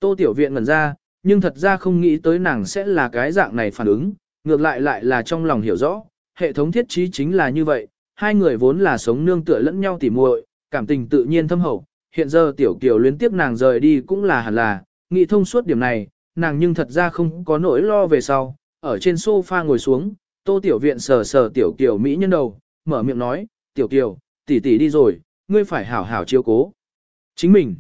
S1: Tô tiểu viện ngẩn ra, nhưng thật ra không nghĩ tới nàng sẽ là cái dạng này phản ứng, ngược lại lại là trong lòng hiểu rõ, hệ thống thiết trí chính là như vậy, hai người vốn là sống nương tựa lẫn nhau tỉ muội, cảm tình tự nhiên thâm hậu, hiện giờ tiểu kiều luyến tiếp nàng rời đi cũng là hẳn là, nghĩ thông suốt điểm này, nàng nhưng thật ra không có nỗi lo về sau, ở trên sofa ngồi xuống, tô tiểu viện sờ sờ tiểu kiều mỹ nhân đầu, mở miệng nói, tiểu kiều, tỷ tỷ đi rồi, ngươi phải hảo hảo chiếu cố. Chính mình,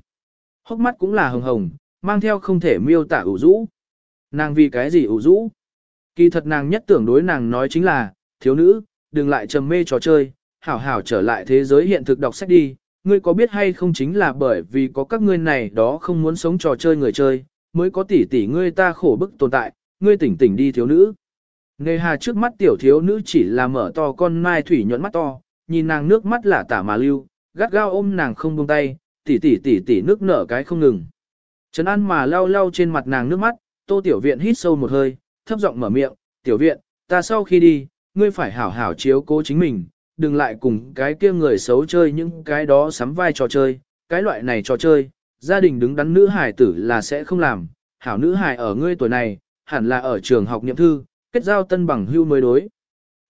S1: hốc mắt cũng là hồng hồng, mang theo không thể miêu tả ủ rũ. Nàng vì cái gì ủ rũ? Kỳ thật nàng nhất tưởng đối nàng nói chính là, thiếu nữ, đừng lại trầm mê trò chơi, hảo hảo trở lại thế giới hiện thực đọc sách đi. Ngươi có biết hay không chính là bởi vì có các ngươi này đó không muốn sống trò chơi người chơi, mới có tỷ tỷ ngươi ta khổ bức tồn tại, ngươi tỉnh tỉnh đi thiếu nữ. Nề hà trước mắt tiểu thiếu nữ chỉ là mở to con mai thủy nhuận mắt to, nhìn nàng nước mắt là tả mà lưu, gắt gao ôm nàng không buông tay, tỷ tỷ tỷ tỷ nước nở cái không ngừng. Trấn An mà lau lau trên mặt nàng nước mắt, Tô Tiểu Viện hít sâu một hơi, thấp giọng mở miệng, "Tiểu Viện, ta sau khi đi, ngươi phải hảo hảo chiếu cố chính mình, đừng lại cùng cái kia người xấu chơi những cái đó sắm vai trò chơi, cái loại này trò chơi, gia đình đứng đắn nữ hài tử là sẽ không làm, hảo nữ hài ở ngươi tuổi này, hẳn là ở trường học niệm thư, kết giao tân bằng hưu mới đối."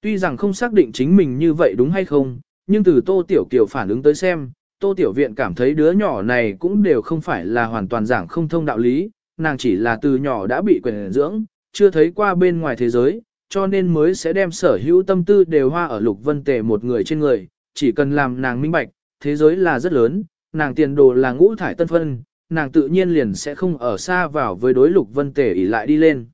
S1: Tuy rằng không xác định chính mình như vậy đúng hay không, nhưng từ Tô Tiểu Kiều phản ứng tới xem, Tô Tiểu Viện cảm thấy đứa nhỏ này cũng đều không phải là hoàn toàn giảng không thông đạo lý, nàng chỉ là từ nhỏ đã bị quyền dưỡng, chưa thấy qua bên ngoài thế giới, cho nên mới sẽ đem sở hữu tâm tư đều hoa ở Lục Vân Tề một người trên người, chỉ cần làm nàng minh bạch, thế giới là rất lớn, nàng tiền đồ là ngũ thải tân phân, nàng tự nhiên liền sẽ không ở xa vào với đối Lục Vân Tề ỉ lại đi lên.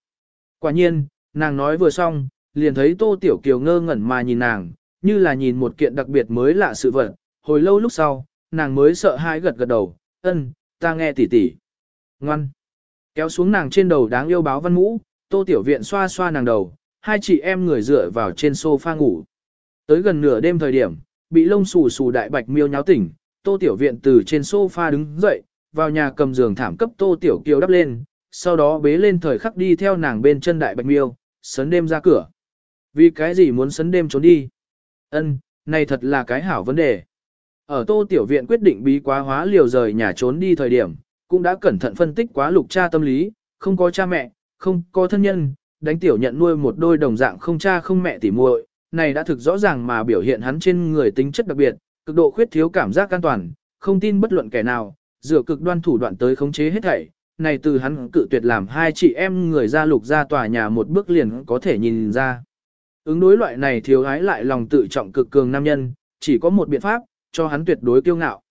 S1: Quả nhiên, nàng nói vừa xong, liền thấy Tô Tiểu Kiều ngơ ngẩn mà nhìn nàng, như là nhìn một kiện đặc biệt mới lạ sự vật, hồi lâu lúc sau, nàng mới sợ hãi gật gật đầu, ân, ta nghe tỉ tỉ. Ngoan. Kéo xuống nàng trên đầu đáng yêu báo văn mũ, tô tiểu viện xoa xoa nàng đầu, hai chị em người dựa vào trên sofa ngủ. Tới gần nửa đêm thời điểm, bị lông xù xù đại bạch miêu nháo tỉnh, tô tiểu viện từ trên sofa đứng dậy, vào nhà cầm giường thảm cấp tô tiểu kiều đắp lên, sau đó bế lên thời khắc đi theo nàng bên chân đại bạch miêu, sấn đêm ra cửa. Vì cái gì muốn sấn đêm trốn đi? Ân, này thật là cái hảo vấn đề. Ở tô tiểu viện quyết định bí quá hóa liều rời nhà trốn đi thời điểm, cũng đã cẩn thận phân tích quá lục cha tâm lý, không có cha mẹ, không có thân nhân, đánh tiểu nhận nuôi một đôi đồng dạng không cha không mẹ tỉ muội, này đã thực rõ ràng mà biểu hiện hắn trên người tính chất đặc biệt, cực độ khuyết thiếu cảm giác an toàn, không tin bất luận kẻ nào, dựa cực đoan thủ đoạn tới khống chế hết thảy. Này từ hắn cự tuyệt làm hai chị em người ra lục ra tòa nhà một bước liền có thể nhìn ra. Ứng đối loại này thiếu gái lại lòng tự trọng cực cường nam nhân, chỉ có một biện pháp, cho hắn tuyệt đối kiêu ngạo.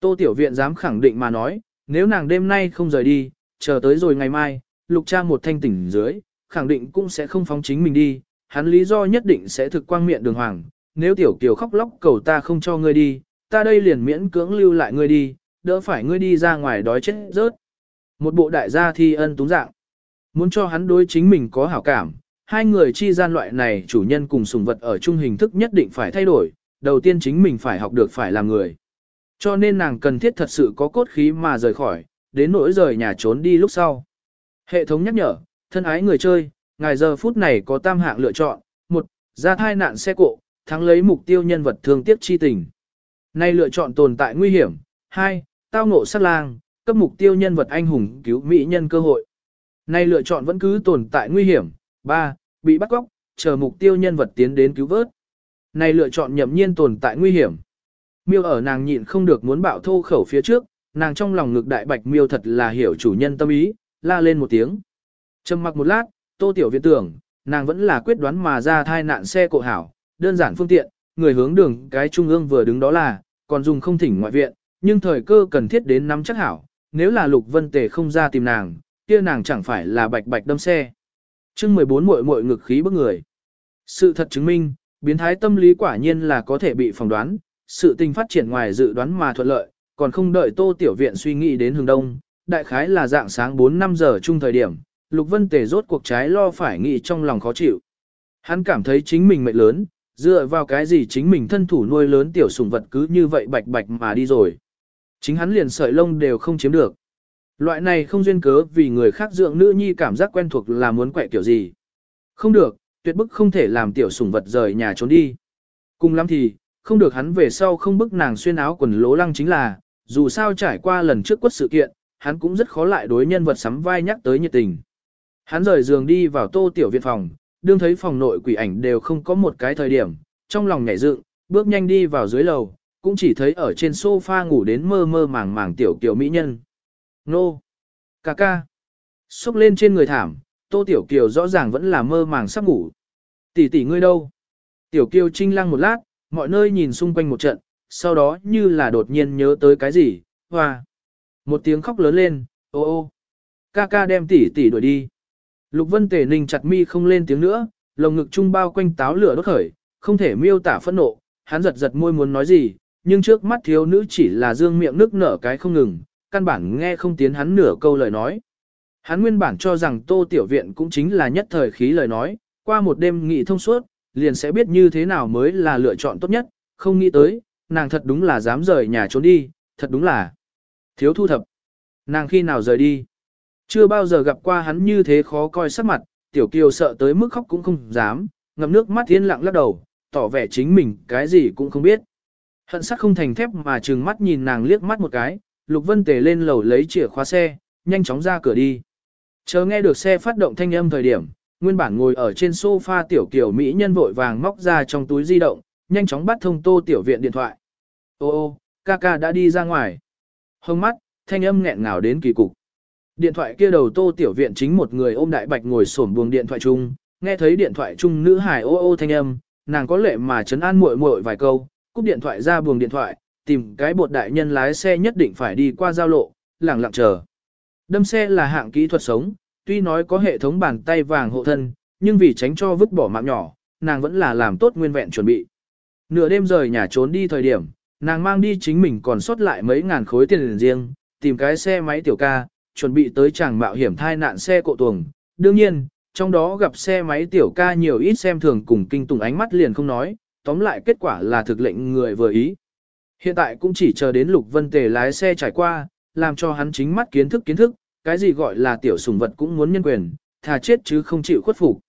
S1: Tô Tiểu Viện dám khẳng định mà nói, nếu nàng đêm nay không rời đi, chờ tới rồi ngày mai, lục cha một thanh tỉnh dưới, khẳng định cũng sẽ không phóng chính mình đi, hắn lý do nhất định sẽ thực quang miệng đường hoàng, nếu Tiểu Kiều khóc lóc cầu ta không cho ngươi đi, ta đây liền miễn cưỡng lưu lại ngươi đi, đỡ phải ngươi đi ra ngoài đói chết rớt. Một bộ đại gia thi ân túng dạng, muốn cho hắn đối chính mình có hảo cảm, hai người chi gian loại này chủ nhân cùng sùng vật ở chung hình thức nhất định phải thay đổi, đầu tiên chính mình phải học được phải làm người. Cho nên nàng cần thiết thật sự có cốt khí mà rời khỏi, đến nỗi rời nhà trốn đi lúc sau. Hệ thống nhắc nhở, thân ái người chơi, ngài giờ phút này có tam hạng lựa chọn, một, ra thai nạn xe cộ, thắng lấy mục tiêu nhân vật thương tiếc chi tình. Nay lựa chọn tồn tại nguy hiểm, hai, tao ngộ sát lang, cấp mục tiêu nhân vật anh hùng cứu mỹ nhân cơ hội. Nay lựa chọn vẫn cứ tồn tại nguy hiểm, ba, bị bắt cóc, chờ mục tiêu nhân vật tiến đến cứu vớt. nay lựa chọn nhậm nhiên tồn tại nguy hiểm. Miêu ở nàng nhịn không được muốn bạo thô khẩu phía trước, nàng trong lòng ngực đại bạch miêu thật là hiểu chủ nhân tâm ý, la lên một tiếng. Trầm mặc một lát, tô tiểu viện tưởng, nàng vẫn là quyết đoán mà ra thai nạn xe cộ hảo, đơn giản phương tiện, người hướng đường cái trung ương vừa đứng đó là, còn dùng không thỉnh ngoại viện, nhưng thời cơ cần thiết đến nắm chắc hảo, nếu là lục vân tề không ra tìm nàng, kia nàng chẳng phải là bạch bạch đâm xe. chương 14 muội muội ngực khí bức người. Sự thật chứng minh, biến thái tâm lý quả nhiên là có thể bị phỏng đoán, sự tình phát triển ngoài dự đoán mà thuận lợi, còn không đợi tô tiểu viện suy nghĩ đến hướng đông, đại khái là dạng sáng 4-5 giờ chung thời điểm, Lục Vân Tề rốt cuộc trái lo phải nghĩ trong lòng khó chịu. Hắn cảm thấy chính mình mệnh lớn, dựa vào cái gì chính mình thân thủ nuôi lớn tiểu sủng vật cứ như vậy bạch bạch mà đi rồi. Chính hắn liền sợi lông đều không chiếm được. Loại này không duyên cớ vì người khác dưỡng nữ nhi cảm giác quen thuộc là muốn quẹ kiểu gì. Không được, tuyệt bức không thể làm tiểu sủng vật rời nhà trốn đi. Cùng lắm thì, không được hắn về sau không bức nàng xuyên áo quần lố lăng chính là, dù sao trải qua lần trước quất sự kiện, hắn cũng rất khó lại đối nhân vật sắm vai nhắc tới nhiệt tình. Hắn rời giường đi vào tô tiểu viện phòng, đương thấy phòng nội quỷ ảnh đều không có một cái thời điểm, trong lòng nhảy dựng, bước nhanh đi vào dưới lầu, cũng chỉ thấy ở trên sofa ngủ đến mơ mơ màng màng tiểu kiều mỹ nhân. Nô! Cà ca! Xúc lên trên người thảm, tô tiểu kiều rõ ràng vẫn là mơ màng sắp ngủ. Tỷ tỷ ngươi đâu? Tiểu kiều trinh lăng một lát, mọi nơi nhìn xung quanh một trận, sau đó như là đột nhiên nhớ tới cái gì, hoa. Một tiếng khóc lớn lên, ô ô. Ca ca đem tỷ tỷ đuổi đi. Lục Vân Tề Ninh chặt mi không lên tiếng nữa, lồng ngực trung bao quanh táo lửa đốt khởi, không thể miêu tả phẫn nộ, hắn giật giật môi muốn nói gì, nhưng trước mắt thiếu nữ chỉ là dương miệng nước nở cái không ngừng, căn bản nghe không tiến hắn nửa câu lời nói. Hắn nguyên bản cho rằng Tô Tiểu Viện cũng chính là nhất thời khí lời nói, qua một đêm nghị thông suốt, liền sẽ biết như thế nào mới là lựa chọn tốt nhất, không nghĩ tới, nàng thật đúng là dám rời nhà trốn đi, thật đúng là thiếu thu thập. Nàng khi nào rời đi? Chưa bao giờ gặp qua hắn như thế khó coi sắc mặt, tiểu kiều sợ tới mức khóc cũng không dám, ngậm nước mắt yên lặng lắc đầu, tỏ vẻ chính mình cái gì cũng không biết. Hận sắc không thành thép mà trừng mắt nhìn nàng liếc mắt một cái, Lục Vân Tề lên lầu lấy chìa khóa xe, nhanh chóng ra cửa đi. Chờ nghe được xe phát động thanh âm thời điểm, nguyên bản ngồi ở trên sofa tiểu kiều Mỹ nhân vội vàng móc ra trong túi di động, nhanh chóng bắt thông tô tiểu viện điện thoại. Ô ô, ca ca đã đi ra ngoài. Hông mắt, thanh âm nghẹn ngào đến kỳ cục. Điện thoại kia đầu tô tiểu viện chính một người ôm đại bạch ngồi xổm buồng điện thoại chung, nghe thấy điện thoại chung nữ hài ô ô thanh âm, nàng có lệ mà chấn an muội muội vài câu, cúp điện thoại ra buồng điện thoại, tìm cái bột đại nhân lái xe nhất định phải đi qua giao lộ, lẳng lặng chờ. Đâm xe là hạng kỹ thuật sống, tuy nói có hệ thống bàn tay vàng hộ thân, nhưng vì tránh cho vứt bỏ mạng nhỏ, nàng vẫn là làm tốt nguyên vẹn chuẩn bị. Nửa đêm rời nhà trốn đi thời điểm, nàng mang đi chính mình còn sót lại mấy ngàn khối tiền riêng, tìm cái xe máy tiểu ca, chuẩn bị tới chàng mạo hiểm thai nạn xe cộ tuồng. Đương nhiên, trong đó gặp xe máy tiểu ca nhiều ít xem thường cùng kinh tùng ánh mắt liền không nói, tóm lại kết quả là thực lệnh người vừa ý. Hiện tại cũng chỉ chờ đến Lục Vân Tề lái xe trải qua, làm cho hắn chính mắt kiến thức kiến thức, cái gì gọi là tiểu sùng vật cũng muốn nhân quyền, thà chết chứ không chịu khuất phục.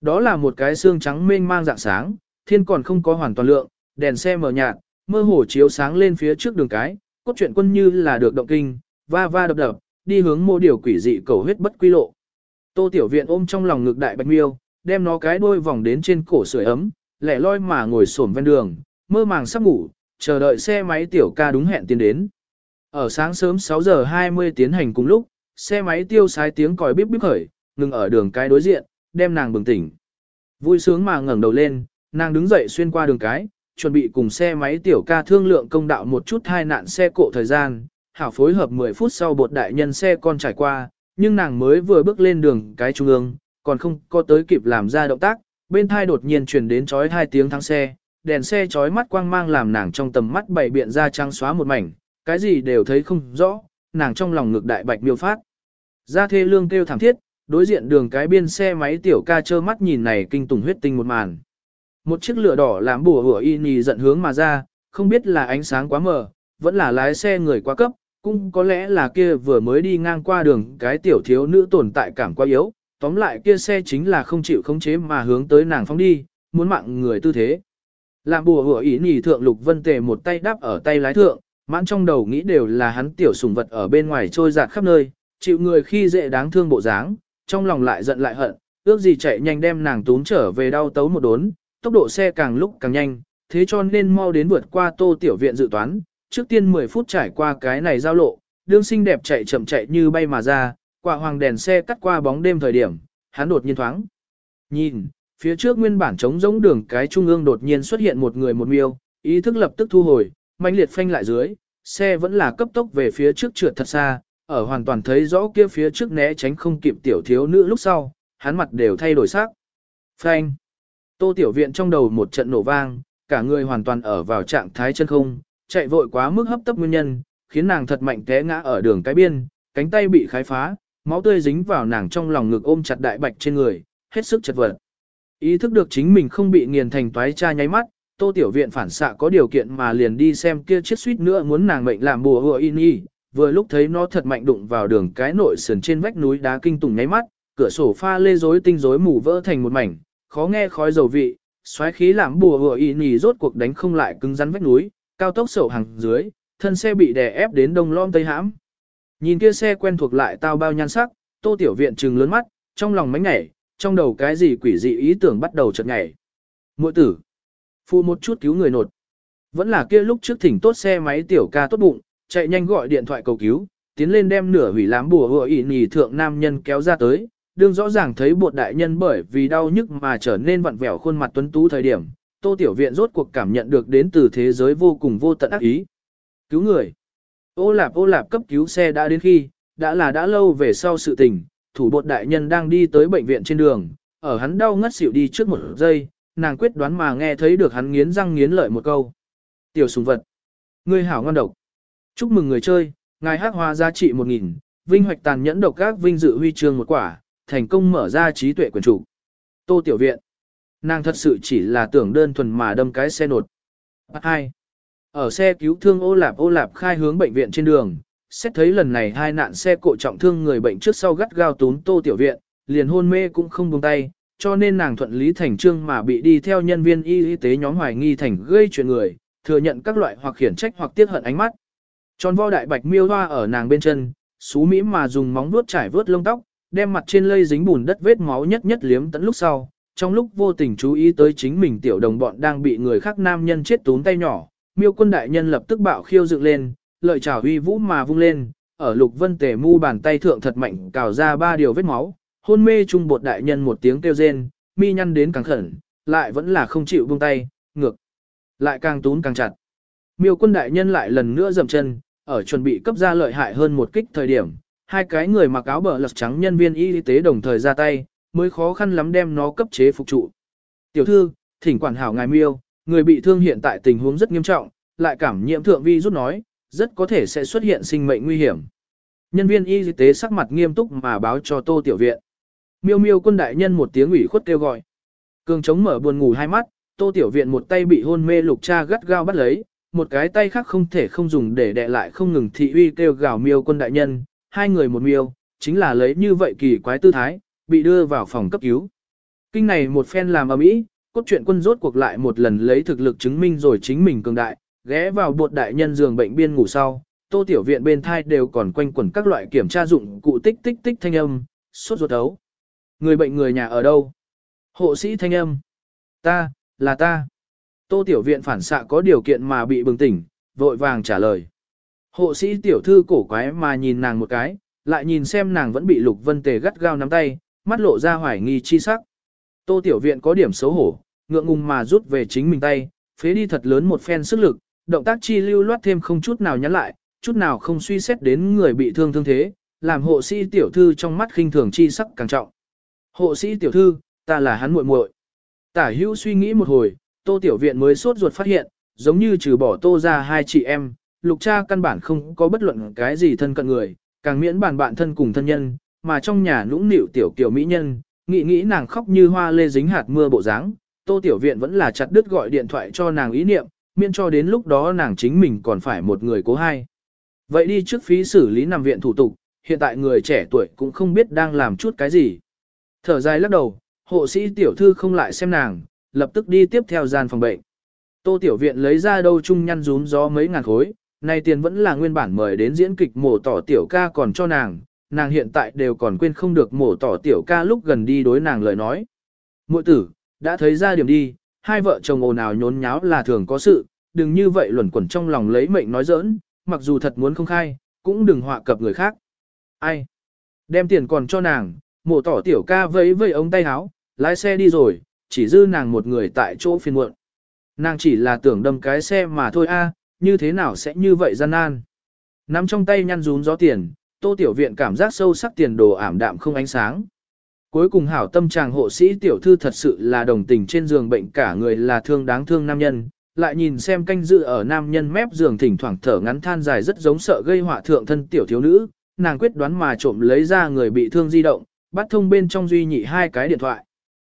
S1: Đó là một cái xương trắng mênh mang dạng sáng, thiên còn không có hoàn toàn lượng, đèn xe mờ nhạt, mơ hồ chiếu sáng lên phía trước đường cái, cốt truyện quân như là được động kinh, va va đập đập, đi hướng mô điều quỷ dị cầu huyết bất quy lộ. Tô Tiểu Viện ôm trong lòng ngực đại bạch miêu, đem nó cái đuôi vòng đến trên cổ sưởi ấm, lẻ loi mà ngồi xổm ven đường, mơ màng sắp ngủ, chờ đợi xe máy tiểu ca đúng hẹn tiến đến. Ở sáng sớm 6 giờ 20 tiến hành cùng lúc, xe máy tiêu sái tiếng còi bíp bíp khởi, ngừng ở đường cái đối diện, đem nàng bừng tỉnh. Vui sướng mà ngẩng đầu lên, nàng đứng dậy xuyên qua đường cái, chuẩn bị cùng xe máy tiểu ca thương lượng công đạo một chút hai nạn xe cộ thời gian, hảo phối hợp 10 phút sau bột đại nhân xe con trải qua, nhưng nàng mới vừa bước lên đường cái trung ương, còn không có tới kịp làm ra động tác, bên thai đột nhiên truyền đến chói hai tiếng thắng xe, đèn xe chói mắt quang mang làm nàng trong tầm mắt bảy biện ra trang xóa một mảnh, cái gì đều thấy không rõ, nàng trong lòng ngực đại bạch miêu phát. Ra thê lương kêu thảm thiết, đối diện đường cái biên xe máy tiểu ca trơ mắt nhìn này kinh tủng huyết tinh một màn. Một chiếc lửa đỏ làm bùa hủa y nì giận hướng mà ra, không biết là ánh sáng quá mờ, vẫn là lái xe người quá cấp, cũng có lẽ là kia vừa mới đi ngang qua đường cái tiểu thiếu nữ tồn tại cảm quá yếu, tóm lại kia xe chính là không chịu khống chế mà hướng tới nàng phóng đi, muốn mạng người tư thế. Làm bùa hủa ý nhì thượng lục vân tề một tay đáp ở tay lái thượng, mãn trong đầu nghĩ đều là hắn tiểu sùng vật ở bên ngoài trôi giạt khắp nơi, chịu người khi dễ đáng thương bộ dáng, trong lòng lại giận lại hận, ước gì chạy nhanh đem nàng tún trở về đau tấu một đốn, tốc độ xe càng lúc càng nhanh, thế cho nên mau đến vượt qua tô tiểu viện dự toán, trước tiên 10 phút trải qua cái này giao lộ, đương xinh đẹp chạy chậm chạy như bay mà ra, quả hoàng đèn xe cắt qua bóng đêm thời điểm, hắn đột nhiên thoáng. Nhìn, phía trước nguyên bản trống giống đường cái trung ương đột nhiên xuất hiện một người một miêu, ý thức lập tức thu hồi, mãnh liệt phanh lại dưới, xe vẫn là cấp tốc về phía trước trượt thật xa, ở hoàn toàn thấy rõ kia phía trước né tránh không kịp tiểu thiếu nữ lúc sau, hắn mặt đều thay đổi sắc. Phanh. Tô Tiểu Viện trong đầu một trận nổ vang, cả người hoàn toàn ở vào trạng thái chân không, chạy vội quá mức hấp tấp nguyên nhân, khiến nàng thật mạnh té ngã ở đường cái biên, cánh tay bị khai phá, máu tươi dính vào nàng trong lòng ngực ôm chặt đại bạch trên người, hết sức chật vật. Ý thức được chính mình không bị nghiền thành toái cha nháy mắt, Tô Tiểu Viện phản xạ có điều kiện mà liền đi xem kia chiếc suýt nữa muốn nàng mệnh làm bùa hùa in y, vừa lúc thấy nó thật mạnh đụng vào đường cái nội sườn trên vách núi đá kinh tủng nháy mắt, cửa sổ pha lê rối tinh rối mù vỡ thành một mảnh, khó nghe khói dầu vị, xoáy khí làm bùa vừa y y rốt cuộc đánh không lại cứng rắn vách núi, cao tốc sổ hàng dưới, thân xe bị đè ép đến đông lom tây hãm. Nhìn kia xe quen thuộc lại tao bao nhan sắc, Tô Tiểu Viện trừng lớn mắt, trong lòng mánh nhảy, trong đầu cái gì quỷ dị ý tưởng bắt đầu chợt nhảy. Muội tử, phụ một chút cứu người nột. Vẫn là kia lúc trước thỉnh tốt xe máy tiểu ca tốt bụng, chạy nhanh gọi điện thoại cầu cứu, tiến lên đem nửa hủy lám bùa vừa ỉ nhì thượng nam nhân kéo ra tới, đương rõ ràng thấy bột đại nhân bởi vì đau nhức mà trở nên vặn vẹo khuôn mặt tuấn tú thời điểm, tô tiểu viện rốt cuộc cảm nhận được đến từ thế giới vô cùng vô tận ác ý. Cứu người. Ô lạp ô lạp cấp cứu xe đã đến khi, đã là đã lâu về sau sự tình, thủ bột đại nhân đang đi tới bệnh viện trên đường, ở hắn đau ngất xỉu đi trước một giây, nàng quyết đoán mà nghe thấy được hắn nghiến răng nghiến lợi một câu. Tiểu sùng vật. Ngươi hảo ngon độc. Chúc mừng người chơi, ngài hát hoa giá trị 1.000, vinh hoạch tàn nhẫn độc các vinh dự huy chương một quả, thành công mở ra trí tuệ quyền chủ. Tô Tiểu Viện. Nàng thật sự chỉ là tưởng đơn thuần mà đâm cái xe nột. 2. Ở xe cứu thương ô lạp ô lạp khai hướng bệnh viện trên đường, xét thấy lần này hai nạn xe cộ trọng thương người bệnh trước sau gắt gao tún tô tiểu viện, liền hôn mê cũng không buông tay, cho nên nàng thuận lý thành trương mà bị đi theo nhân viên y tế nhóm hoài nghi thành gây chuyện người, thừa nhận các loại hoặc khiển trách hoặc tiết hận ánh mắt. Tròn vo đại bạch miêu hoa ở nàng bên chân, xú mỹ mà dùng móng vuốt trải vớt lông tóc, đem mặt trên lây dính bùn đất vết máu nhất nhất liếm tận lúc sau, trong lúc vô tình chú ý tới chính mình tiểu đồng bọn đang bị người khác nam nhân chết tốn tay nhỏ, miêu quân đại nhân lập tức bạo khiêu dựng lên, lợi trảo uy vũ mà vung lên, ở lục vân tề mu bàn tay thượng thật mạnh cào ra ba điều vết máu, hôn mê trung bột đại nhân một tiếng kêu rên, mi nhăn đến càng khẩn, lại vẫn là không chịu buông tay, ngược, lại càng tún càng chặt. Miêu quân đại nhân lại lần nữa dậm chân, ở chuẩn bị cấp ra lợi hại hơn một kích thời điểm, hai cái người mặc áo bờ lật trắng nhân viên y tế đồng thời ra tay, mới khó khăn lắm đem nó cấp chế phục trụ. Tiểu thư, thỉnh quản hảo ngài miêu, người bị thương hiện tại tình huống rất nghiêm trọng, lại cảm nhiễm thượng vi rút nói, rất có thể sẽ xuất hiện sinh mệnh nguy hiểm. Nhân viên y tế sắc mặt nghiêm túc mà báo cho Tô Tiểu Viện. Miêu miêu quân đại nhân một tiếng ủy khuất kêu gọi. Cường chống mở buồn ngủ hai mắt, Tô Tiểu Viện một tay bị hôn mê lục cha gắt gao bắt lấy, một cái tay khác không thể không dùng để đè lại không ngừng thị uy kêu gào miêu quân đại nhân, hai người một miêu, chính là lấy như vậy kỳ quái tư thái, bị đưa vào phòng cấp cứu. Kinh này một phen làm ở mỹ, cốt truyện quân rốt cuộc lại một lần lấy thực lực chứng minh rồi chính mình cường đại, ghé vào bột đại nhân giường bệnh biên ngủ sau, tô tiểu viện bên thai đều còn quanh quẩn các loại kiểm tra dụng cụ tích tích tích thanh âm, sốt ruột ấu. Người bệnh người nhà ở đâu? Hộ sĩ thanh âm. Ta, là ta. Tô tiểu viện phản xạ có điều kiện mà bị bừng tỉnh, vội vàng trả lời. Hộ sĩ tiểu thư cổ quái mà nhìn nàng một cái, lại nhìn xem nàng vẫn bị lục vân tề gắt gao nắm tay, mắt lộ ra hoài nghi chi sắc. Tô tiểu viện có điểm xấu hổ, ngượng ngùng mà rút về chính mình tay, phế đi thật lớn một phen sức lực, động tác chi lưu loát thêm không chút nào nhắn lại, chút nào không suy xét đến người bị thương thương thế, làm hộ sĩ tiểu thư trong mắt khinh thường chi sắc càng trọng. Hộ sĩ tiểu thư, ta là hắn muội muội. Tả hữu suy nghĩ một hồi, tô tiểu viện mới sốt ruột phát hiện, giống như trừ bỏ tô ra hai chị em, lục cha căn bản không có bất luận cái gì thân cận người, càng miễn bàn bạn thân cùng thân nhân, mà trong nhà nũng nịu tiểu kiểu mỹ nhân, nghĩ nghĩ nàng khóc như hoa lê dính hạt mưa bộ dáng, tô tiểu viện vẫn là chặt đứt gọi điện thoại cho nàng ý niệm, miễn cho đến lúc đó nàng chính mình còn phải một người cố hai. Vậy đi trước phí xử lý nằm viện thủ tục, hiện tại người trẻ tuổi cũng không biết đang làm chút cái gì. Thở dài lắc đầu, hộ sĩ tiểu thư không lại xem nàng, lập tức đi tiếp theo gian phòng bệnh. Tô tiểu viện lấy ra đâu chung nhăn rún gió mấy ngàn khối, nay tiền vẫn là nguyên bản mời đến diễn kịch mổ tỏ tiểu ca còn cho nàng, nàng hiện tại đều còn quên không được mổ tỏ tiểu ca lúc gần đi đối nàng lời nói. Mội tử, đã thấy ra điểm đi, hai vợ chồng ồn ào nhốn nháo là thường có sự, đừng như vậy luẩn quẩn trong lòng lấy mệnh nói giỡn, mặc dù thật muốn không khai, cũng đừng họa cập người khác. Ai? Đem tiền còn cho nàng, mổ tỏ tiểu ca vẫy vẫy ống tay áo, lái xe đi rồi, chỉ dư nàng một người tại chỗ phiền muộn. Nàng chỉ là tưởng đâm cái xe mà thôi a, như thế nào sẽ như vậy gian nan. Nắm trong tay nhăn rún gió tiền, tô tiểu viện cảm giác sâu sắc tiền đồ ảm đạm không ánh sáng. Cuối cùng hảo tâm chàng hộ sĩ tiểu thư thật sự là đồng tình trên giường bệnh cả người là thương đáng thương nam nhân, lại nhìn xem canh dự ở nam nhân mép giường thỉnh thoảng thở ngắn than dài rất giống sợ gây họa thượng thân tiểu thiếu nữ, nàng quyết đoán mà trộm lấy ra người bị thương di động, bắt thông bên trong duy nhị hai cái điện thoại.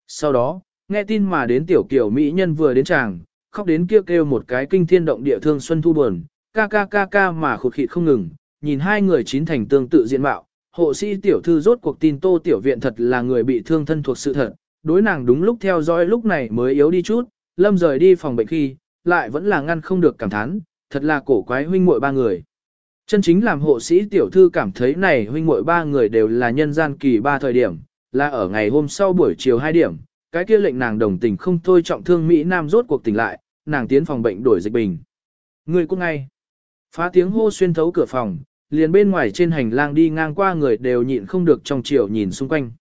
S1: Sau đó, nghe tin mà đến tiểu kiểu mỹ nhân vừa đến chàng, khóc đến kêu kêu một cái kinh thiên động địa thương xuân thu buồn, ca ca ca ca mà khụt khịt không ngừng, nhìn hai người chín thành tương tự diện mạo, hộ sĩ tiểu thư rốt cuộc tin tô tiểu viện thật là người bị thương thân thuộc sự thật, đối nàng đúng lúc theo dõi lúc này mới yếu đi chút, lâm rời đi phòng bệnh khi, lại vẫn là ngăn không được cảm thán, thật là cổ quái huynh muội ba người. Chân chính làm hộ sĩ tiểu thư cảm thấy này huynh muội ba người đều là nhân gian kỳ ba thời điểm, là ở ngày hôm sau buổi chiều 2 điểm, cái kia lệnh nàng đồng tình không thôi trọng thương Mỹ Nam rốt cuộc tỉnh lại, nàng tiến phòng bệnh đổi dịch bình. Người cũng ngay. Phá tiếng hô xuyên thấu cửa phòng, liền bên ngoài trên hành lang đi ngang qua người đều nhịn không được trong chiều nhìn xung quanh.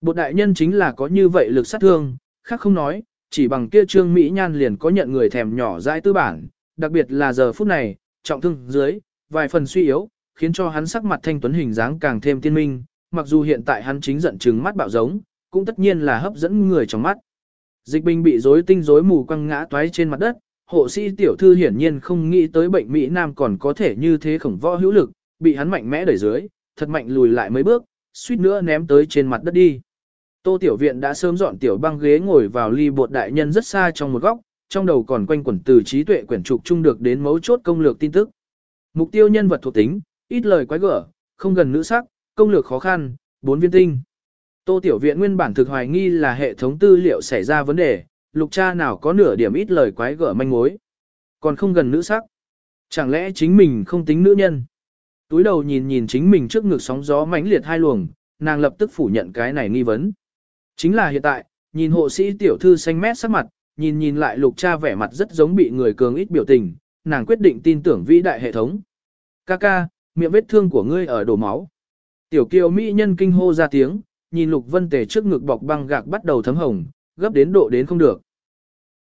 S1: Bột đại nhân chính là có như vậy lực sát thương, khác không nói, chỉ bằng kia trương Mỹ Nhan liền có nhận người thèm nhỏ dãi tư bản, đặc biệt là giờ phút này, trọng thương dưới, vài phần suy yếu, khiến cho hắn sắc mặt thanh tuấn hình dáng càng thêm tiên minh, mặc dù hiện tại hắn chính giận trừng mắt bạo giống, cũng tất nhiên là hấp dẫn người trong mắt. Dịch bình bị rối tinh rối mù quăng ngã toái trên mặt đất, hộ sĩ tiểu thư hiển nhiên không nghĩ tới bệnh Mỹ Nam còn có thể như thế khổng võ hữu lực, bị hắn mạnh mẽ đẩy dưới, thật mạnh lùi lại mấy bước, suýt nữa ném tới trên mặt đất đi. Tô tiểu viện đã sớm dọn tiểu băng ghế ngồi vào ly bột đại nhân rất xa trong một góc, trong đầu còn quanh quẩn từ trí tuệ quyển trục chung được đến mấu chốt công lược tin tức. Mục tiêu nhân vật thuộc tính, ít lời quái gở, không gần nữ sắc, công lược khó khăn, bốn viên tinh. Tô Tiểu Viện nguyên bản thực hoài nghi là hệ thống tư liệu xảy ra vấn đề, lục cha nào có nửa điểm ít lời quái gở manh mối. Còn không gần nữ sắc. Chẳng lẽ chính mình không tính nữ nhân? Túi đầu nhìn nhìn chính mình trước ngực sóng gió mãnh liệt hai luồng, nàng lập tức phủ nhận cái này nghi vấn. Chính là hiện tại, nhìn hộ sĩ tiểu thư xanh mét sắc mặt, nhìn nhìn lại lục cha vẻ mặt rất giống bị người cường ít biểu tình, nàng quyết định tin tưởng vĩ đại hệ thống. Kaka, miệng vết thương của ngươi ở đổ máu. Tiểu kiều mỹ nhân kinh hô ra tiếng, nhìn lục vân tề trước ngực bọc băng gạc bắt đầu thấm hồng, gấp đến độ đến không được.